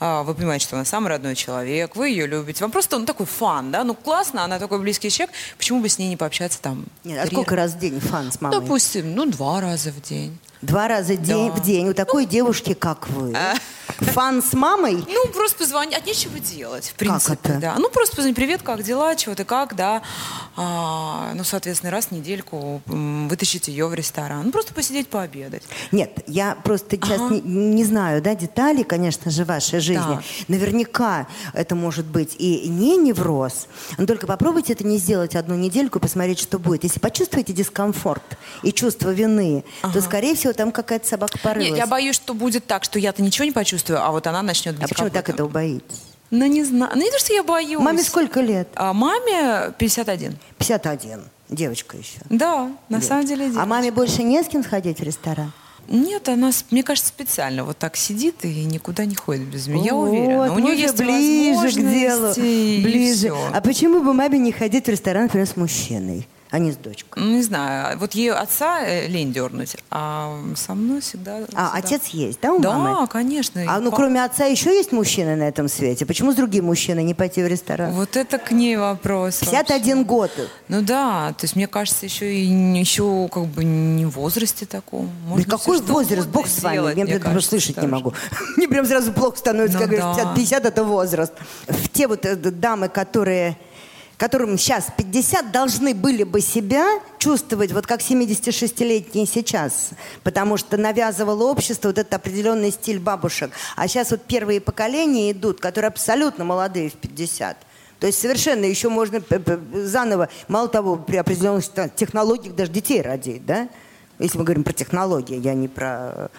а, вы понимаете, что она самый родной человек, вы ее любите, вам просто, он такой фан, да, ну классно, она такой близкий человек, почему бы с ней не пообщаться там? Нет, а сколько раз в день фан с мамой? Допустим, ну два раза в день. Два раза день, да. в день у такой девушки, как вы. А? Фан с мамой? Ну, просто позвонить, от нечего делать, в принципе. Как это? Да. Ну, просто позвонить, привет, как дела, чего ты, как, да. А, ну, соответственно, раз в недельку вытащить ее в ресторан. Ну, просто посидеть, пообедать. Нет, я просто сейчас ага. не, не знаю, да, деталей, конечно же, вашей жизни. Да. Наверняка это может быть и не невроз, но только попробуйте это не сделать одну недельку, посмотреть, что будет. Если почувствуете дискомфорт и чувство вины, ага. то, скорее всего, там какая-то собака порылась. Нет, я боюсь, что будет так, что я-то ничего не почувствую, а вот она начнет быть А почему так этого боитесь? Ну, не знаю. Ну, не то, что я боюсь. Маме сколько лет? А маме 51. 51. Девочка еще. Да, на Девочка. самом деле девочка. А маме больше не с кем сходить в ресторан? Нет, она, мне кажется, специально вот так сидит и никуда не ходит без меня, я уверена. У нее есть ближе к делу, ближе. А почему бы маме не ходить в ресторан, например, с мужчиной? А не с дочкой? Не знаю. Вот ее отца э, лень дернуть, а со мной всегда... А всегда... отец есть, да, у да, мамы? Да, конечно. А ну, кроме отца еще есть мужчины на этом свете? Почему с другим мужчиной не пойти в ресторан? Вот это к ней вопрос. 51 вообще. год. Ну да, то есть мне кажется, еще и еще как бы не в возрасте таком. Можно да какой возраст? Бог с вами. Делать, я прям кажется, слышать даже. не могу. Мне прям сразу плохо становится, ну, как да. говорят, 50 это возраст. Те вот э, дамы, которые которым сейчас 50, должны были бы себя чувствовать вот как 76-летние сейчас, потому что навязывало общество вот этот определенный стиль бабушек. А сейчас вот первые поколения идут, которые абсолютно молодые в 50. То есть совершенно еще можно заново, мало того, при определенных технологиях даже детей родить, да? Если мы говорим про технологии, я не про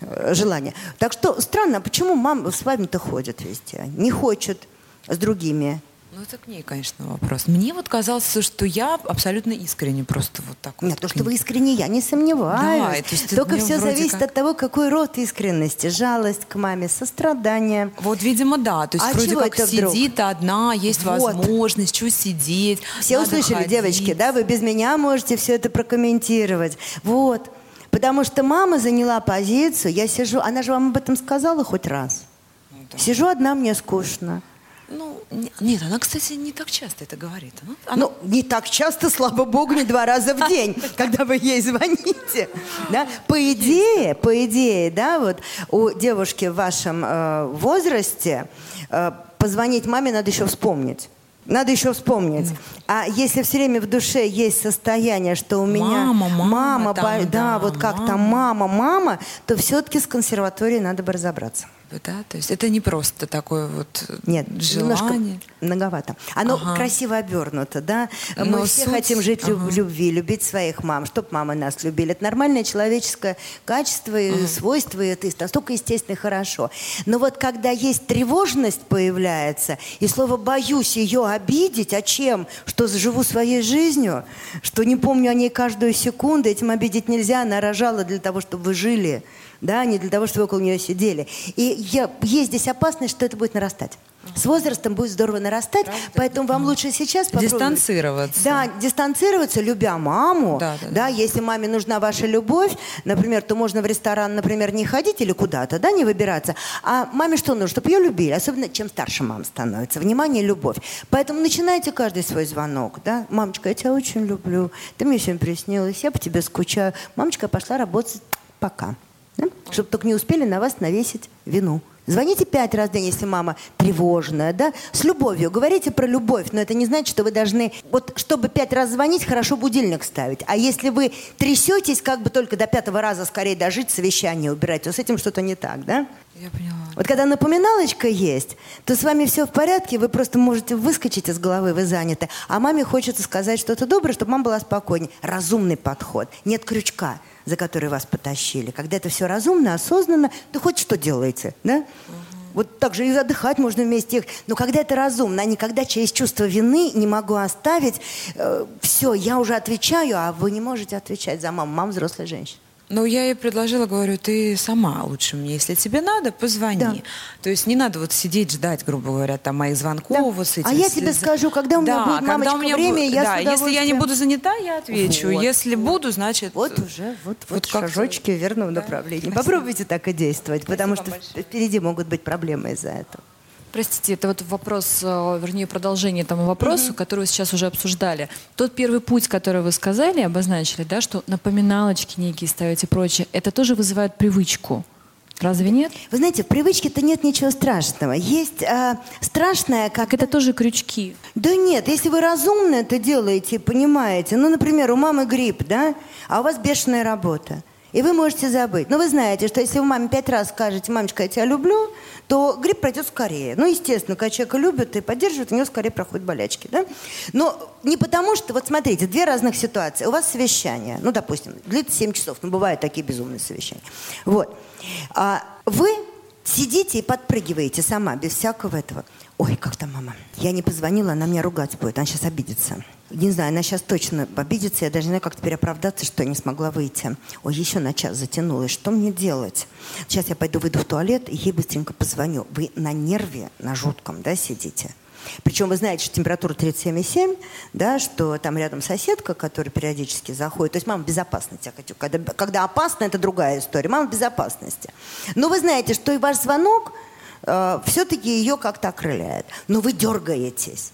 э, желание. Так что странно, почему мама с вами-то ходит везде? Не хочет с другими. Ну, это к ней, конечно, вопрос. Мне вот казалось, что я абсолютно искренне просто вот так Нет, вот. то, что вы искренне, я не сомневаюсь. Да, есть Только все зависит как... от того, какой род искренности. Жалость к маме, сострадание. Вот, видимо, да. То есть а вроде как сидит вдруг? одна, есть вот. возможность, что сидеть. Все услышали, ходить. девочки, да? Вы без меня можете все это прокомментировать. Вот. Потому что мама заняла позицию, я сижу, она же вам об этом сказала хоть раз. Ну, да. Сижу одна, мне скучно. Ну, нет, она, кстати, не так часто это говорит. Она, она... Ну, не так часто, слава богу, не два раза в день, когда вы ей звоните. Да? По идее, по идее, да, вот у девушки в вашем э, возрасте э, позвонить маме надо еще вспомнить. Надо еще вспомнить. А если все время в душе есть состояние, что у меня мама, мама, мама там, да, да, вот как мама. там мама, мама, то все-таки с консерваторией надо бы разобраться да? То есть это не просто такое вот Нет, желание. многовато. Оно ага. красиво обернуто, да? Мы Но все суть... хотим жить ага. в любви, любить своих мам, чтобы мамы нас любили. Это нормальное человеческое качество и ага. свойство, и это настолько естественно и хорошо. Но вот когда есть тревожность появляется, и слово «боюсь ее обидеть», а чем? Что живу своей жизнью, что не помню о ней каждую секунду, этим обидеть нельзя, она рожала для того, чтобы вы жили да, не для того, чтобы около нее сидели. И я, есть здесь опасность, что это будет нарастать. С возрастом будет здорово нарастать, Правда? поэтому вам лучше сейчас попробовать. Дистанцироваться. Да, дистанцироваться, любя маму. Да, да, да, да. если маме нужна ваша любовь, например, то можно в ресторан, например, не ходить или куда-то, да, не выбираться. А маме что нужно? Чтобы ее любили, особенно чем старше мама становится. Внимание, любовь. Поэтому начинайте каждый свой звонок, да. Мамочка, я тебя очень люблю, ты мне сегодня приснилась, я по тебе скучаю. Мамочка, пошла работать, пока. Да? Чтобы только не успели на вас навесить вину. Звоните пять раз в день, если мама тревожная, да? С любовью. Говорите про любовь, но это не значит, что вы должны... Вот чтобы пять раз звонить, хорошо будильник ставить. А если вы трясетесь, как бы только до пятого раза скорее дожить, совещание убирать, то с этим что-то не так, да? Я поняла. Вот когда напоминалочка есть, то с вами все в порядке, вы просто можете выскочить из головы, вы заняты. А маме хочется сказать что-то доброе, чтобы мама была спокойнее. Разумный подход. Нет крючка за который вас потащили. Когда это все разумно, осознанно, то хоть что делаете, да? Угу. Вот так же и отдыхать можно вместе. Но когда это разумно, а не когда через чувство вины не могу оставить, э, все, я уже отвечаю, а вы не можете отвечать за маму. Мама взрослая женщина. Ну, я ей предложила, говорю, ты сама лучше мне, если тебе надо, позвони. Да. То есть не надо вот сидеть, ждать, грубо говоря, там моих звонков да. вот с этим. А я тебе скажу, когда у меня да, будет мамочка у меня время, бу... я Да, если я не буду занята, я отвечу. Вот, если вот. буду, значит... Вот уже, вот, вот, вот шажочки в верном да. направлении. Спасибо. Попробуйте так и действовать, Спасибо потому что большое. впереди могут быть проблемы из-за этого. Простите, это вот вопрос, э, вернее, продолжение тому вопросу, mm-hmm. который вы сейчас уже обсуждали. Тот первый путь, который вы сказали, обозначили, да, что напоминалочки некие ставить и прочее, это тоже вызывает привычку. Разве нет? Вы знаете, в привычке-то нет ничего страшного. Есть э, страшное, как... Это тоже крючки. Да нет, если вы разумно это делаете, понимаете. Ну, например, у мамы грипп, да, а у вас бешеная работа. И вы можете забыть. Но вы знаете, что если вы маме пять раз скажете, мамочка, я тебя люблю, то грипп пройдет скорее. Ну, естественно, когда человека любят и поддерживают, у него скорее проходят болячки. Да? Но не потому что, вот смотрите, две разных ситуации. У вас совещание, ну, допустим, длится 7 часов, но бывают такие безумные совещания. Вот. А вы сидите и подпрыгиваете сама, без всякого этого. Ой, как там мама? Я не позвонила, она меня ругать будет, она сейчас обидится. Не знаю, она сейчас точно обидится, я даже не знаю, как теперь оправдаться, что я не смогла выйти. Ой, еще на час затянулась, что мне делать? Сейчас я пойду выйду в туалет и ей быстренько позвоню. Вы на нерве, на жутком, да, сидите? Причем вы знаете, что температура 37,7, да, что там рядом соседка, которая периодически заходит. То есть мама безопасности. Когда, когда опасно, это другая история. Мама безопасности. Но вы знаете, что и ваш звонок все-таки ее как-то окрыляет. Но вы дергаетесь.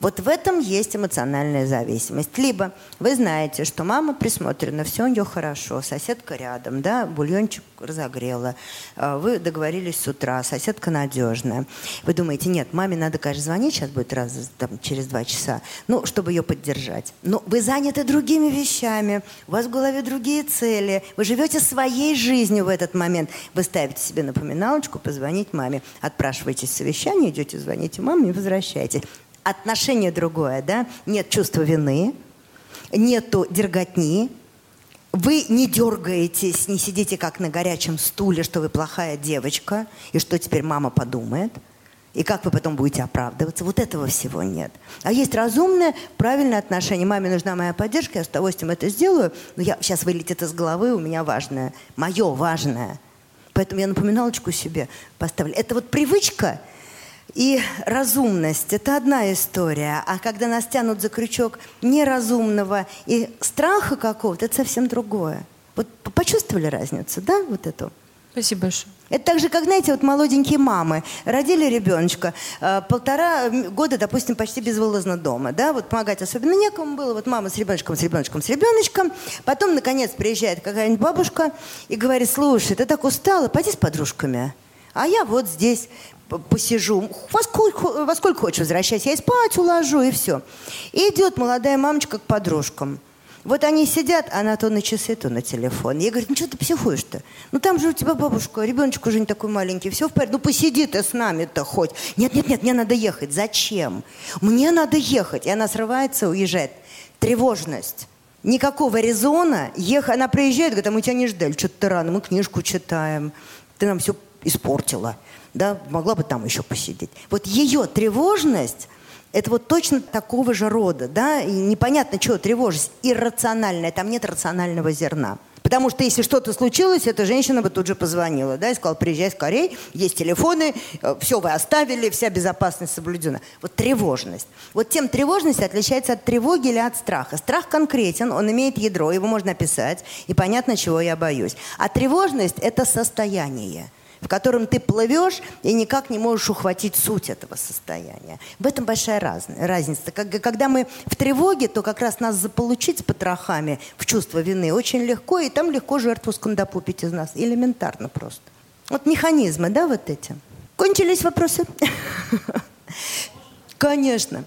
Вот в этом есть эмоциональная зависимость. Либо вы знаете, что мама присмотрена, все у нее хорошо, соседка рядом, да, бульончик разогрела, а, вы договорились с утра, соседка надежная. Вы думаете, нет, маме надо, конечно, звонить, сейчас будет раз там, через два часа, ну, чтобы ее поддержать. Но вы заняты другими вещами, у вас в голове другие цели, вы живете своей жизнью в этот момент. Вы ставите себе напоминалочку позвонить маме, отпрашиваетесь совещание, идете, звоните маме и возвращаетесь отношение другое, да? Нет чувства вины, нету дерготни, вы не дергаетесь, не сидите как на горячем стуле, что вы плохая девочка, и что теперь мама подумает, и как вы потом будете оправдываться. Вот этого всего нет. А есть разумное, правильное отношение. Маме нужна моя поддержка, я с удовольствием это сделаю, но я сейчас вылетит из головы, у меня важное, мое важное. Поэтому я напоминалочку себе поставлю. Это вот привычка – и разумность – это одна история, а когда нас тянут за крючок неразумного и страха какого-то, это совсем другое. Вот почувствовали разницу, да, вот эту? Спасибо большое. Это так же, как, знаете, вот молоденькие мамы родили ребеночка, э, полтора года, допустим, почти безвылазно дома, да, вот помогать особенно некому было, вот мама с ребеночком, с ребеночком, с ребеночком, потом, наконец, приезжает какая-нибудь бабушка и говорит, слушай, ты так устала, пойди с подружками, а я вот здесь посижу. Во сколько, во сколько хочешь возвращайся, я спать уложу, и все. И идет молодая мамочка к подружкам. Вот они сидят, она то на часы, то на телефон. Я говорю, ну что ты психуешь-то? Ну там же у тебя бабушка, ребеночек уже не такой маленький, все в порядке. Ну посиди ты с нами-то хоть. Нет, нет, нет, мне надо ехать. Зачем? Мне надо ехать. И она срывается, уезжает. Тревожность. Никакого резона. Ех... Она приезжает, говорит, а мы тебя не ждали, что-то рано, мы книжку читаем. Ты нам все испортила да, могла бы там еще посидеть. Вот ее тревожность это вот точно такого же рода, да, и непонятно, чего тревожность, иррациональная, там нет рационального зерна. Потому что если что-то случилось, эта женщина бы тут же позвонила, да, и сказала, приезжай скорее, есть телефоны, э, все вы оставили, вся безопасность соблюдена. Вот тревожность. Вот тем тревожность отличается от тревоги или от страха. Страх конкретен, он имеет ядро, его можно описать, и понятно, чего я боюсь. А тревожность – это состояние в котором ты плывешь и никак не можешь ухватить суть этого состояния. В этом большая раз, разница. Когда мы в тревоге, то как раз нас заполучить с потрохами в чувство вины очень легко, и там легко жертву скандапупить из нас. Элементарно просто. Вот механизмы, да, вот эти. Кончились вопросы? Конечно.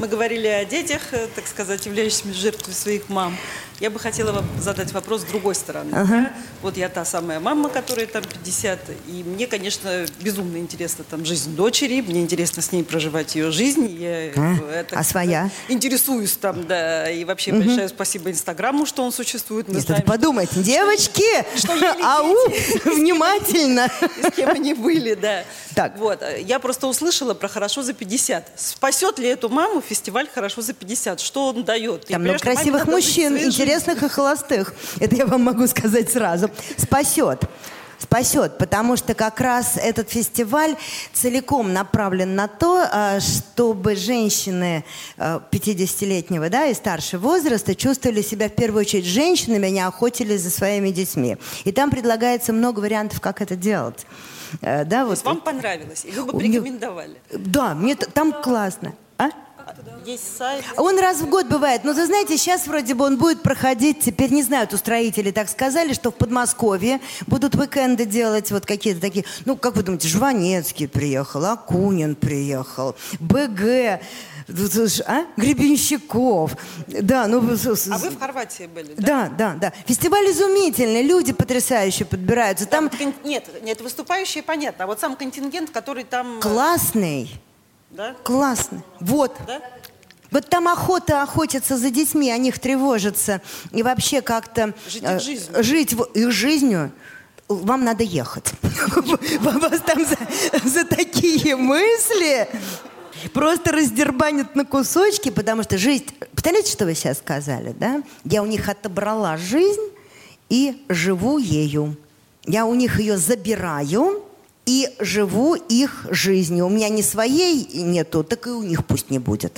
Мы говорили о детях, э, так сказать, являющихся жертвой своих мам. Я бы хотела вам задать вопрос с другой стороны. Ага. Вот я та самая мама, которая там 50, и мне, конечно, безумно интересна там жизнь дочери, мне интересно с ней проживать ее жизнь. Я, а, это, а своя? Интересуюсь там, да, и вообще угу. большое спасибо Инстаграму, что он существует. Мы Нет, знаем, подумайте, что... девочки, что ау, внимательно. С кем они были, да. Так. Вот, я просто услышала про «Хорошо за 50». Спасет ли эту маму фестиваль «Хорошо за 50»? Что он дает? Там много красивых мужчин, интересных и холостых. Это я вам могу сказать сразу. Спасет спасет, потому что как раз этот фестиваль целиком направлен на то, а, чтобы женщины 50-летнего да, и старше возраста чувствовали себя в первую очередь женщинами, а не охотились за своими детьми. И там предлагается много вариантов, как это делать. Да, вот. вам понравилось, и вы бы порекомендовали? Да, мне там классно. А? Он раз в год бывает. Но, вы знаете, сейчас вроде бы он будет проходить, теперь не знаю, устроители так сказали, что в Подмосковье будут уикенды делать вот какие-то такие, ну, как вы думаете, Жванецкий приехал, Акунин приехал, БГ, а? Гребенщиков. Да, ну... А вы в Хорватии были, да? Да, да, да. Фестиваль изумительный, люди потрясающие подбираются. Там... там... Нет, нет, выступающие понятно, а вот сам контингент, который там... Э, Классный. Да? Классно. Вот. Да? Вот там охота охотиться за детьми, о них тревожиться. И вообще как-то... Жить их жизнью. Жить их жизнью вам надо ехать. Вас там за, за такие мысли просто раздербанят на кусочки, потому что жизнь... Представляете, что вы сейчас сказали, да? Я у них отобрала жизнь и живу ею. Я у них ее забираю, и живу их жизнью. У меня ни своей нету, так и у них пусть не будет.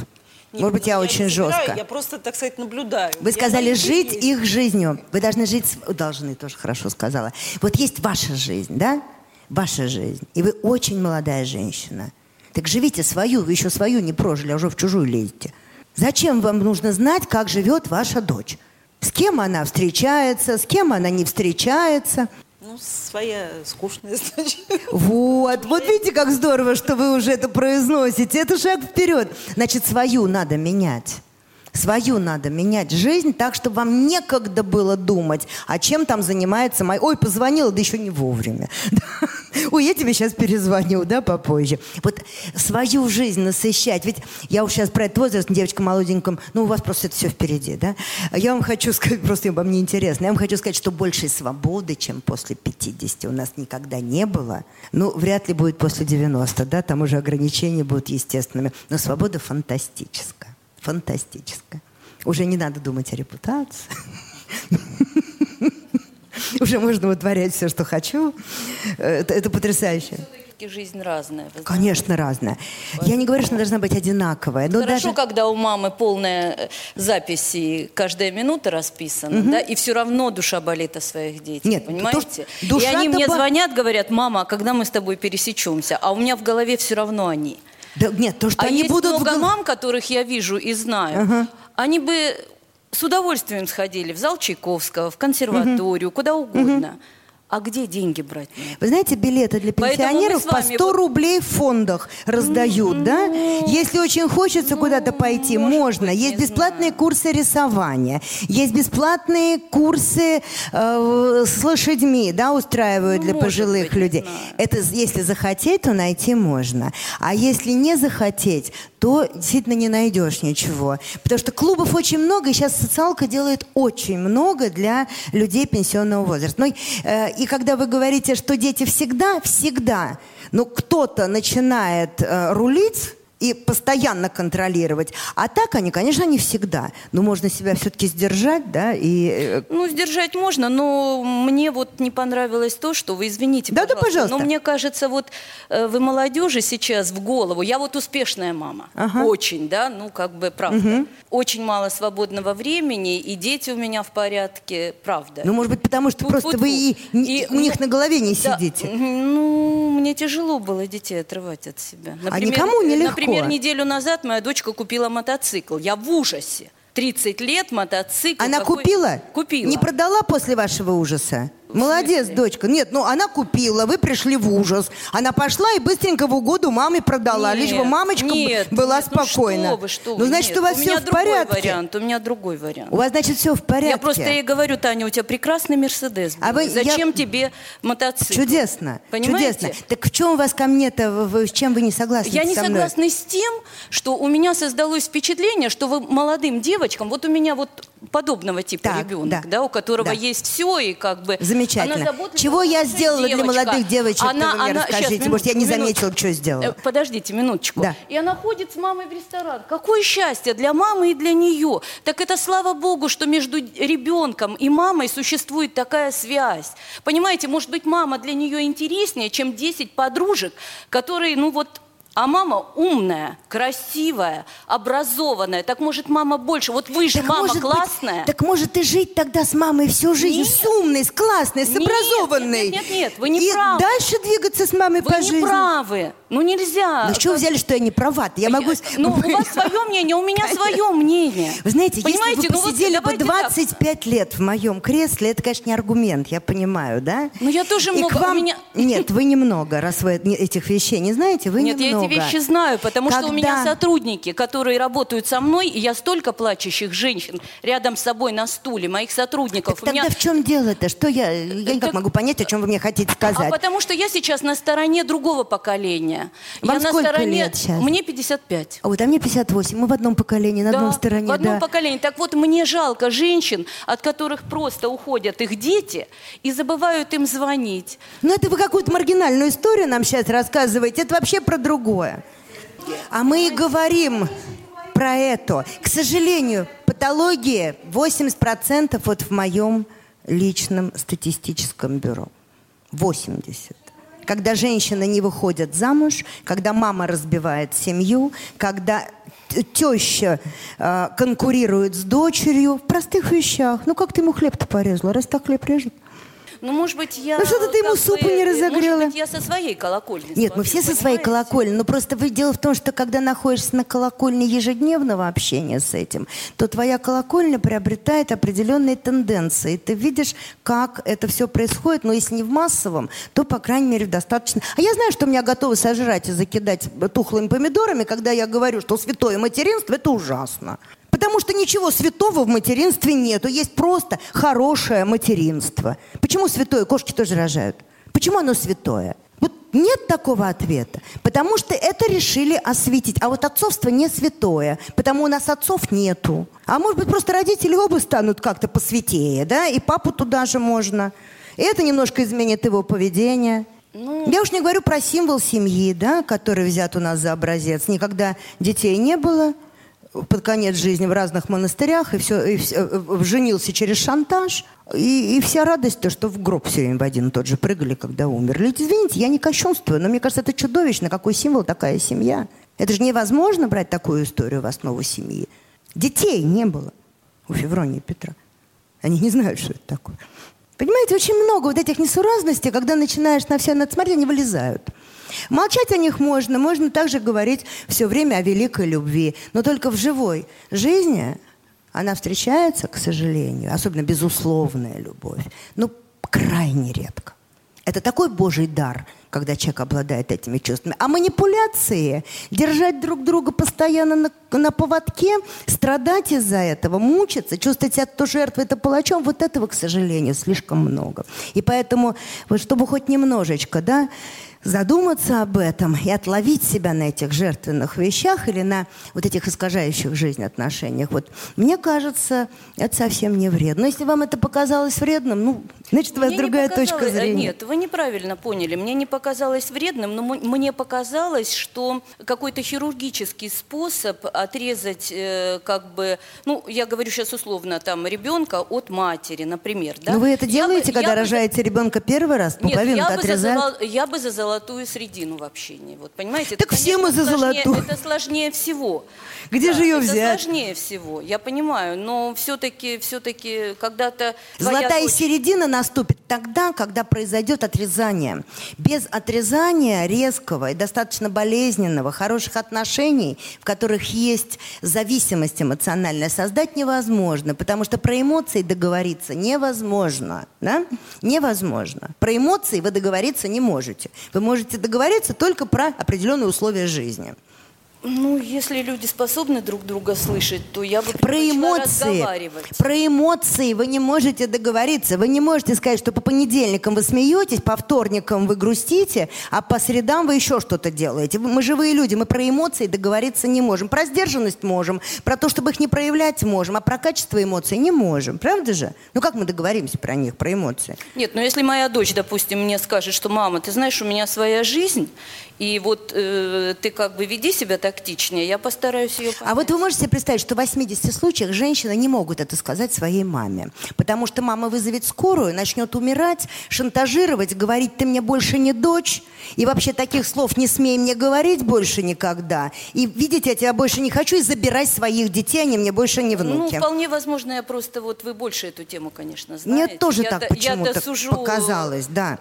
Нет, Может быть, ну, я, не очень собираю, жестко. Я просто, так сказать, наблюдаю. Вы Я сказали жить детей- их жизнью. Вы должны жить... Должны, тоже хорошо сказала. Вот есть ваша жизнь, да? Ваша жизнь. И вы очень молодая женщина. Так живите свою, вы еще свою не прожили, а уже в чужую лезете. Зачем вам нужно знать, как живет ваша дочь? С кем она встречается, с кем она не встречается? Ну, своя скучная, значит. Вот, вот видите, как здорово, что вы уже это произносите. Это шаг вперед. Значит, свою надо менять. Свою надо менять жизнь так, чтобы вам некогда было думать, а чем там занимается мой... Ой, позвонила, да еще не вовремя. Ой, я тебе сейчас перезвоню, да, попозже. Вот свою жизнь насыщать. Ведь я уж сейчас про этот возраст, девочка молоденькая, ну, у вас просто это все впереди, да? Я вам хочу сказать, просто вам не интересно, я вам хочу сказать, что большей свободы, чем после 50, у нас никогда не было. Ну, вряд ли будет после 90, да, там уже ограничения будут естественными. Но свобода фантастическая. Фантастическая. Уже не надо думать о репутации. Уже можно вытворять все, что хочу. Это, это потрясающе. Жизнь разная. Конечно, разная. Я не говорю, что она должна быть одинаковая. Но Хорошо, даже... когда у мамы полная э, запись и каждая минута расписана, да, и все равно душа болит о своих детях, Нет, понимаете? то, что и они мне ба- звонят, говорят, мама, а когда мы с тобой пересечемся? А у меня в голове все равно они. Да, нет, то, что а они есть будут... в много гол- мам, которых я вижу и знаю, они бы с удовольствием сходили в зал Чайковского, в консерваторию, куда угодно. А где деньги брать? Вы знаете, билеты для пенсионеров по вами 100 вот- рублей в фондах раздают, да? Если очень хочется куда-то пойти, может можно. есть бесплатные курсы рисования, есть бесплатные курсы э, с лошадьми, да, устраивают Ну, для пожилых людей. Это если захотеть, то найти можно. А если не захотеть, то действительно не найдешь ничего. Потому что клубов очень много, и сейчас социалка делает очень много для людей пенсионного возраста. Ну, э, и когда вы говорите, что дети всегда, всегда, ну, кто-то начинает э, рулить, и постоянно контролировать. А так они, конечно, не всегда. Но можно себя все-таки сдержать, да, и... э, Ну, сдержать можно, но мне вот не понравилось то, что вы извините, Да-да, пожалуйста. но мне кажется, вот э, вы молодежи сейчас в голову. Я вот успешная мама, Ага. очень, да, ну как бы правда. Очень мало свободного времени, и дети у меня в порядке, правда. Ну, может быть, потому что просто Тьфу-тьфу-тьфу. вы и, И, у них ну, на голове не да, сидите. Ну, мне тяжело было детей отрывать от себя. А никому не легко. Например, неделю назад моя дочка купила мотоцикл. Я в ужасе. 30 лет, мотоцикл. Она какой- купила? Купила. Не продала после вашего ужаса? Молодец, дочка. Нет, ну она купила, вы пришли в ужас. Она пошла и быстренько в угоду мамы продала, лишь бы мамочка нет, была нет, ну спокойна. что вы, что ну, вы, значит, нет, у вас у все меня в другой порядке. вариант, у меня другой вариант. У вас, значит, все в порядке. Я просто ей говорю, Таня, у тебя прекрасный Мерседес. А вы- Зачем я- тебе мотоцикл? Чудесно, Понимаете? чудесно. Так в чем у вас ко мне-то, с чем вы не согласны Я не со согласна с тем, что у меня создалось впечатление, что вы молодым девочкам, вот у меня вот подобного типа Так, ребенок, да. да, у которого Да. есть все и как бы Замечательно. Чего я сделала для девочка. молодых девочек, Она, вы мне она, расскажите? щас, Может, я не минуточку, заметила, что сделала. Э, Подождите минуточку. Да. И она ходит с мамой в ресторан. Какое счастье для мамы и для нее. Так это слава богу, что между ребенком и мамой существует такая связь. Понимаете, может быть, мама для нее интереснее, чем 10 подружек, которые, ну вот, а мама умная, красивая, образованная. Так может мама больше. Вот вы же Так мама может быть- классная. так может и жить тогда с мамой всю жизнь, Нет. с умной, с классной, с Нет, образованной. нет, нет, нет, вы не И правы. дальше двигаться с мамой Вы по не жизни. правы. Ну нельзя. Ну что вы взяли, что я не права Я могу... Ну, у вас свое мнение, у меня свое мнение. Вы знаете, Понимаете, если бы ну вы вот посидели бы давайте так. 25 лет в моем кресле, это, конечно, не аргумент, я понимаю, да? Ну, я тоже И много, к вам... меня- Нет, вы немного, раз вы не- этих вещей не знаете, вы Нет, немного. Я эти вещи знаю, потому что у меня Когда- сотрудники, которые работают со мной, и я столько плачущих женщин рядом с собой на стуле, моих сотрудников. Так У меня- тогда в чем дело-то? Что я... Я никак Так- могу понять, о чем вы мне хотите А сказать. потому что я сейчас на стороне другого поколения. Вам я на сколько стороне... лет щас? Мне 55. А вот а мне 58, мы в одном поколении, на Да, одном стороне, в одном да. поколении. Так вот, мне жалко женщин, от которых просто уходят их дети и забывают им звонить. Ну это вы какую-то маргинальную историю нам сейчас рассказываете, это вообще про другое. А мы и говорим про это. К сожалению, патологии 80% вот в моем личном статистическом бюро. 80. когда женщина не выходит замуж, когда мама разбивает семью, когда теща э, конкурирует с дочерью в простых вещах. Ну как ты ему хлеб-то порезала? Раз так хлеб режет. Ну, может быть, я... Ну, что-то ты ему супу не разогрела. Может быть, я со своей колокольни Нет, мы все со своей колокольни. Но просто дело в том, что когда находишься на колокольне ежедневного общения с этим, то твоя колокольня приобретает определенные тенденции. Ты видишь, как это все происходит, но если не в массовом, то, по крайней мере, достаточно. А я знаю, что меня готовы сожрать и закидать тухлыми помидорами, когда я говорю, что святое материнство – это ужасно. Потому что ничего святого в материнстве нету. Есть просто хорошее материнство. Почему святое? Кошки тоже рожают. Почему оно святое? Вот нет такого ответа. Потому что это решили осветить. А вот отцовство не святое. Потому у нас отцов нету. А может быть, просто родители оба станут как-то посвятее, да? И папу туда же можно. И это немножко изменит его поведение. Ну... Я уж не говорю про символ семьи, да, который взят у нас за образец. Никогда детей не было под конец жизни в разных монастырях, и все, и все э, женился через шантаж. И, и вся радость, то, что в гроб все время в один и тот же прыгали, когда умерли. Извините, я не кощунствую, но мне кажется, это чудовищно, какой символ такая семья. Это же невозможно брать такую историю в основу семьи. Детей не было у Февронии Петра. Они не знают, что это такое. Понимаете, очень много вот этих несуразностей, когда начинаешь на все надсмотреть, они вылезают. Молчать о них можно, можно также говорить все время о великой любви, но только в живой жизни она встречается, к сожалению, особенно безусловная любовь, но крайне редко. Это такой Божий дар, когда человек обладает этими чувствами. А манипуляции, держать друг друга постоянно на, на поводке, страдать из-за этого, мучиться, чувствовать себя то жертвой, то палачом, вот этого, к сожалению, слишком много. И поэтому, вот чтобы хоть немножечко, да, задуматься об этом и отловить себя на этих жертвенных вещах или на вот этих искажающих жизнь отношениях. Вот мне кажется, это совсем не вредно. Но если вам это показалось вредным, ну, значит, у вас мне другая точка зрения. Нет, вы неправильно поняли. Мне не показалось вредным, но мне показалось, что какой-то хирургический способ отрезать, э, как бы, ну, я говорю сейчас условно, там, ребенка от матери, например. Да? Но вы это делаете, я когда бы, рожаете бы... ребенка первый раз? Нет, я бы, зазала... я бы за золотую средину в общении. Вот, понимаете? Так это, все мы за сложнее, золотую. Это сложнее всего. Где да, же ее взять? Это сложнее всего, я понимаю. Но все-таки, все-таки когда-то... Золотая дочь... середина наступит тогда, когда произойдет отрезание. Без отрезания резкого и достаточно болезненного, хороших отношений, в которых есть зависимость эмоциональная, создать невозможно. Потому что про эмоции договориться невозможно. Да? Невозможно. Про эмоции вы договориться не можете. Вы можете договориться только про определенные условия жизни. Ну, если люди способны друг друга слышать, то я бы про эмоции, про эмоции вы не можете договориться. Вы не можете сказать, что по понедельникам вы смеетесь, по вторникам вы грустите, а по средам вы еще что-то делаете. Мы живые люди, мы про эмоции договориться не можем. Про сдержанность можем, про то, чтобы их не проявлять можем, а про качество эмоций не можем. Правда же? Ну как мы договоримся про них, про эмоции? Нет, но если моя дочь, допустим, мне скажет, что мама, ты знаешь, у меня своя жизнь, и вот э, ты как бы веди себя тактичнее, я постараюсь ее понять. А вот вы можете представить, что в 80 случаях женщины не могут это сказать своей маме. Потому что мама вызовет скорую, начнет умирать, шантажировать, говорить, ты мне больше не дочь. И вообще таких слов не смей мне говорить больше никогда. И видите, я тебя больше не хочу, и забирай своих детей, они мне больше не внуки. Ну, вполне возможно, я просто, вот вы больше эту тему, конечно, знаете. Мне тоже я так почему-то сужу... показалось, да.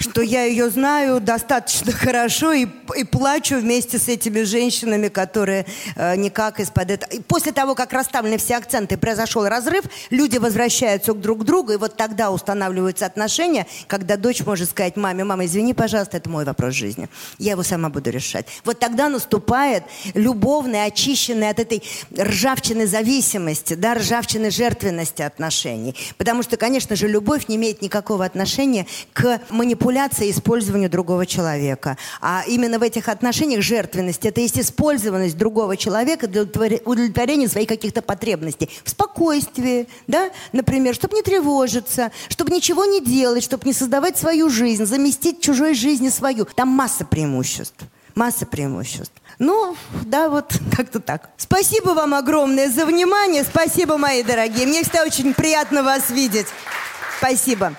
Что я ее знаю достаточно хорошо и, и плачу вместе с этими женщинами, которые э, никак из-под этого... И после того, как расставлены все акценты, произошел разрыв, люди возвращаются друг к другу, и вот тогда устанавливаются отношения, когда дочь может сказать маме, мама, извини, пожалуйста, это мой вопрос жизни. Я его сама буду решать. Вот тогда наступает любовный, очищенный от этой ржавчины зависимости, да, ржавчины жертвенности отношений. Потому что, конечно же, любовь не имеет никакого отношения к манипуляции и использованию другого человека. А именно в этих отношениях жертвенность – это есть использованность другого человека для удовлетворения своих каких-то потребностей. В спокойствии, да, например, чтобы не тревожиться, чтобы ничего не делать, чтобы не создавать свою жизнь, заместить чужой жизни свою. Там масса преимуществ. Масса преимуществ. Ну, да, вот как-то так. Спасибо вам огромное за внимание. Спасибо, мои дорогие. Мне всегда очень приятно вас видеть. Спасибо.